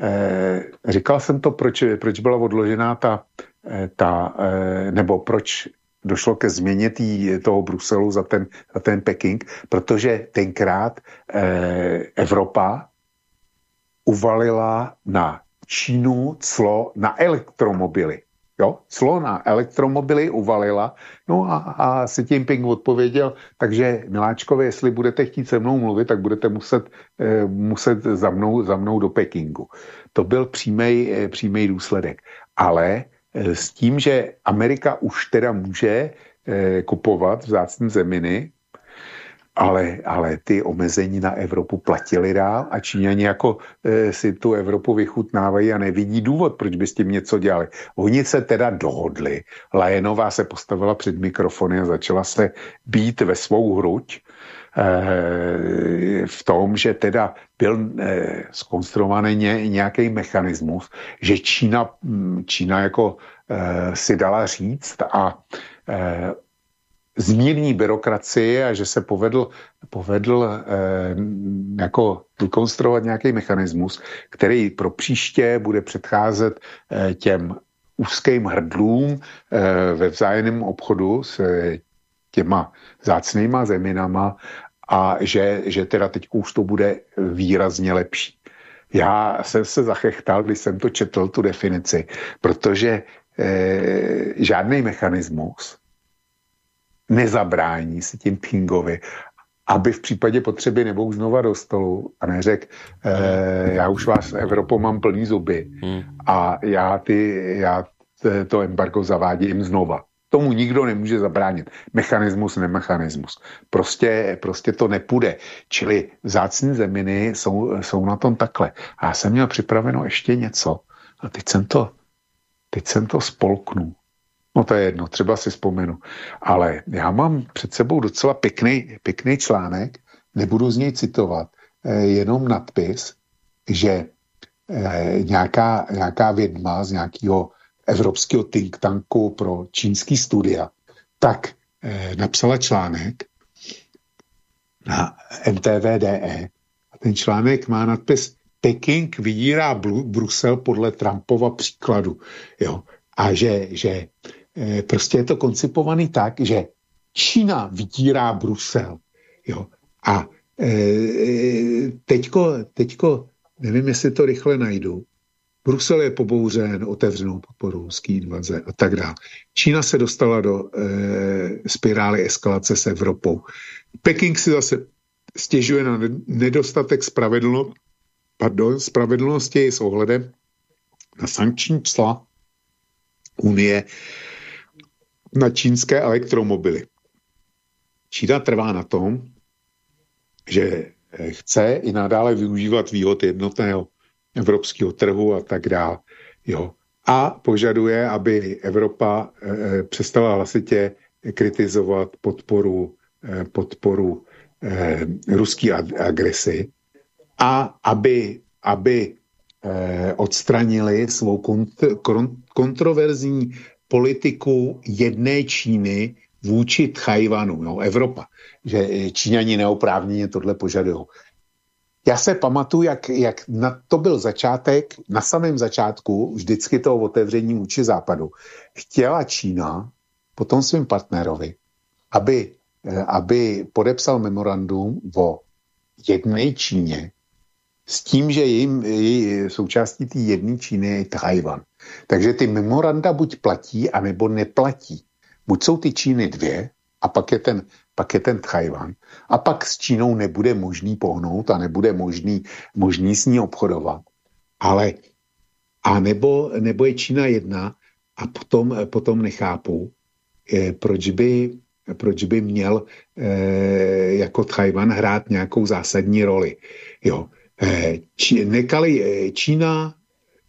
E, říkal jsem to, proč, proč byla odložená ta, eh, ta e, nebo proč došlo ke změně tý, toho Bruselu za ten, za ten Peking, protože tenkrát eh, Evropa uvalila na Čínu clo na elektromobily. Jo, clo na elektromobily uvalila, no a, a si tím Ping odpověděl, takže miláčkovi, jestli budete chtít se mnou mluvit, tak budete muset, eh, muset za, mnou, za mnou do Pekingu. To byl přímý eh, důsledek. Ale Eh, s tím, že Amerika už teda může eh, kupovat vzácné zeminy, ale, ale ty omezení na Evropu platily dál a Číňani jako e, si tu Evropu vychutnávají a nevidí důvod, proč by s tím něco dělali. Oni se teda dohodli. Lajenová se postavila před mikrofony a začala se být ve svou hruď Eh, v tom, že teda byl eh, skonstruovaný nějaký mechanismus, že Čína, hm, Čína jako eh, si dala říct a zmírní byrokracii a že se povedl, povedl jako vykonstruovat nějaký mechanismus, který pro příště bude předcházet těm úzkým hrdlům ve vzájemném obchodu s těma zácnýma zeminama a že, že teda teď už to bude výrazně lepší. Já jsem se zachechtal, když jsem to četl, tu definici, protože e, žádný mechanismus nezabrání si tím Pingovi, aby v případě potřeby nebo znova do stolu a neřekl, e, já už vás Evropou mám plný zuby hmm. a já, ty, já to embargo zavádím znova. Tomu nikdo nemůže zabránit. Mechanismus, nemechanismus. Prostě, prostě to nepůjde. Čili vzácní zeminy jsou, jsou na tom takhle. A já jsem měl připraveno ještě něco. A teď jsem to, teď jsem to spolknul. No to je jedno, třeba si vzpomenu. Ale já mám před sebou docela pěkný, pěkný článek, nebudu z něj citovat, eh, jenom nadpis, že eh, nějaká, nějaká vědma z nějakého evropského think tanku pro čínský studia, tak eh, napsala článek na NTVDE a ten článek má nadpis Peking vydírá Brusel podle Trumpova příkladu. Jo. A že, že e, prostě je to koncipovaný tak, že Čína vydírá Brusel. Jo. A e, teďko, teďko, nevím, jestli to rychle najdu, Brusel je pobouřen otevřenou podporou ruský invaze a tak dále. Čína se dostala do e, spirály eskalace s Evropou. Peking si zase stěžuje na nedostatek spravedlnosti pardon, spravedlnosti s ohledem na sankční cla Unie na čínské elektromobily. Čína trvá na tom, že chce i nadále využívat výhod jednotného evropského trhu a tak dále. Jo. A požaduje, aby Evropa e, přestala hlasitě kritizovat podporu, e, podporu e, ruské agresi a aby, aby odstranili svou kont, kontroverzní politiku jedné Číny vůči Tchajvanu, jo, Evropa, že Číňani neoprávněně tohle požadují. Já se pamatuju, jak, jak na to byl začátek, na samém začátku vždycky toho otevření vůči západu. Chtěla Čína potom svým partnerovi, aby, eh, aby podepsal memorandum o jedné Číně, s tím, že jejím, její součástí té jedné Číny je Tajvan. Takže ty memoranda buď platí, anebo neplatí. Buď jsou ty Číny dvě, a pak je ten, pak je ten Tajvan. A pak s Čínou nebude možný pohnout a nebude možný, možný s ní obchodovat. Ale a nebo, nebo je Čína jedna a potom, potom nechápu, eh, proč by, proč by měl eh, jako Tajvan hrát nějakou zásadní roli. Jo, Eh, Či, nekali, Čína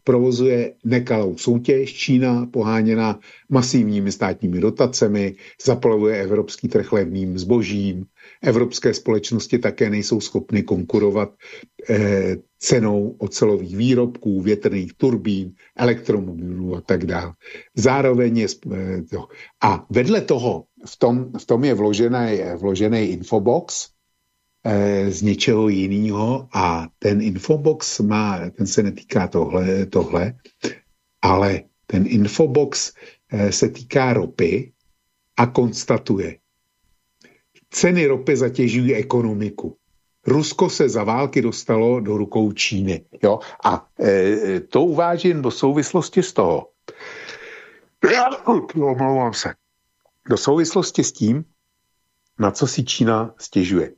provozuje nekalou soutěž. Čína poháněna masivními státními dotacemi, zaplavuje evropský trh levným zbožím. Evropské společnosti také nejsou schopny konkurovat eh, cenou ocelových výrobků, větrných turbín, elektromobilů a tak dále. Zároveň je... Eh, a vedle toho v tom, v tom je vložený, vložený infobox, z něčeho jiného a ten infobox má, ten se netýká tohle, tohle ale ten infobox eh, se týká ropy a konstatuje, ceny ropy zatěžují ekonomiku. Rusko se za války dostalo do rukou Číny. Jo? A e, to uvážím do souvislosti s toho. Omlouvám se. Do souvislosti s tím, na co si Čína stěžuje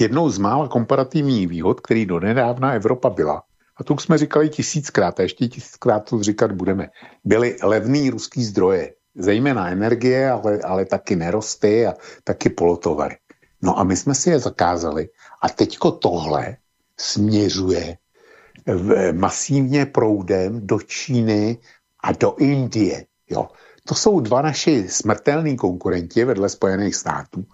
jednou z mála komparativních výhod, který do nedávna Evropa byla, a to už jsme říkali tisíckrát a ještě tisíckrát to říkat budeme, byly levný ruský zdroje, zejména energie, ale, ale taky nerosty a taky polotovary. No a my jsme si je zakázali a teďko tohle směřuje v, masivně proudem do Číny a do Indie. Jo. To jsou dva naši smrtelní konkurenti vedle Spojených států.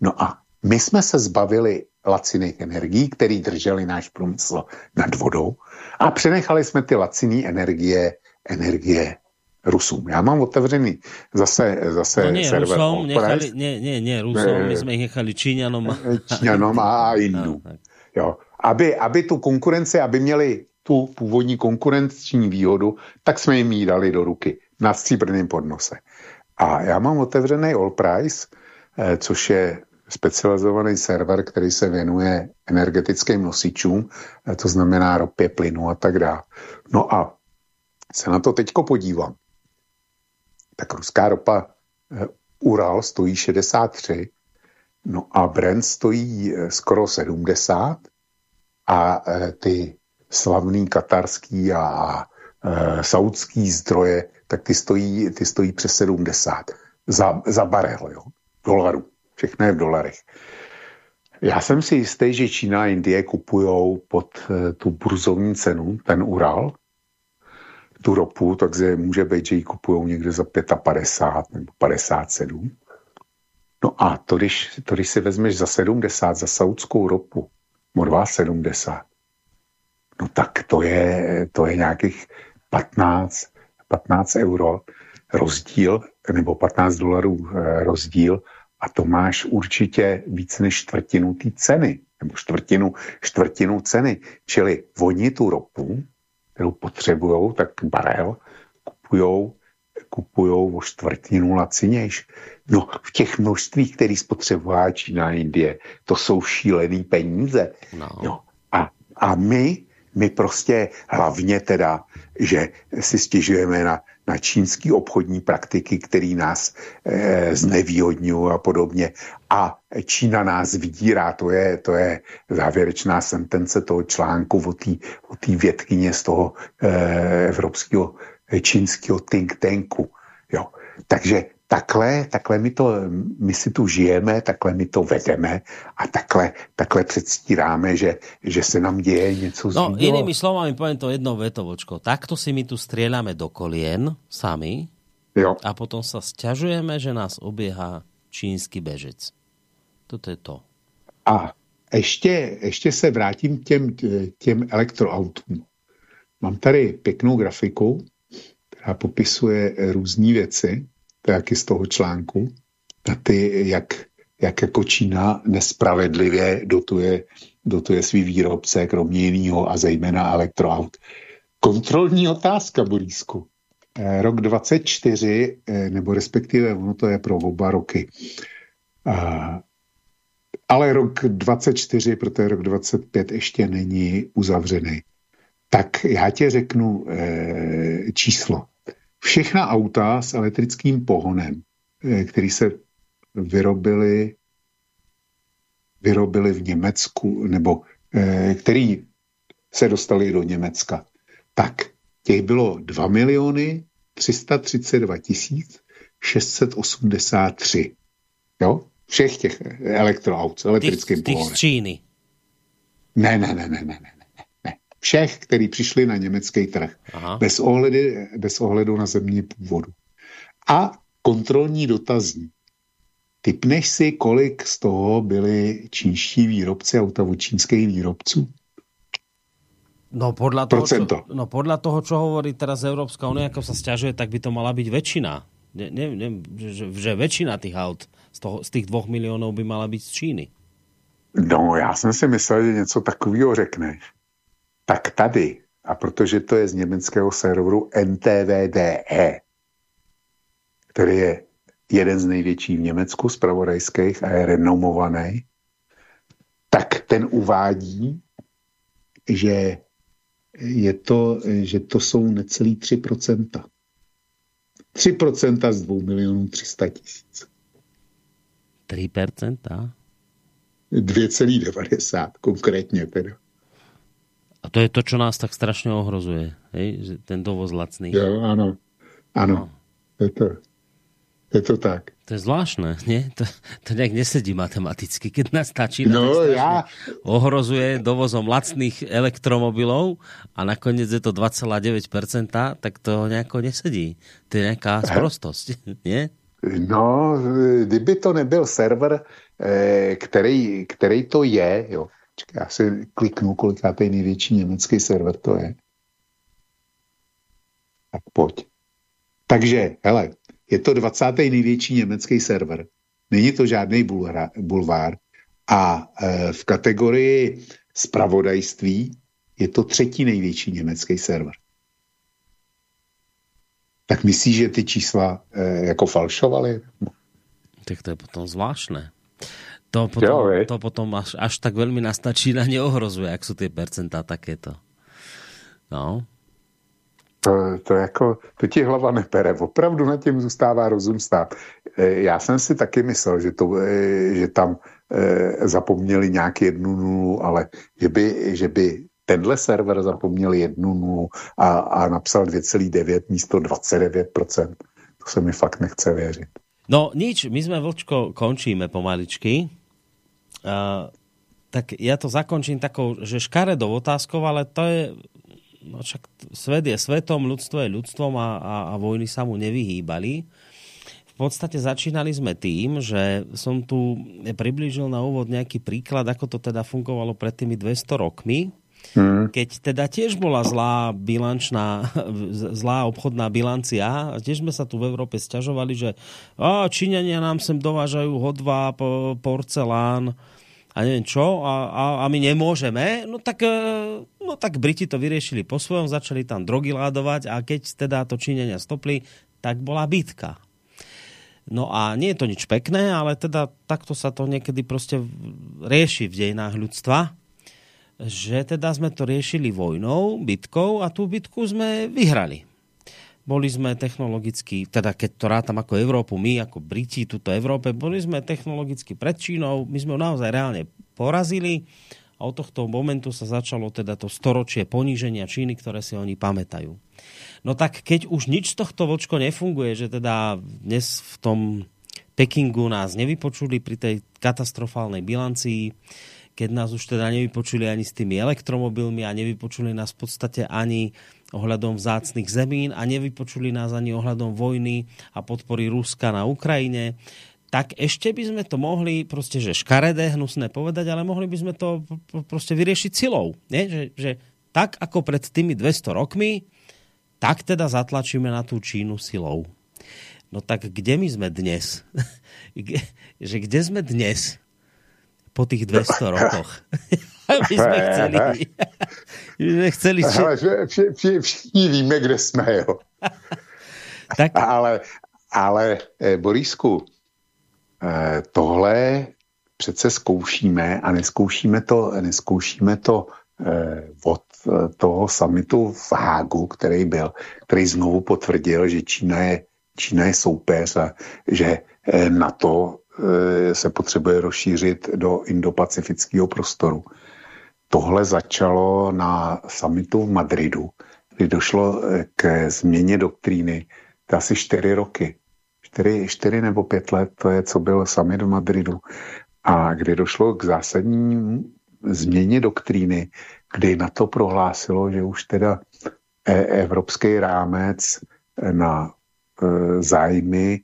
No a my jsme se zbavili laciných energií, které drželi náš průmysl nad vodou a přenechali jsme ty laciné energie, energie Rusům. Já mám otevřený zase, zase no nie, server Rusom, nechali, nie, nie, nie, Rusom, my jsme ich nechali Číňanom. Číňanom a Indům. No, jo. Aby, aby tu konkurenci, aby měli tu původní konkurenční výhodu, tak jsme jim ji dali do ruky na stříbrném podnose. A já mám otevřený All Price, eh, což je specializovaný server, který se věnuje energetickým nosičům, eh, to znamená ropě, plynu a tak dále. No a se na to teďko podívám, tak ruská ropa eh, Ural stojí 63, no a Brent stojí eh, skoro 70 a ty slavný katarský a saudský zdroje, tak ty stojí, ty stojí přes 70 za, za barel, jo, dolarů. Všechno je v dolarech. Já jsem si jistý, že Čína a Indie kupují pod eh, tu burzovní cenu, ten Ural, tu ropu, takže může být, že ji kupují někde za 55 nebo 57. No a to když, to, když si vezmeš za 70 za saudskou ropu, morvá 70, no tak to je, to je nějakých 15, 15 euro rozdíl, nebo 15 dolarů eh, rozdíl a to máš určitě víc než čtvrtinu té ceny, nebo čtvrtinu, čtvrtinu ceny. Čili oni tu ropu, kterou potřebují, tak barel kupujou, kupujou o čtvrtinu lacinějš. No, v těch množstvích, který spotřebuje Čína a Indie, to jsou šílený peníze. No. No, a, a my, my prostě hlavně teda, že si stěžujeme na, na čínský obchodní praktiky, který nás e, znevýhodňují a podobně. A Čína nás vydírá, to je, to je závěrečná sentence toho článku o té o vědkyně z toho e, evropského eh, čínského think tanku. Jo. Takže takhle, takhle my, to, my si tu žijeme, takhle my to vedeme a takhle, takhle předstíráme, že, že se nám děje něco No, zlýho. inými slovami poviem to jednou vetovočko. Takto si my tu strieľame do kolien sami jo. a potom sa sťažujeme, že nás obieha čínsky bežec. Toto je to. A ještě, ještě se vrátím k těm, těm elektroautům. Mám tady pěknou grafiku, která popisuje různé věci taky z toho článku, na ty, jak, jak jako Čína nespravedlivě dotuje, dotuje svý výrobce, kromě jiného a zejména elektroaut. Kontrolní otázka, Borísku. Eh, rok 24, eh, nebo respektive ono to je pro oba roky. Eh, ale rok 24, protože rok 25 ještě není uzavřený. Tak já ti řeknu číslo všechna auta s elektrickým pohonem, eh, který se vyrobili, vyrobili v Německu, nebo eh, který se dostali do Německa, tak těch bylo 2 miliony 332 tisíc 683. Jo? Všech těch elektroaut s elektrickým pohonem. Těch z Číny. Ne, ne, ne, ne, ne, ne všech, kteří přišli na německý trh, Aha. bez, ohledy, bez ohledu na zemní původu. A kontrolní dotazní. Typneš si, kolik z toho byli čínští výrobci auta od čínských výrobců? No podľa, toho, čo, no podľa toho, čo hovorí teraz Európska únia, ako sa stiažuje, tak by to mala byť väčšina. Ne, ne, ne, že, že väčšina tých aut z, toho, z tých dvoch miliónov by mala byť z Číny. No, já jsem si myslel, že něco takového řekneš tak tady, a protože to je z německého serveru NTVDE, který je jeden z největších v Německu, zpravodajských a je renomovaný, tak ten uvádí, že je to, že to jsou necelý 3%. 3% z 2 milionů 300 tisíc. 3%? 2,90 konkrétně teda. A to je to, čo nás tak strašne ohrozuje, hej? Že ten dovoz lacný. Jo, áno. Áno. No. Je, to, je to tak. To je zvláštne, nie? To, to nejak nesedí matematicky, keď nás stačí no, ja... ohrozuje dovozom lacných elektromobilov a nakoniec je to 2,9%, tak to nejako nesedí. To je nejaká sprostosť, nie? No, kdyby to nebyl server, eh, který, který to je, jo, Čekaj, já si kliknu, kolikátej největší německý server to je. Tak pojď. Takže, hele, je to 20. největší německý server. Není to žádný bulvár. A e, v kategorii spravodajství je to třetí největší německý server. Tak myslíš, že ty čísla e, jako falšovaly? Tak to je potom zvláštne. To potom, jo, to potom až, až tak veľmi nás ta Čína neohrozuje, jak jsou ty percentá takéto. No. To, to jako, to ti hlava nepere. Opravdu na tím zůstává rozum stát. E, já jsem si taky myslel, že, to, e, že tam e, zapomněli nějak jednu nulu, ale že by, že by tenhle server zapomněl jednu nulu a, a napsal 2,9 místo 29%. To se mi fakt nechce věřit. No nič, my sme, Vlčko, končíme pomaličky. Uh, tak ja to zakončím takou, že škaredou otázkou, ale to je, no však svet je svetom, ľudstvo je ľudstvom a, a, a vojny sa mu nevyhýbali. V podstate začínali sme tým, že som tu priblížil na úvod nejaký príklad, ako to teda fungovalo pred tými 200 rokmi. hmm. keď teda tiež bola zlá bilančná, zlá obchodná bilancia, tiež sme sa tu v Európe sťažovali, že a, Číňania nám sem dovážajú hodvá, porcelán, a neviem čo, a, a, a my nemôžeme, no tak, e, no tak Briti to vyriešili po svojom, začali tam drogy ládovať a keď teda to Číňania stopli, tak bola bitka. No a nie je to nič pekné, ale teda takto sa to niekedy prostě rieši v dejinách ľudstva, že teda sme to riešili vojnou, bitkou a tú bitku sme vyhrali. Boli sme technologicky, teda keď to rátam ako Európu, my ako Briti, tuto Európe, boli sme technologicky pred Čínou, my sme ho naozaj reálne porazili a od tohto momentu sa začalo teda to storočie poníženia Číny, ktoré si oni pamätajú. No tak keď už nič z tohto vočko nefunguje, že teda dnes v tom Pekingu nás nevypočuli pri tej katastrofálnej bilancii, keď nás už teda nevypočuli ani s tými elektromobilmi a nevypočuli nás v podstate ani ohľadom vzácných zemín a nevypočuli nás ani ohľadom vojny a podpory Ruska na Ukrajine, tak ešte by sme to mohli prostě, že škaredé, hnusné povedať, ale mohli by sme to prostě vyriešiť silou. Nie? Že, že tak, ako pred tými 200 rokmi, tak teda zatlačíme na tú Čínu silou. No tak kde my sme dnes? že kde sme dnes po tých 200 rokoch? my jsme chceli. my jsme chceli. Že... Ale vši, vši, všichni víme, kde jsme, jo. tak... Ale, ale eh, Borisku, eh, tohle přece zkoušíme a neskoušíme to, neskoušíme to eh, od toho samitu v Hágu, který byl, který znovu potvrdil, že Čína je, Čína je soupeř a že na to se potřebuje rozšířit do indopacifického prostoru. Tohle začalo na summitu v Madridu, kdy došlo eh, k změně doktríny. To asi čtyři roky. Čtyři, čtyři nebo pět let, to je, co byl summit v Madridu. A kdy došlo k zásadní změně doktríny, kdy na to prohlásilo, že už teda e, evropský rámec na e, zájmy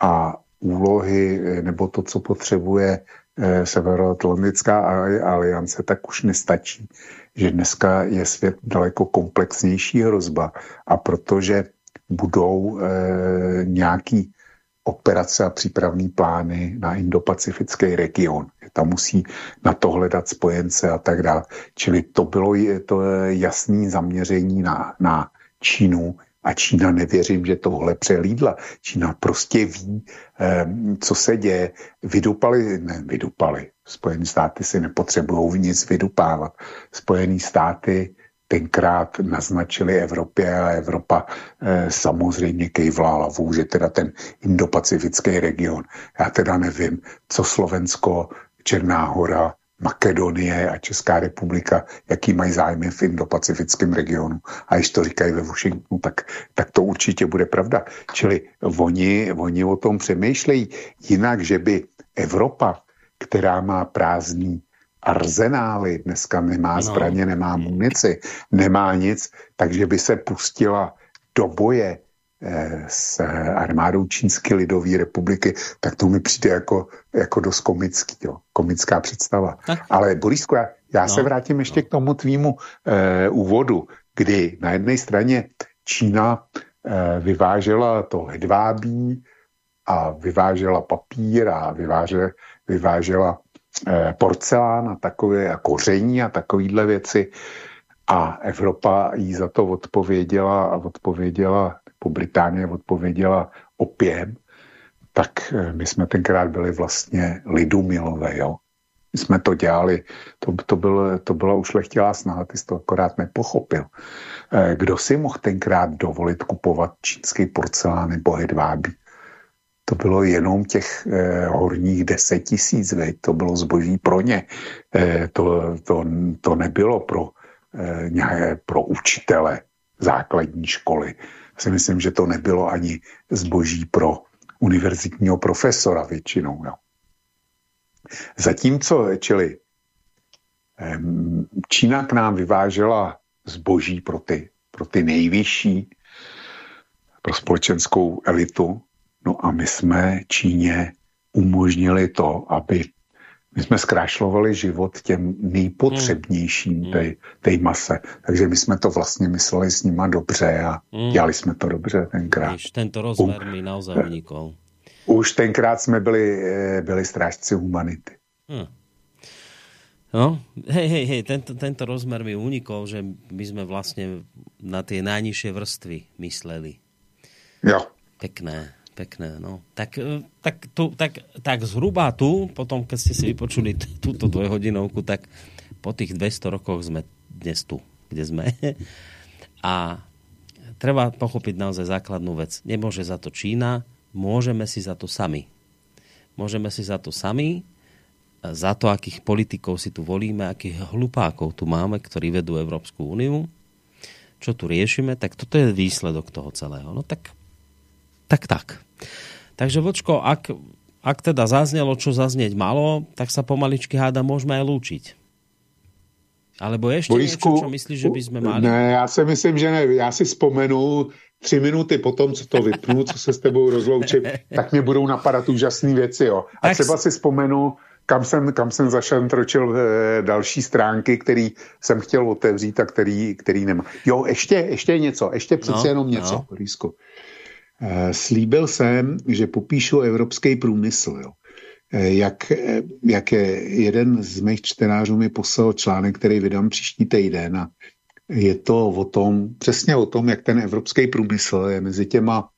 a úlohy, nebo to, co potřebuje Eh, Severoatlantická aliance, tak už nestačí. Že dneska je svět daleko komplexnější hrozba a protože budou e, nějaký operace a přípravní plány na indopacifický region. Tam musí na to hledat spojence a tak dále. Čili to bylo to jasné zaměření na, na Čínu, a Čína nevěřím, že tohle přelídla. Čína prostě ví, eh, co se děje. Vydupali, ne, vydupali. Spojené státy si nepotřebují nic vydupávat. Spojené státy tenkrát naznačili Evropě a Evropa eh, samozřejmě kejvla hlavou, že teda ten indopacifický region, já teda nevím, co Slovensko, Černá hora, Makedonie a Česká republika, jaký mají zájmy v Indo-Pacifickém regionu. A když to říkají ve Washingtonu, tak, tak to určitě bude pravda. Čili oni, oni o tom přemýšlejí jinak, že by Evropa, která má prázdný arzenály, dneska nemá zbraně, nemá munici, nemá nic, takže by se pustila do boje s armádou Čínské lidové republiky, tak to mi přijde jako, jako dost komický, jo. komická představa. Ale Borisko, já, já no, se vrátím ještě no. k tomu tvýmu eh, úvodu, kdy na jedné straně Čína eh, vyvážela to hedvábí a vyvážela papír a vyváže, vyvážela eh, porcelán a takové a koření a takovéhle věci. A Evropa jí za to odpověděla a odpověděla po Británie odpověděla opěm, tak eh, my jsme tenkrát byli vlastně lidu milové, jo. My jsme to dělali, to, to, byl, to byla ušlechtilá snaha, ty jsi to akorát nepochopil. Eh, kdo si mohl tenkrát dovolit kupovat čínský porcelán nebo hedvábí? To bylo jenom těch eh, horních deset tisíc, veď? to bylo zboží pro ně. Eh, to, to, to nebylo pro, eh, pro učitele základní školy si myslím, že to nebylo ani zboží pro univerzitního profesora většinou. Jo. Zatímco, čili Čína k nám vyvážela zboží pro ty, pro ty nejvyšší, pro společenskou elitu, no a my jsme Číně umožnili to, aby my jsme zkrášlovali život těm nejpotřebnějším hmm. té, té mase. Takže my jsme to vlastně mysleli s nima dobře a hmm. dělali jsme to dobře tenkrát. Víš, tento rozmer mi naozaj unikol. Už tenkrát jsme byli, eh, byli strážci humanity. Hmm. No, hej, hej, hej, tento, tento rozmer mi unikol, že my sme vlastne na tie najnižšie vrstvy mysleli. Jo. Pekné, pekné, no. Tak, e, tak, tu, tak, tak zhruba tu, potom keď ste si vypočuli túto dvojhodinovku, tak po tých 200 rokoch sme dnes tu, kde sme. A treba pochopiť naozaj základnú vec. Nemôže za to Čína, môžeme si za to sami. Môžeme si za to sami, za to, akých politikov si tu volíme, akých hlupákov tu máme, ktorí vedú Európsku úniu, čo tu riešime, tak toto je výsledok toho celého. No tak, tak, tak. Takže Vočko, ak, ak teda zaznelo, čo zaznieť malo, tak sa pomaličky háda môžeme aj lúčiť. Alebo ešte Borisku, niečo, čo myslíš, že by sme mali? Ne, já si myslím, že ne. Já si vzpomenu tři minuty potom, co to vypnu, co se s tebou rozloučím, tak mě budou napadat úžasné věci. Jo. A tak třeba si vzpomenu, kam jsem, kam jsem zašantročil e, další stránky, který jsem chtěl otevřít a který, který nemá. Jo, ještě, ještě něco, ještě přece no, jenom něco, no. Rýsku. E, slíbil jsem, že popíšu evropský průmysl, jo. E, jak, jak je jeden z mých čtenářů mi poslal článek, který vydám příští týden a je to o tom, přesně o tom, jak ten evropský průmysl je mezi těma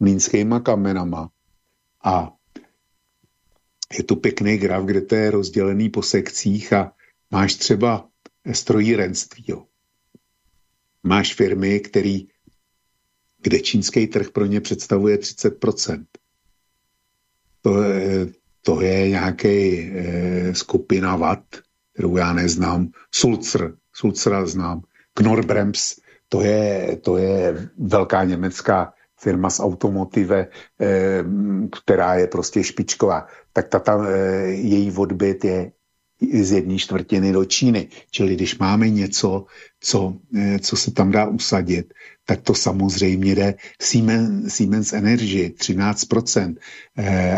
mlínskýma kamenama a je to pěkný graf, kde to je rozdělený po sekcích a máš třeba strojírenství. Jo. Máš firmy, který, kde čínský trh pro ně představuje 30%. To je, to je nějaký eh, skupina VAT, kterou já neznám. Sulzer, Sulzera znám. Knorr-Brems, to je, to je velká německá firma z automotive, eh, která je prostě špičková, tak ta, ta eh, její odbyt je z jedné čtvrtiny do Číny. Čili když máme něco, co, eh, co se tam dá usadit, tak to samozřejmě jde. Siemens, Siemens Energy 13%,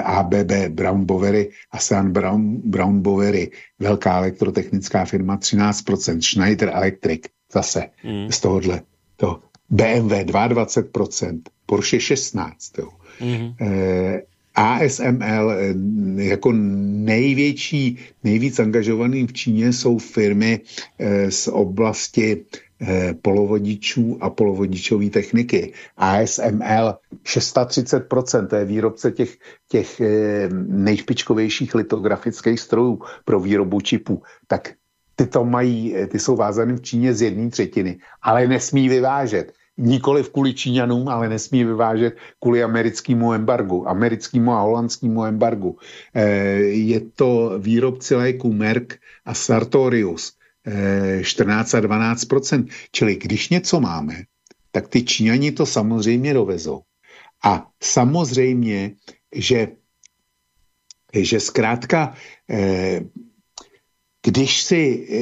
ABB Brown Bowery, Asan Brown, Brown Bowery, velká elektrotechnická firma 13%, Schneider Electric zase mm. z tohohle. To BMW 22%, Porsche 16. Jo. Mm-hmm. E, ASML eh, jako největší, nejvíc angažovaný v Číně jsou firmy e, z oblasti e, polovodičů a polovodičové techniky. ASML 630%, to je výrobce těch, těch nejšpičkovějších litografických strojů pro výrobu čipů. Tak ty to mají, ty jsou vázány v Číně z jedné třetiny, ale nesmí vyvážet nikoli v kvůli Číňanům, ale nesmí vyvážet kvůli americkému embargu, americkému a holandskému embargu. E, je to výrobci léku Merck a Sartorius, e, 14 a 12% Čili když něco máme, tak ty Číňani to samozřejmě dovezou. A samozřejmě, že, že zkrátka e, když si e,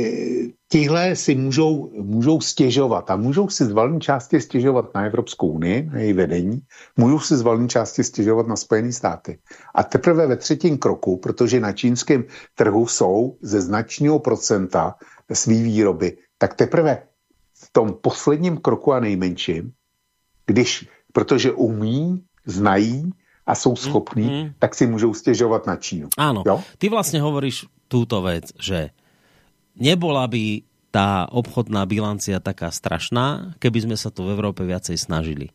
tihle si můžou, můžou stěžovat a můžou si z valné části stěžovat na Evropskou unii, na její vedení, můžou si z valné části stěžovat na Spojené státy. A teprve ve třetím kroku, protože na čínském trhu jsou ze značného procenta svý výroby, tak teprve v tom posledním kroku a nejmenším, když, protože umí, znají a jsou schopní, mm, mm. tak si můžou stěžovat na Čínu. Áno, jo? ty vlastně hovoríš túto vec, že nebola by tá obchodná bilancia taká strašná, keby sme sa to v Európe viacej snažili.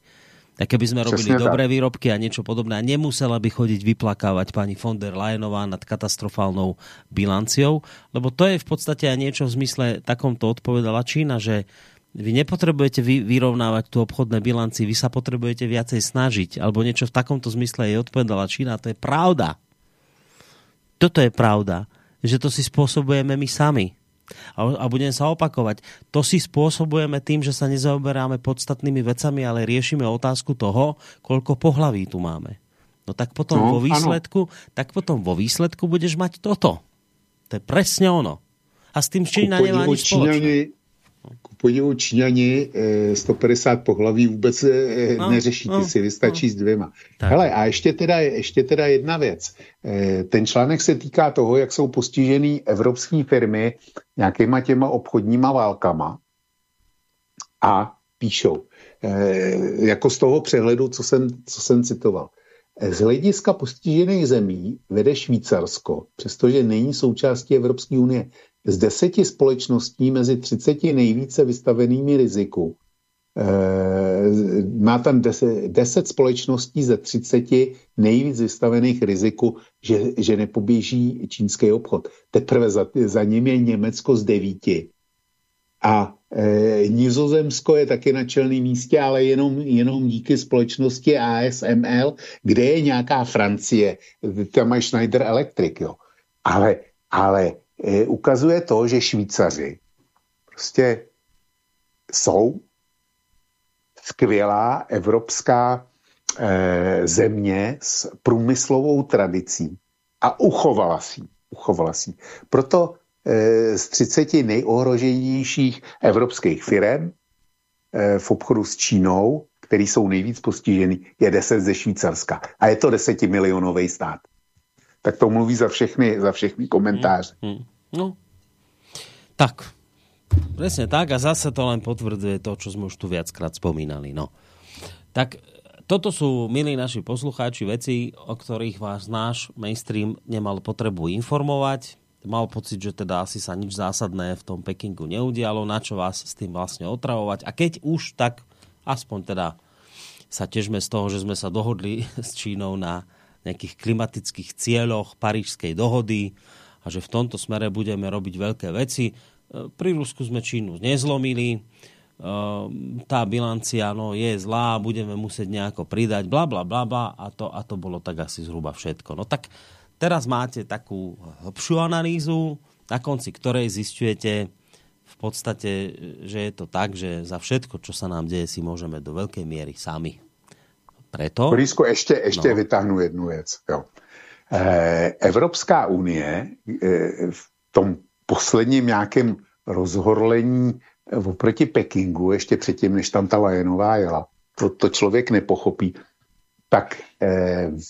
Tak keby sme robili Přesne dobré tak. výrobky a niečo podobné a nemusela by chodiť vyplakávať pani von der Leyenová nad katastrofálnou bilanciou, lebo to je v podstate aj niečo v zmysle takomto odpovedala Čína, že vy nepotrebujete vy, vyrovnávať tu obchodné bilanci, vy sa potrebujete viacej snažiť, alebo niečo v takomto zmysle je odpovedala Čína, to je pravda. Toto je pravda že to si spôsobujeme my sami. A, a budem sa opakovať. To si spôsobujeme tým, že sa nezaoberáme podstatnými vecami, ale riešime otázku toho, koľko pohlaví tu máme. No tak potom no, vo výsledku, ano. tak potom vo výsledku budeš mať toto. To je presne ono. A s tým Čína nemá nič spoločné podivu Číňani 150 pohlaví vůbec no, neřeší, ty no, si vystačí no. s dvěma. Tak. Hele, a ještě teda, ještě teda jedna věc. Ten článek se týká toho, jak jsou postižený evropské firmy nějakýma těma obchodníma válkama a píšou, jako z toho přehledu, co jsem, co jsem citoval. Z hlediska postižených zemí vede Švýcarsko, přestože není součástí Evropské unie, z deseti společností mezi 30 nejvíce vystavenými riziku. E, má tam deset, deset společností ze 30 nejvíc vystavených riziku, že, že nepoběží čínský obchod. Teprve za, za ním je Německo z devíti. A e, Nizozemsko je taky na čelném místě, ale jenom, jenom díky společnosti ASML, kde je nějaká Francie, tam je Schneider Electric, jo. Ale, ale ukazuje to, že Švýcaři prostě jsou skvělá evropská e, země s průmyslovou tradicí a uchovala si. Uchovala si. Proto e, z 30 nejohroženějších evropských firm v obchodu s Čínou, který jsou nejvíc postižený, je 10 ze Švýcarska. A je to desetimilionový stát tak to mluví za všechny, za všechny komentáře. Hmm, hmm. No, tak, presne tak a zase to len potvrdzuje to, čo sme už tu viackrát spomínali. No. Tak toto sú, milí naši poslucháči, veci, o ktorých vás náš mainstream nemal potrebu informovať. Mal pocit, že teda asi sa nič zásadné v tom Pekingu neudialo, na čo vás s tým vlastne otravovať. A keď už, tak aspoň teda sa težme z toho, že sme sa dohodli s Čínou na nejakých klimatických cieľoch Parížskej dohody a že v tomto smere budeme robiť veľké veci. E, pri Rusku sme Čínu nezlomili, e, tá bilancia no, je zlá, budeme musieť nejako pridať, bla bla bla bla a to, a to bolo tak asi zhruba všetko. No tak teraz máte takú hlbšiu analýzu, na konci ktorej zistujete v podstate, že je to tak, že za všetko, čo sa nám deje, si môžeme do veľkej miery sami Preto? Blízko, ještě, ještě no. vytáhnu jednu věc. Jo. Eh, Evropská unie eh, v tom posledním nějakém rozhorlení eh, oproti Pekingu, ještě předtím, než tam ta Lajenová jela, to, to člověk nepochopí, tak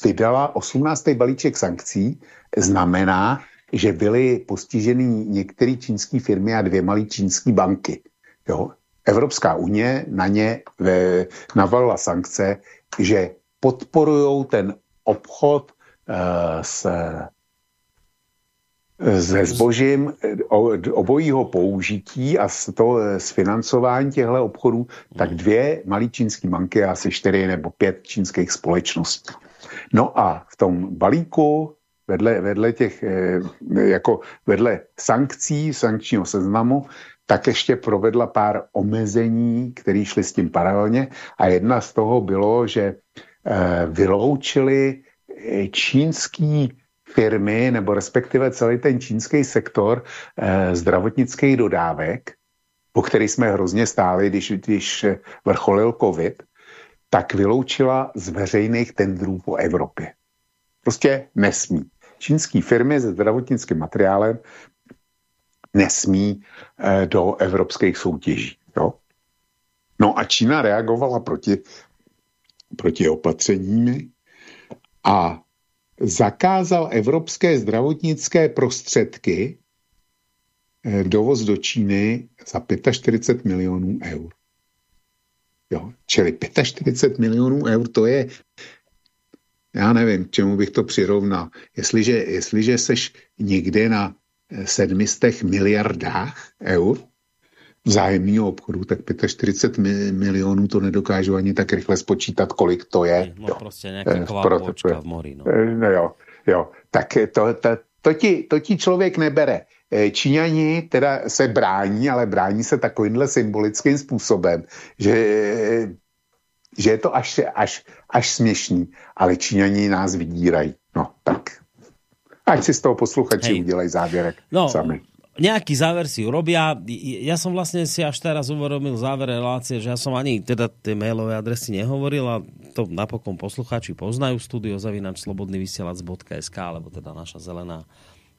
vydala 18. balíček sankcí, znamená, že byly postiženy některé čínské firmy a dvě malé čínské banky. Jo? Evropská unie na ně navalila sankce, že podporují ten obchod s se zbožím obojího použití a s, to, s financování těchto obchodů, tak dvě malé čínské banky a asi čtyři nebo pět čínských společností. No a v tom balíku vedle, vedle těch, eh, jako vedle sankcí, sankčního seznamu, tak ještě provedla pár omezení, které šly s tím paralelně a jedna z toho bylo, že eh, vyloučili eh, čínský firmy, nebo respektive celý ten čínský sektor eh, zdravotnických dodávek, po který jsme hrozně stáli, když, když vrcholil covid, tak vyloučila z veřejných tendrů po Evropě. Prostě nesmí. Čínské firmy se zdravotnickým materiálem nesmí eh, do evropských soutěží. Jo? No a Čína reagovala proti, proti opatřeními a zakázal evropské zdravotnické prostředky eh, dovoz do Číny za 45 milionů eur. Jo, čili 45 milionů eur, to je, já nevím, čemu bych to přirovnal. Jestliže, jestliže seš někde na sedmistech miliardách eur vzájemného obchodu, tak 45 milionů to nedokážu ani tak rychle spočítat, kolik to je. No jo. prostě nějaká v mori. No. Eh, no jo, jo. Tak to, to, to, ti, to ti člověk nebere. Eh, Číňani teda se brání, ale brání se takovýmhle symbolickým způsobem, že, že je to až, až, až směšný, ale Číňani nás vydírají. No, tak Ať si z toho posluchači Hej. udělají závěrek no, sami. Nejaký záver si urobia. Ja som vlastne si až teraz uvedomil záver relácie, že ja som ani teda tie mailové adresy nehovoril a to napokon poslucháči poznajú studio zavinač slobodnyvysielac.sk alebo teda naša zelená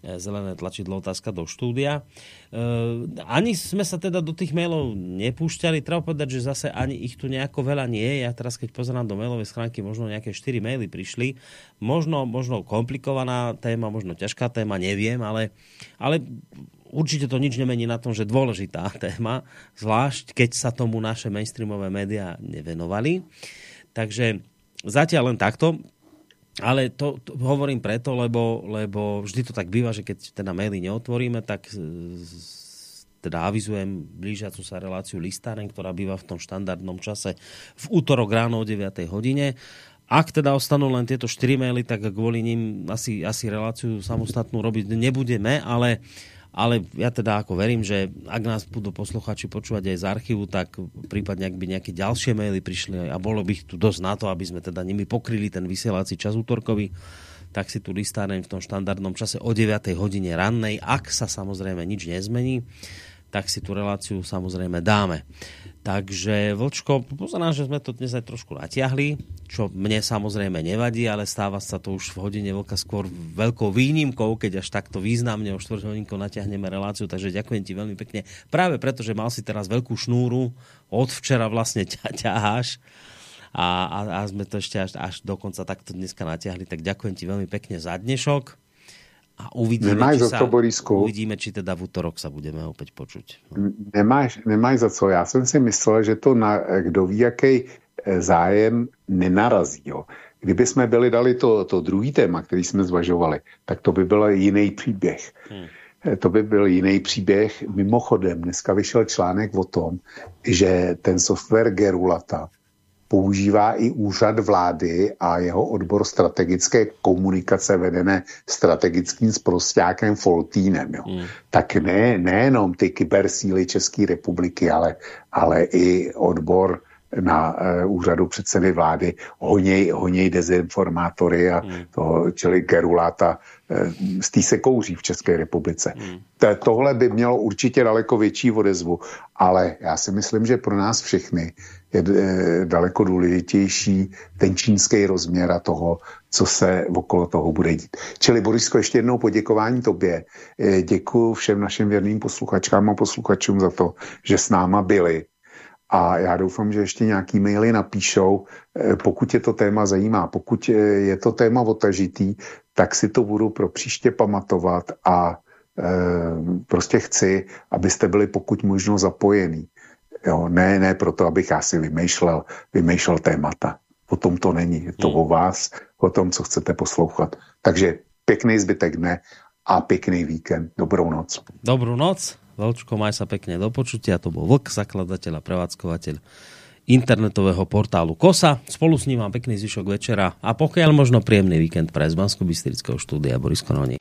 zelené tlačidlo otázka do štúdia. Uh, ani sme sa teda do tých mailov nepúšťali. Treba povedať, že zase ani ich tu nejako veľa nie je. Ja teraz, keď pozerám do mailovej schránky, možno nejaké 4 maily prišli. Možno, možno komplikovaná téma, možno ťažká téma, neviem, ale, ale určite to nič nemení na tom, že dôležitá téma, zvlášť keď sa tomu naše mainstreamové médiá nevenovali. Takže zatiaľ len takto. Ale to, to hovorím preto, lebo, lebo vždy to tak býva, že keď teda maily neotvoríme, tak teda avizujem blížiacu sa reláciu listáren, ktorá býva v tom štandardnom čase v útorok ráno o 9. hodine. Ak teda ostanú len tieto 4 maily, tak kvôli ním asi, asi reláciu samostatnú robiť nebudeme, ale uh, ale ja teda ako verím, že ak nás budú posluchači počúvať aj z archívu, tak prípadne ak by nejaké ďalšie maily prišli a bolo by tu dosť na to, aby sme teda nimi pokryli ten vysielací čas útorkový, tak si tu listáreň v tom štandardnom čase o 9. hodine rannej, ak sa samozrejme nič nezmení, tak si tú reláciu samozrejme dáme. Takže, Vlčko, pozerám, že sme to dnes aj trošku natiahli, čo mne samozrejme nevadí, ale stáva sa to už v hodine vlka skôr veľkou výnimkou, keď až takto významne o 4 hodinkou natiahneme reláciu, takže ďakujem ti veľmi pekne. Práve preto, že mal si teraz veľkú šnúru, od včera vlastne ťa ťaháš a, a, a sme to ešte až, až dokonca takto dneska natiahli, tak ďakujem ti veľmi pekne za dnešok a uvidíme, nemáš či, za to, Borisku. uvidíme, či teda v útorok sa budeme opět počuť. No. Nemáš, nemáš za co. Já jsem si myslel, že to na, kdo ví, jaký eh, zájem nenarazí. Jo. Kdyby jsme byli dali to, to druhý téma, který jsme zvažovali, tak to by byl jiný příběh. Hmm. Eh, to by byl jiný příběh. Mimochodem, dneska vyšel článek o tom, že ten software Gerulata používá i úřad vlády a jeho odbor strategické komunikace vedené strategickým sprostákem Foltínem. Jo. Mm. Tak ne, nejenom ty kybersíly České republiky, ale, ale i odbor na uh, úřadu předsedy vlády honěj, honěj dezinformátory a mm. toho, čili Geruláta uh, z té se kouří v České republice. Mm. Tohle by mělo určitě daleko větší odezvu, ale já si myslím, že pro nás všechny je eh, daleko důležitější ten čínský rozměr a toho, co se okolo toho bude dít. Čili Borisko, ještě jednou poděkování tobě. Eh, děkuji všem našim věrným posluchačkám a posluchačům za to, že s náma byli. A já doufám, že ještě nějaký maily napíšou, eh, pokud je to téma zajímá. Pokud je to téma otažitý, tak si to budu pro příště pamatovat a prostě chci, abyste byli pokud možno zapojení. Jo, ne, ne proto, abych já si vymýšlel, vymýšlel témata. O tom to není. Je to hmm. o vás, o tom, co chcete poslouchat. Takže pěkný zbytek dne a pěkný víkend. Dobrou noc. Dobrou noc. Velčko, maj sa pekne do počutia. To bol Vlk, zakladateľ a prevádzkovateľ internetového portálu KOSA. Spolu s ním mám pekný zvyšok večera a pokiaľ možno príjemný víkend pre z Bansko-Bystrického štúdia Boris Kononi.